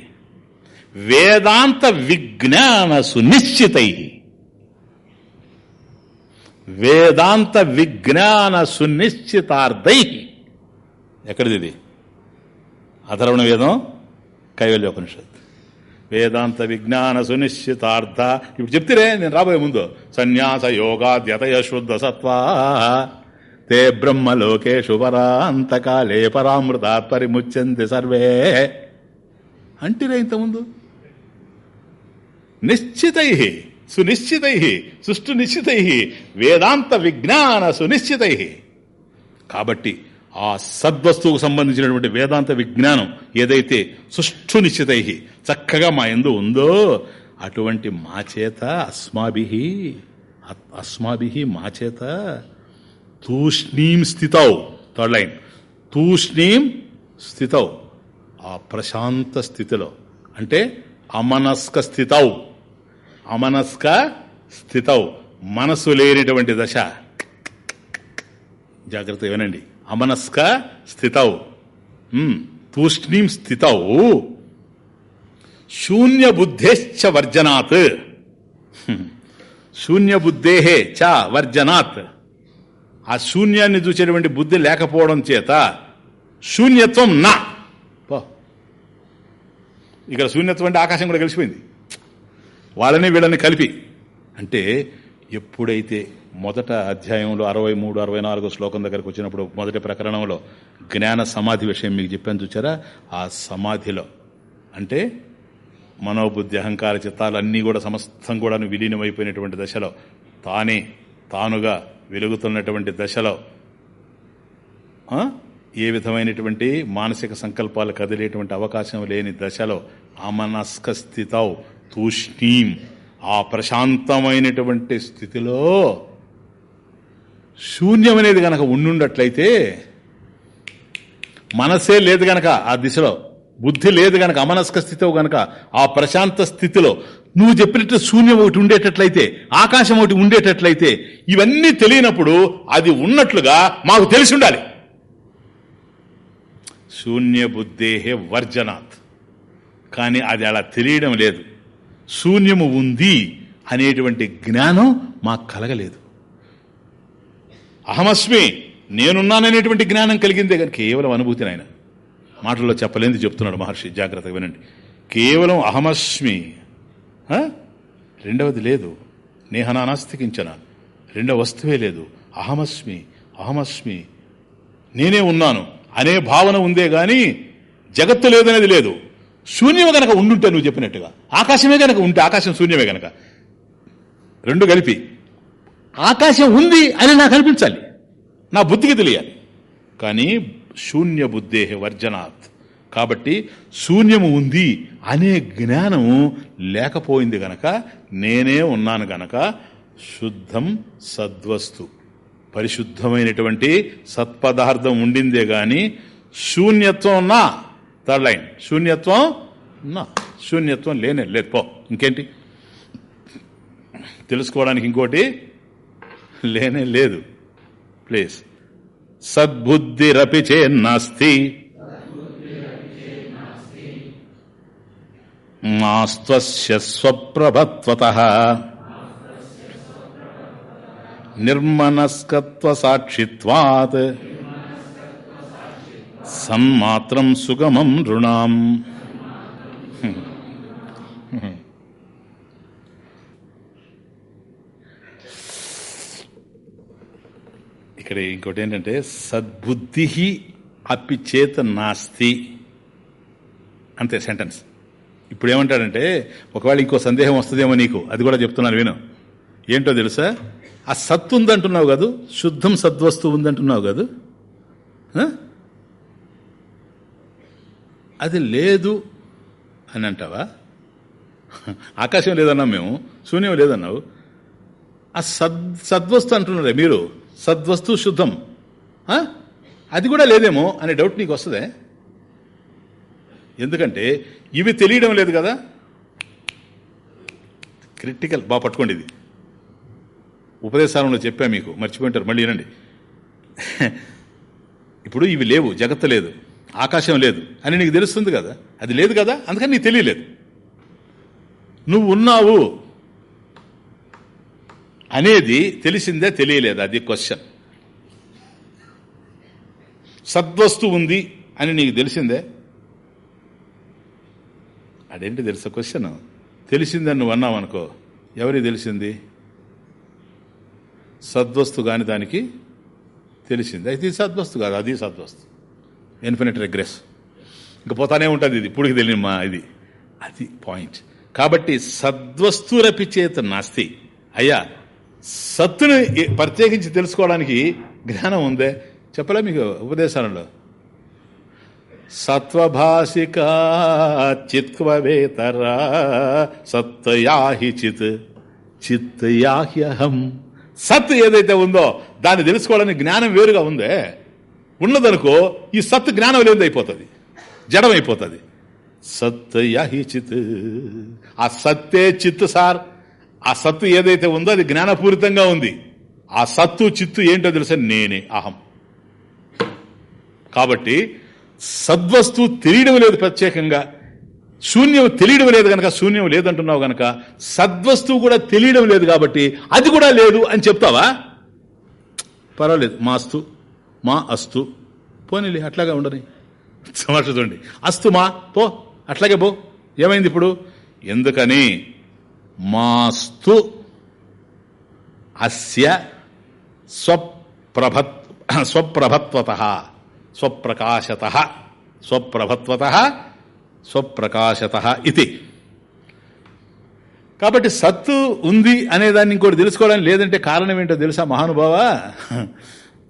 వేదాంత విజ్ఞాన సునిశ్చితై వేదాంత విజ్ఞాన సునిశ్చితార్థై ఎక్కడిది ఇది? అధర్వణ వేదం కైవల్యోపనిషత్ వేదాంత విజ్ఞాన సునిశ్చితార్థ. ఇప్పుడు చెప్తిరే నేను రాబోయే ముందు. సన్యాస యోగాద్యతయ శుద్ధ సత్వా తే బ్రహ్మలోకేషు పరాంతకాలే పరామృతాత్ పరిముచ్యంతి సర్వే. అంటిరే ఇంతకుముందు నిశ్చితై సునిశ్చితై సుష్టు నిశ్చితై వేదాంత విజ్ఞాన సునిశ్చితై. కాబట్టి ఆ సద్వస్తువుకు సంబంధించినటువంటి వేదాంత విజ్ఞానం ఏదైతే సుష్ఠు నిశ్చితై చక్కగా మా ఎందు ఉందో అటువంటి మా చేత అస్మాభి అస్మాభి మా చేత తూష్ణీం స్థితౌ థర్డ్ లైన్. తూష్ణీం స్థితౌ ఆ ప్రశాంత స్థితిలో. అంటే అమనస్క స్థితౌ అమనస్క స్థితౌ మనసు లేనిటువంటి దశ. జాగ్రత్త వినండి. అమనస్క స్థితౌ. తూష్ణీం స్థితౌ. శూన్య బుద్ధేశ్చ వర్జనాత్. శూన్య బుద్ధే చ వర్జనాత్. ఆ శూన్యాన్ని చూసేటువంటి బుద్ధి లేకపోవడం చేత శూన్యత్వం నా. ఇక్కడ శూన్యత్వం అంటే ఆకాశం కూడా కలిసిపోయింది. వాళ్ళని వీళ్ళని కలిపి. అంటే ఎప్పుడైతే మొదట అధ్యాయంలో అరవై మూడు అరవై నాలుగో శ్లోకం దగ్గరకు వచ్చినప్పుడు మొదటి ప్రకరణంలో జ్ఞాన సమాధి విషయం మీకు చెప్పాను చూచారా? ఆ సమాధిలో. అంటే మనోబుద్ధి అహంకార చిత్తాలు అన్నీ కూడా సమస్తం కూడా విలీనమైపోయినటువంటి దశలో తానే తానుగా వెలుగుతున్నటువంటి దశలో ఏ విధమైనటువంటి మానసిక సంకల్పాలు కదిలేటువంటి అవకాశం లేని దశలో అమనస్క స్థితౌ తూష్ణీం ఆ ప్రశాంతమైనటువంటి స్థితిలో శూన్యం అనేది గనక ఉండుండట్లయితే మనసే లేదు గనక ఆ దిశలో బుద్ధి లేదు గనక అమనస్క స్థితిలో గనక ఆ ప్రశాంత స్థితిలో నువ్వు చెప్పినట్టు శూన్యం ఒకటి ఉండేటట్లయితే ఆకాశం ఒకటి ఉండేటట్లయితే ఇవన్నీ తెలియనప్పుడు అది ఉన్నట్లుగా మాకు తెలిసి ఉండాలి. శూన్య బుద్ధేహే వర్జనాత్. కానీ అది అలా తెలియడం లేదు. శూన్యము ఉంది అనేటువంటి జ్ఞానం మాకు కలగలేదు. అహమస్మి నేనున్నాననేటువంటి జ్ఞానం కలిగిందే కానీ కేవలం అనుభూతి నాయన మాటల్లో చెప్పలేంది చెప్తున్నాడు మహర్షి జాగ్రత్తగా వినండి. కేవలం అహమస్మి రెండవది లేదు. నేహనానాస్తికించన రెండవ వస్తువే లేదు. అహమస్మి అహమస్మి నేనే ఉన్నాను అనే భావన ఉందే గాని జగత్తు లేదనేది లేదు. శూన్యమే గనక ఉండుంటే నువ్వు చెప్పినట్టుగా. ఆకాశమే గనక ఉంటే ఆకాశం శూన్యమే గనక. రెండు కలిపి. ఆకాశం ఉంది అని నాకు అనిపించాలి. నా బుద్ధికి తెలియాలి. కానీ శూన్య బుద్ధే వర్జనాత్. కాబట్టి శూన్యము ఉంది అనే జ్ఞానము లేకపోయింది గనక నేనే ఉన్నాను గనక శుద్ధం సద్వస్తు. పరిశుద్ధమైనటువంటి సత్పదార్థం ఉండిందే గాని శూన్యత్వం నా థర్డ్ లైన్ శూన్యత్వం నా శూన్యత్వం లేనే లేదు ఇంకేంటి? తెలుసుకోవడానికి ఇంకోటి లేనే లేదు. ప్లీజ్ సద్బుద్ధిరపి చేన్నాస్తి. మాస్త్వస్య స్వప్రభత్వత. నిర్మనస్కత్వ సాక్షిత్వాత్ సన్మాత్రం సుగమం రుణాం ఇక్కడ ఇంకోటి ఏంటంటే సద్బుద్ధి అపి చేత నాస్తి. అంతే సెంటెన్స్ ఇప్పుడు ఏమంటాడంటే ఒకవేళ ఇంకో సందేహం వస్తుందేమో నీకు అది కూడా చెప్తున్నాను విను. ఏంటో తెలుసా? ఆ సత్తు ఉందంటున్నావు కాదు? శుద్ధం సద్వస్తు ఉందంటున్నావు కాదు? అది లేదు అని అంటావా? ఆకాశం లేదన్నాం మేము శూన్యం లేదన్నావు. ఆ సద్ సద్వస్తు అంటున్నారే మీరు. సద్వస్తు శుద్ధం. అది కూడా లేదేమో అనే డౌట్ నీకు వస్తుందే? ఎందుకంటే ఇవి తెలియడం లేదు కదా? క్రిటికల్ బాగా పట్టుకోండి ఇది. ఉపదేశాలంలో చెప్పా మీకు మర్చిపోయింటారు మళ్ళీ వినండి. ఇప్పుడు ఇవి లేవు జగత్తు లేదు. ఆకాశం లేదు అని నీకు తెలుస్తుంది కదా? అది లేదు కదా? అందుకని నీకు తెలియలేదు. నువ్వు ఉన్నావు అనేది తెలిసిందే తెలియలేదు. అది క్వశ్చన్ సద్వస్తు ఉంది అని నీకు తెలిసిందే? అదేంటి తెలుసా క్వశ్చన్ తెలిసిందని నువ్వు అన్నావు అనుకో. ఎవరికి తెలిసింది? సద్వస్తు కాని దానికి తెలిసింది. అయితే ఇది సద్వస్తు కాదు అది సద్వస్తు. Infinite regress. ఇంకా పోతానే ఉంటుంది ఇది. ఇప్పుడుకి తెలియని మా ఇది. అది పాయింట్. కాబట్టి సద్వస్తురపి చేత నాస్తి. అయ్యా సత్తుని ప్రత్యేకించి తెలుసుకోవడానికి జ్ఞానం ఉందే. చెప్పలే మీకు ఉపదేశాలలో. సత్వభాషిక చిత్వవేతరా సత్యాహి చిత్. చిత్తయాహ్యహం సత్ ఏదైతే ఉందో దాన్ని తెలుసుకోవడానికి జ్ఞానం వేరుగా ఉందే. ఉన్నదనుకో ఈ సత్ జ్ఞానం లేదు అయిపోతుంది. జడమైపోతుంది సత్యాహి చిత్ ఆ సత్తే చిత్ సార్. ఆ సత్తు ఏదైతే ఉందో అది జ్ఞానపూరితంగా ఉంది. ఆ సత్తు చిత్తు ఏంటో తెలుసా? నేనే అహం. కాబట్టి సద్వస్తువు తెలియడం లేదు ప్రత్యేకంగా. శూన్యం తెలియడం లేదు కనుక శూన్యం లేదంటున్నావు గనక సద్వస్తువు కూడా తెలియడం లేదు కాబట్టి అది కూడా లేదు అని చెప్తావా? పర్వాలేదు మాస్తు. మా అస్తు. పోనీలే అట్లాగే ఉండని. సమస్య చూడండి అస్తు మా పో అట్లాగే పో. ఏమైంది ఇప్పుడు? ఎందుకని మాస్తు అస్య స్వప్రభత్ స్వప్రభత్వత స్వప్రకాశత స్వప్రభత్వత స్వప్రకాశత ఇది. కాబట్టి సత్తు ఉంది అనేదాన్ని ఇంకోటి తెలుసుకోవడానికి లేదంటే కారణం ఏంటో తెలుసా మహానుభావ?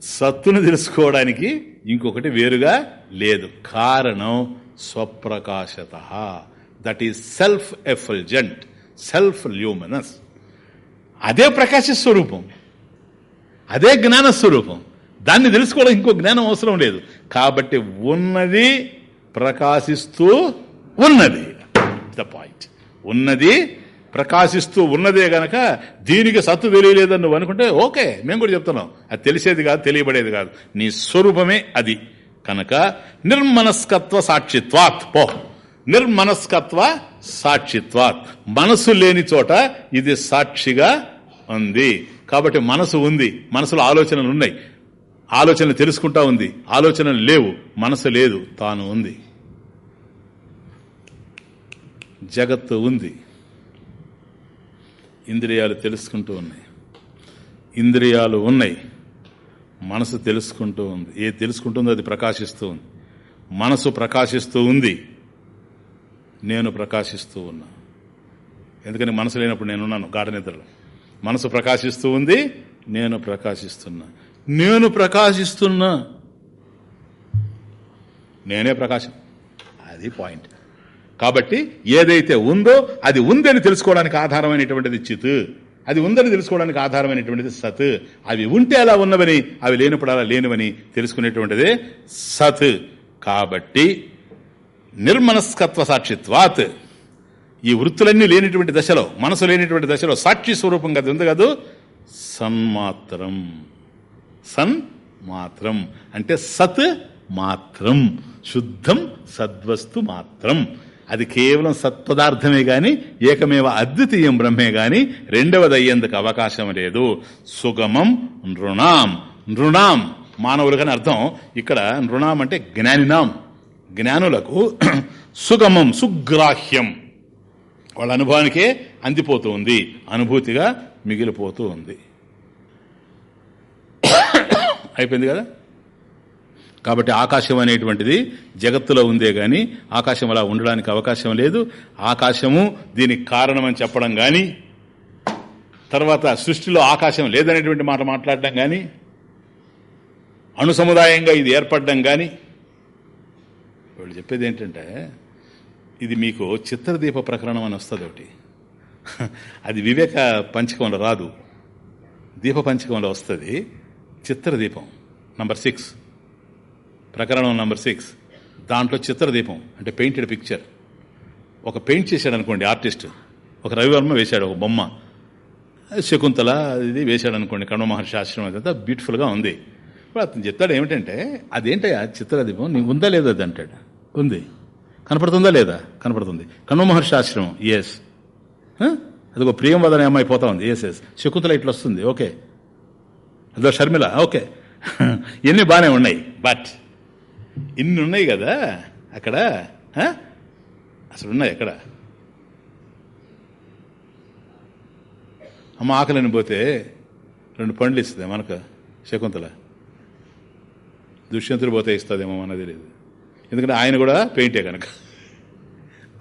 సత్తును తెలుసుకోవడానికి ఇంకొకటి వేరుగా లేదు. కారణం స్వప్రకాశత. దట్ ఈ సెల్ఫ్ ఎఫల్జెంట్ సెల్ఫ్ ల్యూమనస్ అదే ప్రకాశ స్వరూపం. అదే జ్ఞాన స్వరూపం. దాన్ని తెలుసుకోవడం ఇంకో జ్ఞానం అవసరం లేదు. కాబట్టి ఉన్నది ప్రకాశిస్తూ ఉన్నది. ద పాయింట్ ఉన్నది ప్రకాశిస్తూ ఉన్నదే గనక దీనికి సత్తు తెలియలేదని నువ్వు అనుకుంటే ఓకే మేము కూడా చెప్తున్నాం. అది తెలిసేది కాదు తెలియబడేది కాదు. నీ స్వరూపమే అది. కనుక నిర్మనస్కత్వ సాక్షిత్వాత్. పో. నిర్మనస్కత్వ సాక్షిత్వాత్. మనసు లేని చోట ఇది సాక్షిగా ఉంది. కాబట్టి మనసు ఉంది. మనసులో ఆలోచనలు ఉన్నాయి. ఆలోచనలు తెలుసుకుంటా ఉంది. ఆలోచనలు లేవు. మనసు లేదు. తాను ఉంది. జగత్తు ఉంది. ఇంద్రియాలు తెలుసుకుంటూ ఉన్నాయి. ఇంద్రియాలు ఉన్నాయి. మనసు తెలుసుకుంటూ ఉంది. ఏది తెలుసుకుంటుందో అది ప్రకాశిస్తూ ఉంది. మనసు ప్రకాశిస్తూ ఉంది. నేను ప్రకాశిస్తూ ఉన్నా. ఎందుకని మనసు లేనప్పుడు నేనున్నాను గాఢ నిద్రలో. మనసు ప్రకాశిస్తూ ఉంది నేను ప్రకాశిస్తున్నా. నేను ప్రకాశిస్తున్నా. నేనే ప్రకాశం. అది పాయింట్. కాబట్టి ఏదైతే ఉందో అది ఉందని తెలుసుకోవడానికి ఆధారమైనటువంటిది చిత్. అది ఉందని తెలుసుకోవడానికి ఆధారమైనటువంటిది సత్. అవి ఉంటే అలా ఉన్నవని అవి లేనప్పుడు అలా లేనివని తెలుసుకునేటువంటిదే సత్. కాబట్టి నిర్మనస్కత్వ సాక్షిత్వాత్. ఈ వృత్తులన్నీ లేనిటువంటి దశలో మనసు లేనిటువంటి దశలో సాక్షి స్వరూపం కదా? ఉంది కాదు సన్మాత్రం సన్ మాత్రం. అంటే సత్ మాత్రం. శుద్ధం సద్వస్తు మాత్రం. అది కేవలం సత్పదార్థమే గాని ఏకమేవ అద్వితీయం బ్రహ్మే గాని రెండవది అయ్యేందుకు అవకాశం లేదు. సుగమం నృణాం. నృణాం మానవులకని అర్థం ఇక్కడ నృణాం అంటే జ్ఞానినాం. జ్ఞానులకు సుగమం సుగ్రాహ్యం వాళ్ళ అనుభవానికే అందిపోతూ ఉంది అనుభూతిగా మిగిలిపోతూ ఉంది అయిపోయింది కదా? కాబట్టి ఆకాశం అనేటువంటిది జగత్తులో ఉందే గాని ఆకాశం అలా ఉండడానికి అవకాశం లేదు. ఆకాశము దీనికి కారణమని చెప్పడం గాని తర్వాత సృష్టిలో ఆకాశం లేదనేటువంటి మాట మాట్లాడడం గాని అణు సముదాయంగా ఇది ఏర్పడడం గాని వాళ్ళు చెప్పేది ఏంటంటే ఇది మీకు చిత్రదీప ప్రకరణం అని వస్తుంది ఒకటి. అది వివేక పంచకంలో రాదు. దీప పంచకంలో వస్తుంది చిత్రదీపం నంబర్ సిక్స్. ప్రకరణం నెంబర్ సిక్స్. దాంట్లో చిత్రదీపం అంటే పెయింటెడ్ పిక్చర్ ఒక పెయింట్ చేశాడు అనుకోండి ఆర్టిస్ట్ ఒక రవివర్మ వేశాడు ఒక బొమ్మ. శకుంతల ఇది వేశాడు అనుకోండి కణవ మహర్షి ఆశ్రమం అదంతా బ్యూటిఫుల్గా ఉంది. ఇప్పుడు అతను చెప్తాడు ఏమిటంటే అదేంటయ్యా చిత్రదీపం? నీకు ఉందా లేదా? అది అంటాడు. ఉంది. కనపడుతుందా లేదా? కనపడుతుంది. కణవ మహర్షి ఆశ్రమం? ఎస్ అది ఒక ప్రియం వదనే అమ్మాయి పోతా ఉంది. ఎస్ ఎస్ శకుంతల ఇట్లా వస్తుంది. ఓకే అదో షర్మిల. ఓకే ఇవన్నీ బాగానే ఉన్నాయి. బట్ ఇన్ని ఉన్నాయి కదా అక్కడ? అసలు ఉన్నాయి అక్కడ అమ్మ ఆకలిని పోతే రెండు పండ్లు ఇస్తుంది మనకు శకుంతల. దుష్యంతుడు పోతే ఇస్తుందేమో మనది తెలియదు ఎందుకంటే ఆయన కూడా పెయింటే కనుక.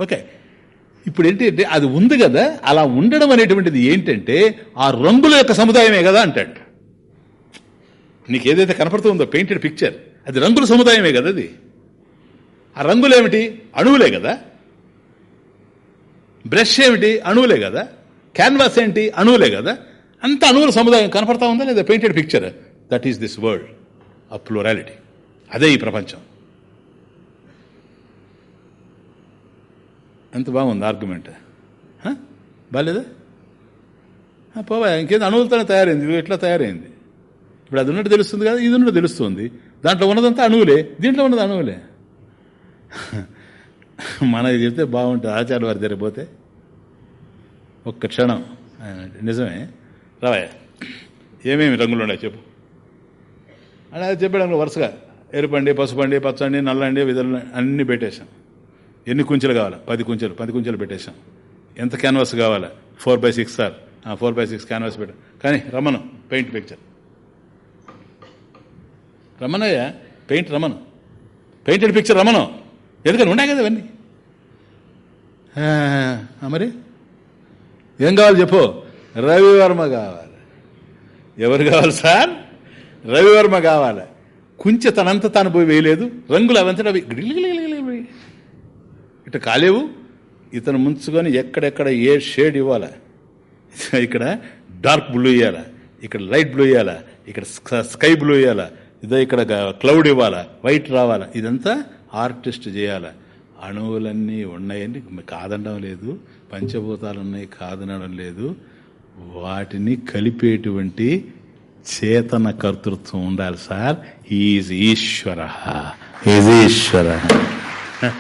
ఓకే. ఇప్పుడు ఏంటంటే అది ఉంది కదా అలా ఉండడం అనేటువంటిది ఏంటంటే ఆ రంగుల యొక్క సముదాయమే కదా అంటాడు. నీకు ఏదైతే కనపడుతుందో పెయింటెడ్ పిక్చర్ అది రంగుల సముదాయమే కదా అది. ఆ రంగులు ఏమిటి అణువులే కదా. బ్రష్ ఏమిటి? అణువులే కదా. క్యాన్వాస్ ఏంటి? అణువులే కదా. అంత అణువుల సముదాయం కనపడతా ఉందా లేదా? Painted picture. That is this world ఆ ప్లూరాలిటీ అదే ఈ ప్రపంచం. ఎంత బాగుంది ఆర్గ్యుమెంట్ బాగాలేదా పోవా ఇంకేదో అణువులతోనే తయారైంది. ఇది ఎట్లా తయారైంది? ఇప్పుడు అది ఉన్నట్టు తెలుస్తుంది కదా ఇది ఉన్నట్టు తెలుస్తుంది. దాంట్లో ఉన్నదంతా అణువులే. దీంట్లో ఉన్నది అణువులే. మనకి చెప్తే బాగుంటుంది. ఆచార్య వారి దగ్గర పోతే ఒక్క క్షణం. నిజమే. రావయ్య ఏమేమి రంగులు ఉన్నాయి చెప్పు. అని అది చెప్పాడు వరుసగా. ఎరుపండి పసుపండి పచ్చండి నల్లండి విధులు అన్నీ పెట్టేశాం. ఎన్ని కుంచెలు కావాలా? పది కుంచెలు. పది కుంచెలు పెట్టేశాం. ఎంత క్యాన్వాస్ కావాలా? Four by six sir four by six canvas పెట్టాం. కానీ రమ్మను paint picture Ramanayya paint Ramana. Painted picture Ramana. ఎందుకని? ఉన్నాయి కదా ఇవన్నీ. మరి? ఏం కావాలి చెప్పు? రవివర్మ కావాలి. ఎవరు కావాలి సార్? రవివర్మ కావాలి. కుంచె తనంత తాను పోయి వేయలేదు. రంగులు అవంతట అవి గిలిగిలిగిలిగిలి. కాలేవు. ఇతను ముంచుకొని ఎక్కడెక్కడ ఏ షేడ్ ఇవ్వాలా? ఇక్కడ డార్క్ బ్లూ ఇవ్వాలా ఇక్కడ లైట్ బ్లూ ఇవ్వాలా ఇక్కడ స్క- స్కై బ్లూ ఇవ్వాలా ఇదో ఇక్కడ క్లౌడ్ ఇవ్వాలా? వైట్ రావాలా? ఇదంతా ఆర్టిస్ట్ చేయాలా? అణువులన్నీ ఉన్నాయని కాదనడం లేదు. పంచభూతాలు ఉన్నాయి. కాదనడం లేదు. వాటిని కలిపేటువంటి చేతన కర్తృత్వం ఉండాలి sir. Is Ishwara. Is Ishwara.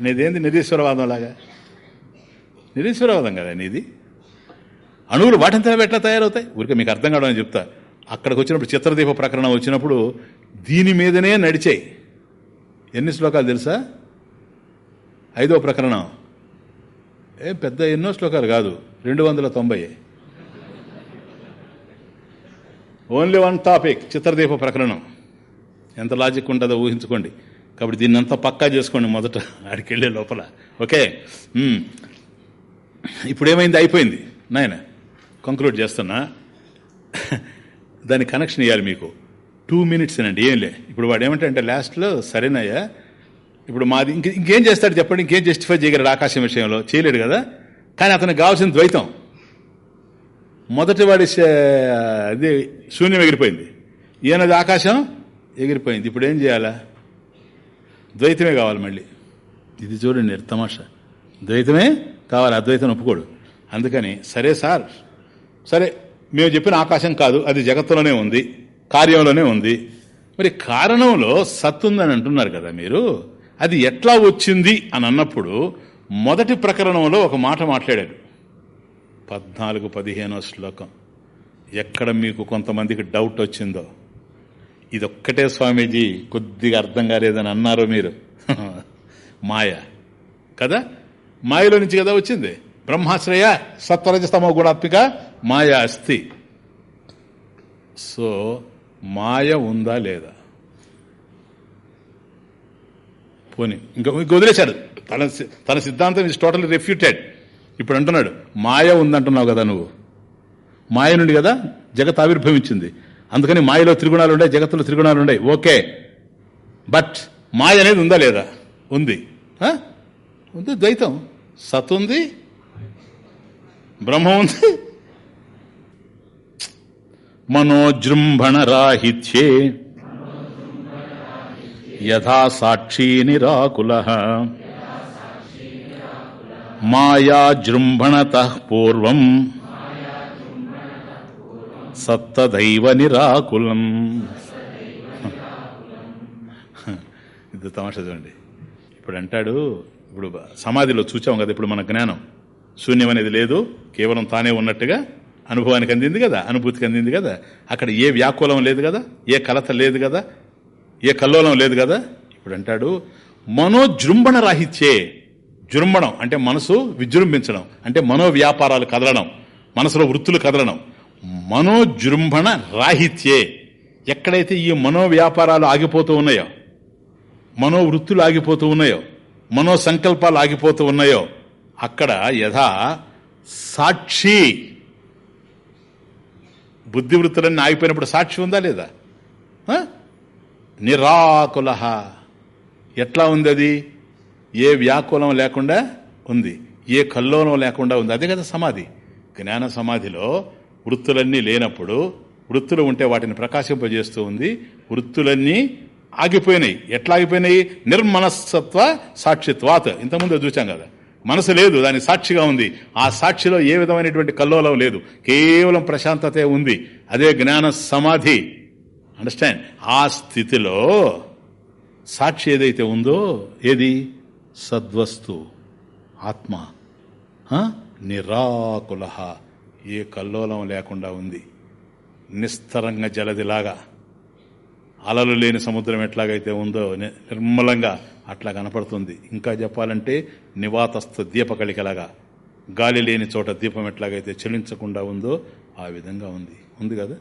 నీదేంది నిరీశ్వరవాదం లాగా? నిరీశ్వరవాదం కదా నీది? అణువులు వాటింతా ఎట్లా తయారవుతాయి? ఊరికే మీకు అర్థం కావడం చెప్తా. అక్కడికి వచ్చినప్పుడు చిత్రదీప ప్రకరణం వచ్చినప్పుడు దీని మీదనే నడిచాయి ఎన్ని శ్లోకాలు తెలుసా? ఐదో ప్రకరణం. ఏ పెద్ద ఎన్నో శ్లోకాలు కాదు. రెండు వందల తొంభై. ఓన్లీ వన్ టాపిక్ చిత్రదీప ప్రకరణం. ఎంత లాజిక్ ఉంటుందో ఊహించుకోండి. కాబట్టి దీన్ని అంతా పక్కా చేసుకోండి మొదట ఆడికి వెళ్ళే లోపల. ఓకే? ఇప్పుడు ఏమైంది అయిపోయింది. నాయనా. కంక్లూడ్ చేస్తున్నా. దాని కనెక్షన్ ఇవ్వాలి మీకు. టూ మినిట్స్ అండి ఏంలే ఇప్పుడు వాడు ఏమంటే అంటే లాస్ట్లో సరేనయ్యా ఇప్పుడు మాది ఇంక ఇంకేం చేస్తాడు చెప్పండి ఇంకేం జస్టిఫై చేయగలడు ఆకాశం విషయంలో? చేయలేడు కదా. కానీ అతనికి కావాల్సిన ద్వైతం. మొదటి వాడి అదే శూన్యం ఎగిరిపోయింది. ఈయనది ఆకాశం ఎగిరిపోయింది. ఇప్పుడు ఏం చేయాలా? ద్వైతమే కావాలి మళ్ళీ. ఇది చూడండి తమాషా. ద్వైతమే కావాలి అద్వైతం ఒప్పుకోడు. అందుకని సరే సార్ సరే మేము చెప్పిన ఆకాశం కాదు అది జగత్తులోనే ఉంది కార్యంలోనే ఉంది. మరి కారణంలో సత్తుందని అంటున్నారు కదా మీరు? అది ఎట్లా వచ్చింది అని అన్నప్పుడు మొదటి ప్రకరణంలో ఒక మాట మాట్లాడాడు. పద్నాలుగు పదిహేనో శ్లోకం. ఎక్కడ మీకు కొంతమందికి డౌట్ వచ్చిందో? ఇదొక్కటే స్వామీజీ కొద్దిగా అర్థం కాలేదని అన్నారు మీరు? మాయ. కదా? మాయలో నుంచి కదా వచ్చింది? బ్రహ్మాశ్రయ సత్వరజస్తమో గుణాత్మిక మాయా అస్థి సో మాయ ఉందా లేదా? పోనీ ఇంకా ఇంక వదిలేశాడు. తన తన సిద్ధాంతం ఇస్ టోటల్ రెఫ్యూటెడ్ ఇప్పుడు అంటున్నాడు మాయ ఉందంటున్నావు కదా నువ్వు. మాయ నుండి కదా జగత్ ఆవిర్భవించింది. అందుకని మాయలో త్రిగుణాలు ఉన్నాయి జగత్తులో త్రిగుణాలు ఉన్నాయి ఓకే. బట్ మాయ అనేది ఉందా లేదా? ఉంది. ఉంది ద్వైతం. సత్ ఉంది బ్రహ్మ ఉంది మనోజృంభణ రాహిత్యే యథా సాక్షీ నిరాకుల. మాయా జృంభణత పూర్వం. సత్తదైవ నిరాకులం. ఇది తమాషా చూడండి. ఇప్పుడు అంటాడు ఇప్పుడు సమాధిలో చూచాం కదా ఇప్పుడు మన జ్ఞానం. శూన్యం అనేది లేదు కేవలం తానే ఉన్నట్టుగా అనుభవానికి అందింది కదా అనుభూతికి అందింది కదా. అక్కడ ఏ వ్యాకులం లేదు కదా ఏ కలత లేదు కదా ఏ కల్లోలం లేదు కదా. ఇప్పుడు అంటాడు మనోజృంభణ రాహిత్యే జృంభణం అంటే మనసు విజృంభించడం అంటే మనో వ్యాపారాలు కదలడం మనసులో వృత్తులు కదలడం. మనోజృంభణ రాహిత్యే. ఎక్కడైతే ఈ మనో వ్యాపారాలు ఆగిపోతూ ఉన్నాయో మనో వృత్తులు ఆగిపోతూ ఉన్నాయో మనో సంకల్పాలు ఆగిపోతూ ఉన్నాయో అక్కడ యథా సాక్షి. బుద్ధి వృత్తులన్నీ ఆగిపోయినప్పుడు సాక్షి ఉందా లేదా? నిరాకుల ఎట్లా ఉంది అది? ఏ వ్యాకులం లేకుండా ఉంది. ఏ కల్లోలం లేకుండా ఉంది. అదే కదా సమాధి. జ్ఞాన సమాధిలో వృత్తులన్నీ లేనప్పుడు వృత్తులు ఉంటే వాటిని ప్రకాశింపజేస్తూ ఉంది. వృత్తులన్నీ ఆగిపోయినాయి. ఎట్లా ఆగిపోయినాయి? నిర్మనస్తత్వ సాక్షిత్వాత్. ఇంతకుముందు చూచాం కదా. మనసు లేదు దాని సాక్షిగా ఉంది. ఆ సాక్షిలో ఏ విధమైనటువంటి కల్లోలం లేదు. కేవలం ప్రశాంతతే ఉంది. అదే జ్ఞాన సమాధి. అండర్స్టాండ్ ఆ స్థితిలో సాక్షి ఏదైతే ఉందో ఏది? సద్వస్తు. ఆత్మ. ఆ? నిరాకుల ఏ కల్లోలం లేకుండా ఉంది. నిస్తరంగా జలదిలాగా. అలలు లేని సముద్రం ఎట్లాగైతే ఉందో ని- నిర్మలంగా. అట్లా కనపడుతుంది. ఇంకా చెప్పాలంటే నివాతస్థ దీపకళికలాగా గాలి లేని చోట దీపం ఎట్లాగైతే చెలించకుండా ఉందో ఆ విధంగా ఉంది. ఉంది కదా?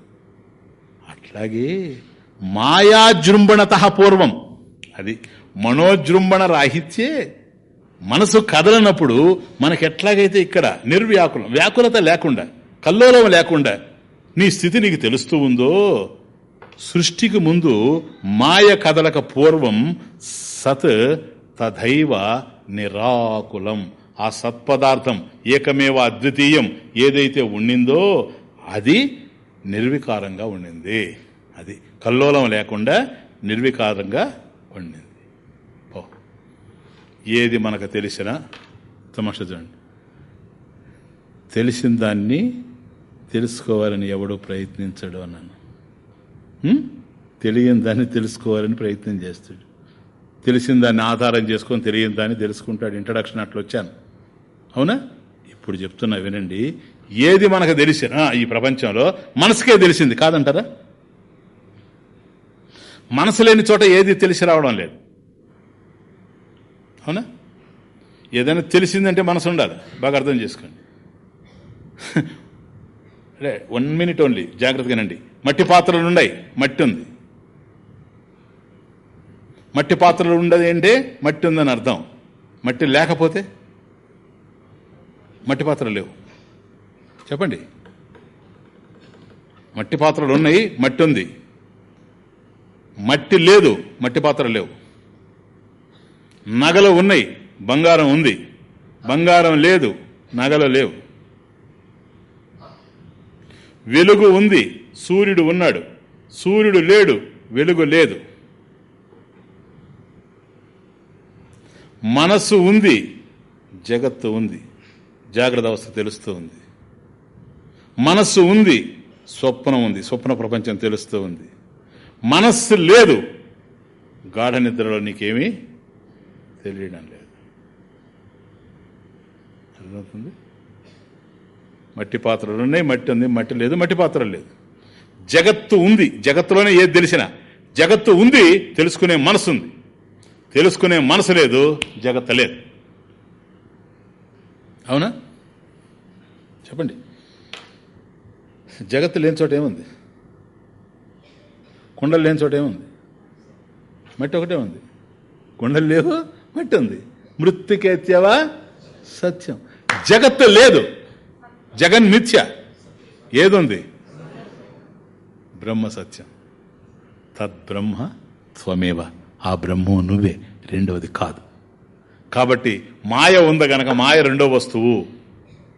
అట్లాగే మాయాజృంభణత పూర్వం. అది మనోజృంభణ రాహిత్యే మనసు కదలనప్పుడు మనకి ఎట్లాగైతే ఇక్కడ నిర్వ్యాకులం వ్యాకులత లేకుండా కల్లోలం లేకుండా నీ స్థితి నీకు తెలుస్తూ ఉందో సృష్టికి ముందు మాయ కదలక పూర్వం సత్ తథైవ నిరాకులం. ఆ సత్పదార్థం ఏకమేవ అద్వితీయం ఏదైతే ఉండిందో అది నిర్వికారంగా ఉండింది. అది కల్లోలం లేకుండా నిర్వికారంగా ఉండింది. ఓ ఏది మనకు తెలిసిన తమాష చూడండి. తెలిసిన దాన్ని తెలుసుకోవాలని ఎవడు ప్రయత్నించడు అన్నాను. తెలియని దాన్ని తెలుసుకోవాలని ప్రయత్నం చేస్తాడు. తెలిసిన దాన్ని ఆధారం చేసుకొని తెలియని దాన్ని తెలుసుకుంటాడు. ఇంట్రడక్షన్ అట్లా వచ్చాను. అవునా? ఇప్పుడు చెప్తున్నా వినండి. ఏది మనకు తెలిసిన ఈ ప్రపంచంలో మనసుకే తెలిసింది కాదంటారా? మనసు లేని చోట ఏది తెలిసి రావడం లేదు. అవునా? ఏదైనా తెలిసిందంటే మనసు ఉండాలి. బాగా అర్థం చేసుకోండి. అంటే వన్ మినిట్ ఓన్లీ జాగ్రత్తగానండి మట్టి పాత్రలు ఉన్నాయి. మట్టి ఉంది. మట్టి పాత్రలు ఉండదు ఏంటే? మట్టి ఉందని అర్థం. మట్టి లేకపోతే మట్టి పాత్రలు లేవు. చెప్పండి. మట్టి పాత్రలు ఉన్నాయి మట్టి ఉంది. మట్టి లేదు మట్టి పాత్రలు లేవు. నగలు ఉన్నాయి బంగారం ఉంది. బంగారం లేదు నగలు లేవు. వెలుగు ఉంది సూర్యుడు ఉన్నాడు. సూర్యుడు లేడు వెలుగు లేదు. మనస్సు ఉంది జగత్తు ఉంది. జాగ్రత్త అవస్థ తెలుస్తూ ఉంది. మనస్సు ఉంది స్వప్నం ఉంది. స్వప్న ప్రపంచం తెలుస్తూ ఉంది. మనస్సు లేదు గాఢ నిద్రలో నీకేమీ తెలియడం లేదు. అర్థమవుతుంది? మట్టి పాత్రలు ఉన్నాయి మట్టి ఉంది మట్టి లేదు మట్టి పాత్రలు లేదు. జగత్తు ఉంది జగత్తులోనే ఏది తెలిసినా. జగత్తు ఉంది తెలుసుకునే మనసు ఉంది. తెలుసుకునే మనసు లేదు జగత్త లేదు. అవునా? చెప్పండి. జగత్తు లేని చోట ఏముంది? కుండలు లేని చోట ఏముంది? మట్టి ఒకటే ఉంది. కుండలు లేవు మట్టి ఉంది. మృత్తికేత్యవా సత్యం. జగత్తు లేదు. జగన్ మిథ్య. ఏదుంది? బ్రహ్మ సత్యం. తద్బ్రహ్మ త్వమేవా. ఆ బ్రహ్మం నువ్వే. రెండవది కాదు. కాబట్టి మాయ ఉంది గనక? మాయ రెండో వస్తువు.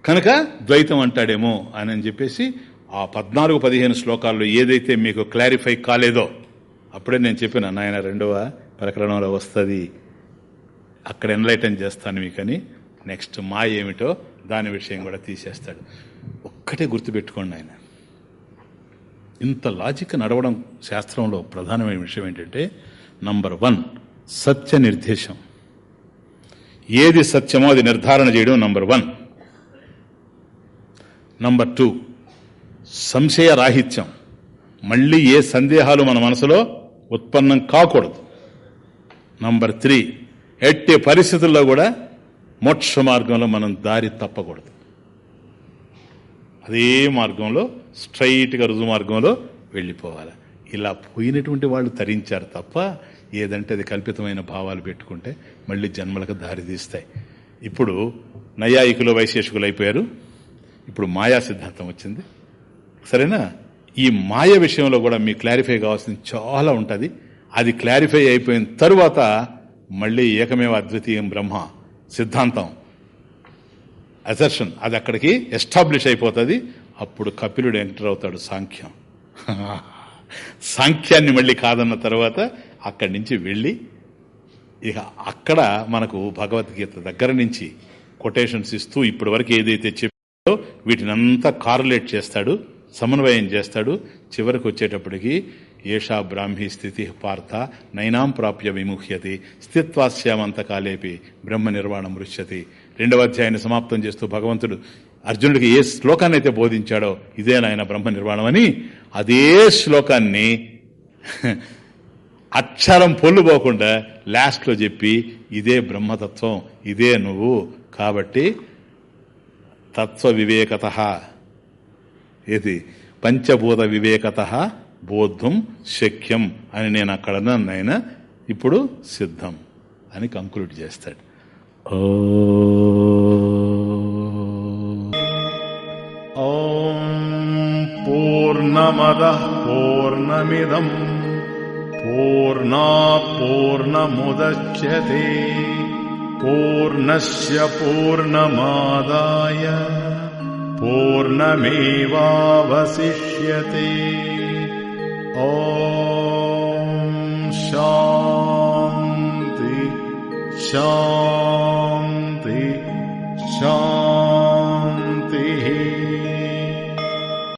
కనుక ద్వైతం అంటాడేమో అని అని చెప్పేసి ఆ పద్నాలుగు పదిహేను శ్లోకాల్లో ఏదైతే మీకు క్లారిఫై కాలేదో అప్పుడే నేను చెప్పిన నాయన రెండవ ప్రకరణంలో వస్తుంది. అక్కడ ఎన్లైటన్ చేస్తాను మీకని. నెక్స్ట్ మా ఏమిటో దాని విషయం కూడా తీసేస్తాడు. ఒక్కటే గుర్తుపెట్టుకోండి ఆయన ఇంత లాజిక్ నడవడం శాస్త్రంలో ప్రధానమైన విషయం ఏంటంటే నంబర్ వన్ సత్య నిర్దేశం. ఏది సత్యమో అది నిర్ధారణ చేయడం నంబర్ వన్ నంబర్ టూ సంశయ రాహిత్యం. మళ్ళీ ఏ సందేహాలు మన మనసులో ఉత్పన్నం కాకూడదు. నంబర్ త్రీ ఎట్టి పరిస్థితుల్లో కూడా మోక్ష మార్గంలో మనం దారి తప్పకూడదు. అదే మార్గంలో స్ట్రైట్గా రుజు మార్గంలో వెళ్ళిపోవాలి. ఇలా పోయినటువంటి వాళ్ళు తరించారు తప్ప ఏదంటే అది కల్పితమైన భావాలు పెట్టుకుంటే మళ్ళీ జన్మలకు దారితీస్తాయి ఇప్పుడు నైయాయికులు వైశేషికులు అయిపోయారు. ఇప్పుడు మాయా సిద్ధాంతం వచ్చింది. సరేనా? ఈ మాయ విషయంలో కూడా మీ క్లారిఫై కావాల్సింది చాలా ఉంటుంది. అది క్లారిఫై అయిపోయిన తరువాత మళ్ళీ ఏకమేవ అద్వితీయం బ్రహ్మ సిద్ధాంతం. అసర్షన్ అది అక్కడికి ఎస్టాబ్లిష్ అయిపోతుంది. అప్పుడు కపిలుడు ఎంటర్ అవుతాడు సాంఖ్యం. సాంఖ్యాన్ని మళ్ళీ కాదన్న తర్వాత అక్కడి నుంచి వెళ్ళి ఇక అక్కడ మనకు భగవద్గీత దగ్గర నుంచి కొటేషన్స్ ఇస్తూ ఇప్పటి వరకు ఏదైతే చెప్పాడో వీటినంతా కారులేట్ చేస్తాడు సమన్వయం చేస్తాడు. చివరికి వచ్చేటప్పటికి ఏషా బ్రాహ్మీ స్థితి పార్థ నైనాం ప్రాప్య విముహ్యతి స్థిత్వాస్యామంతకాలేపి బ్రహ్మ నిర్వాణం రుష్యతి రెండవ అధ్యాయాన్ని సమాప్తం చేస్తూ భగవంతుడు అర్జునుడికి ఏ శ్లోకాన్ని అయితే బోధించాడో ఇదే నాయన బ్రహ్మ నిర్వాణం అని అదే శ్లోకాన్ని అక్షరం పొల్లుపోకుండా లాస్ట్లో చెప్పి ఇదే బ్రహ్మతత్వం ఇదే నువ్వు కాబట్టి తత్వ వివేకత ఏది? పంచభూత వివేకత బోద్ధం శక్యం అని నేను అక్కడ నాయన ఇప్పుడు సిద్ధం అని కంక్లూడ్ చేస్తాడు. ఓ पूर्णमदः पूर्णमिदम् पूर्णा पूर्णमुदच्छ्यते पूर्णस्य पूर्णमादाय पूर्णमेवावशिष्यते। ओ शान्ति शान्ति।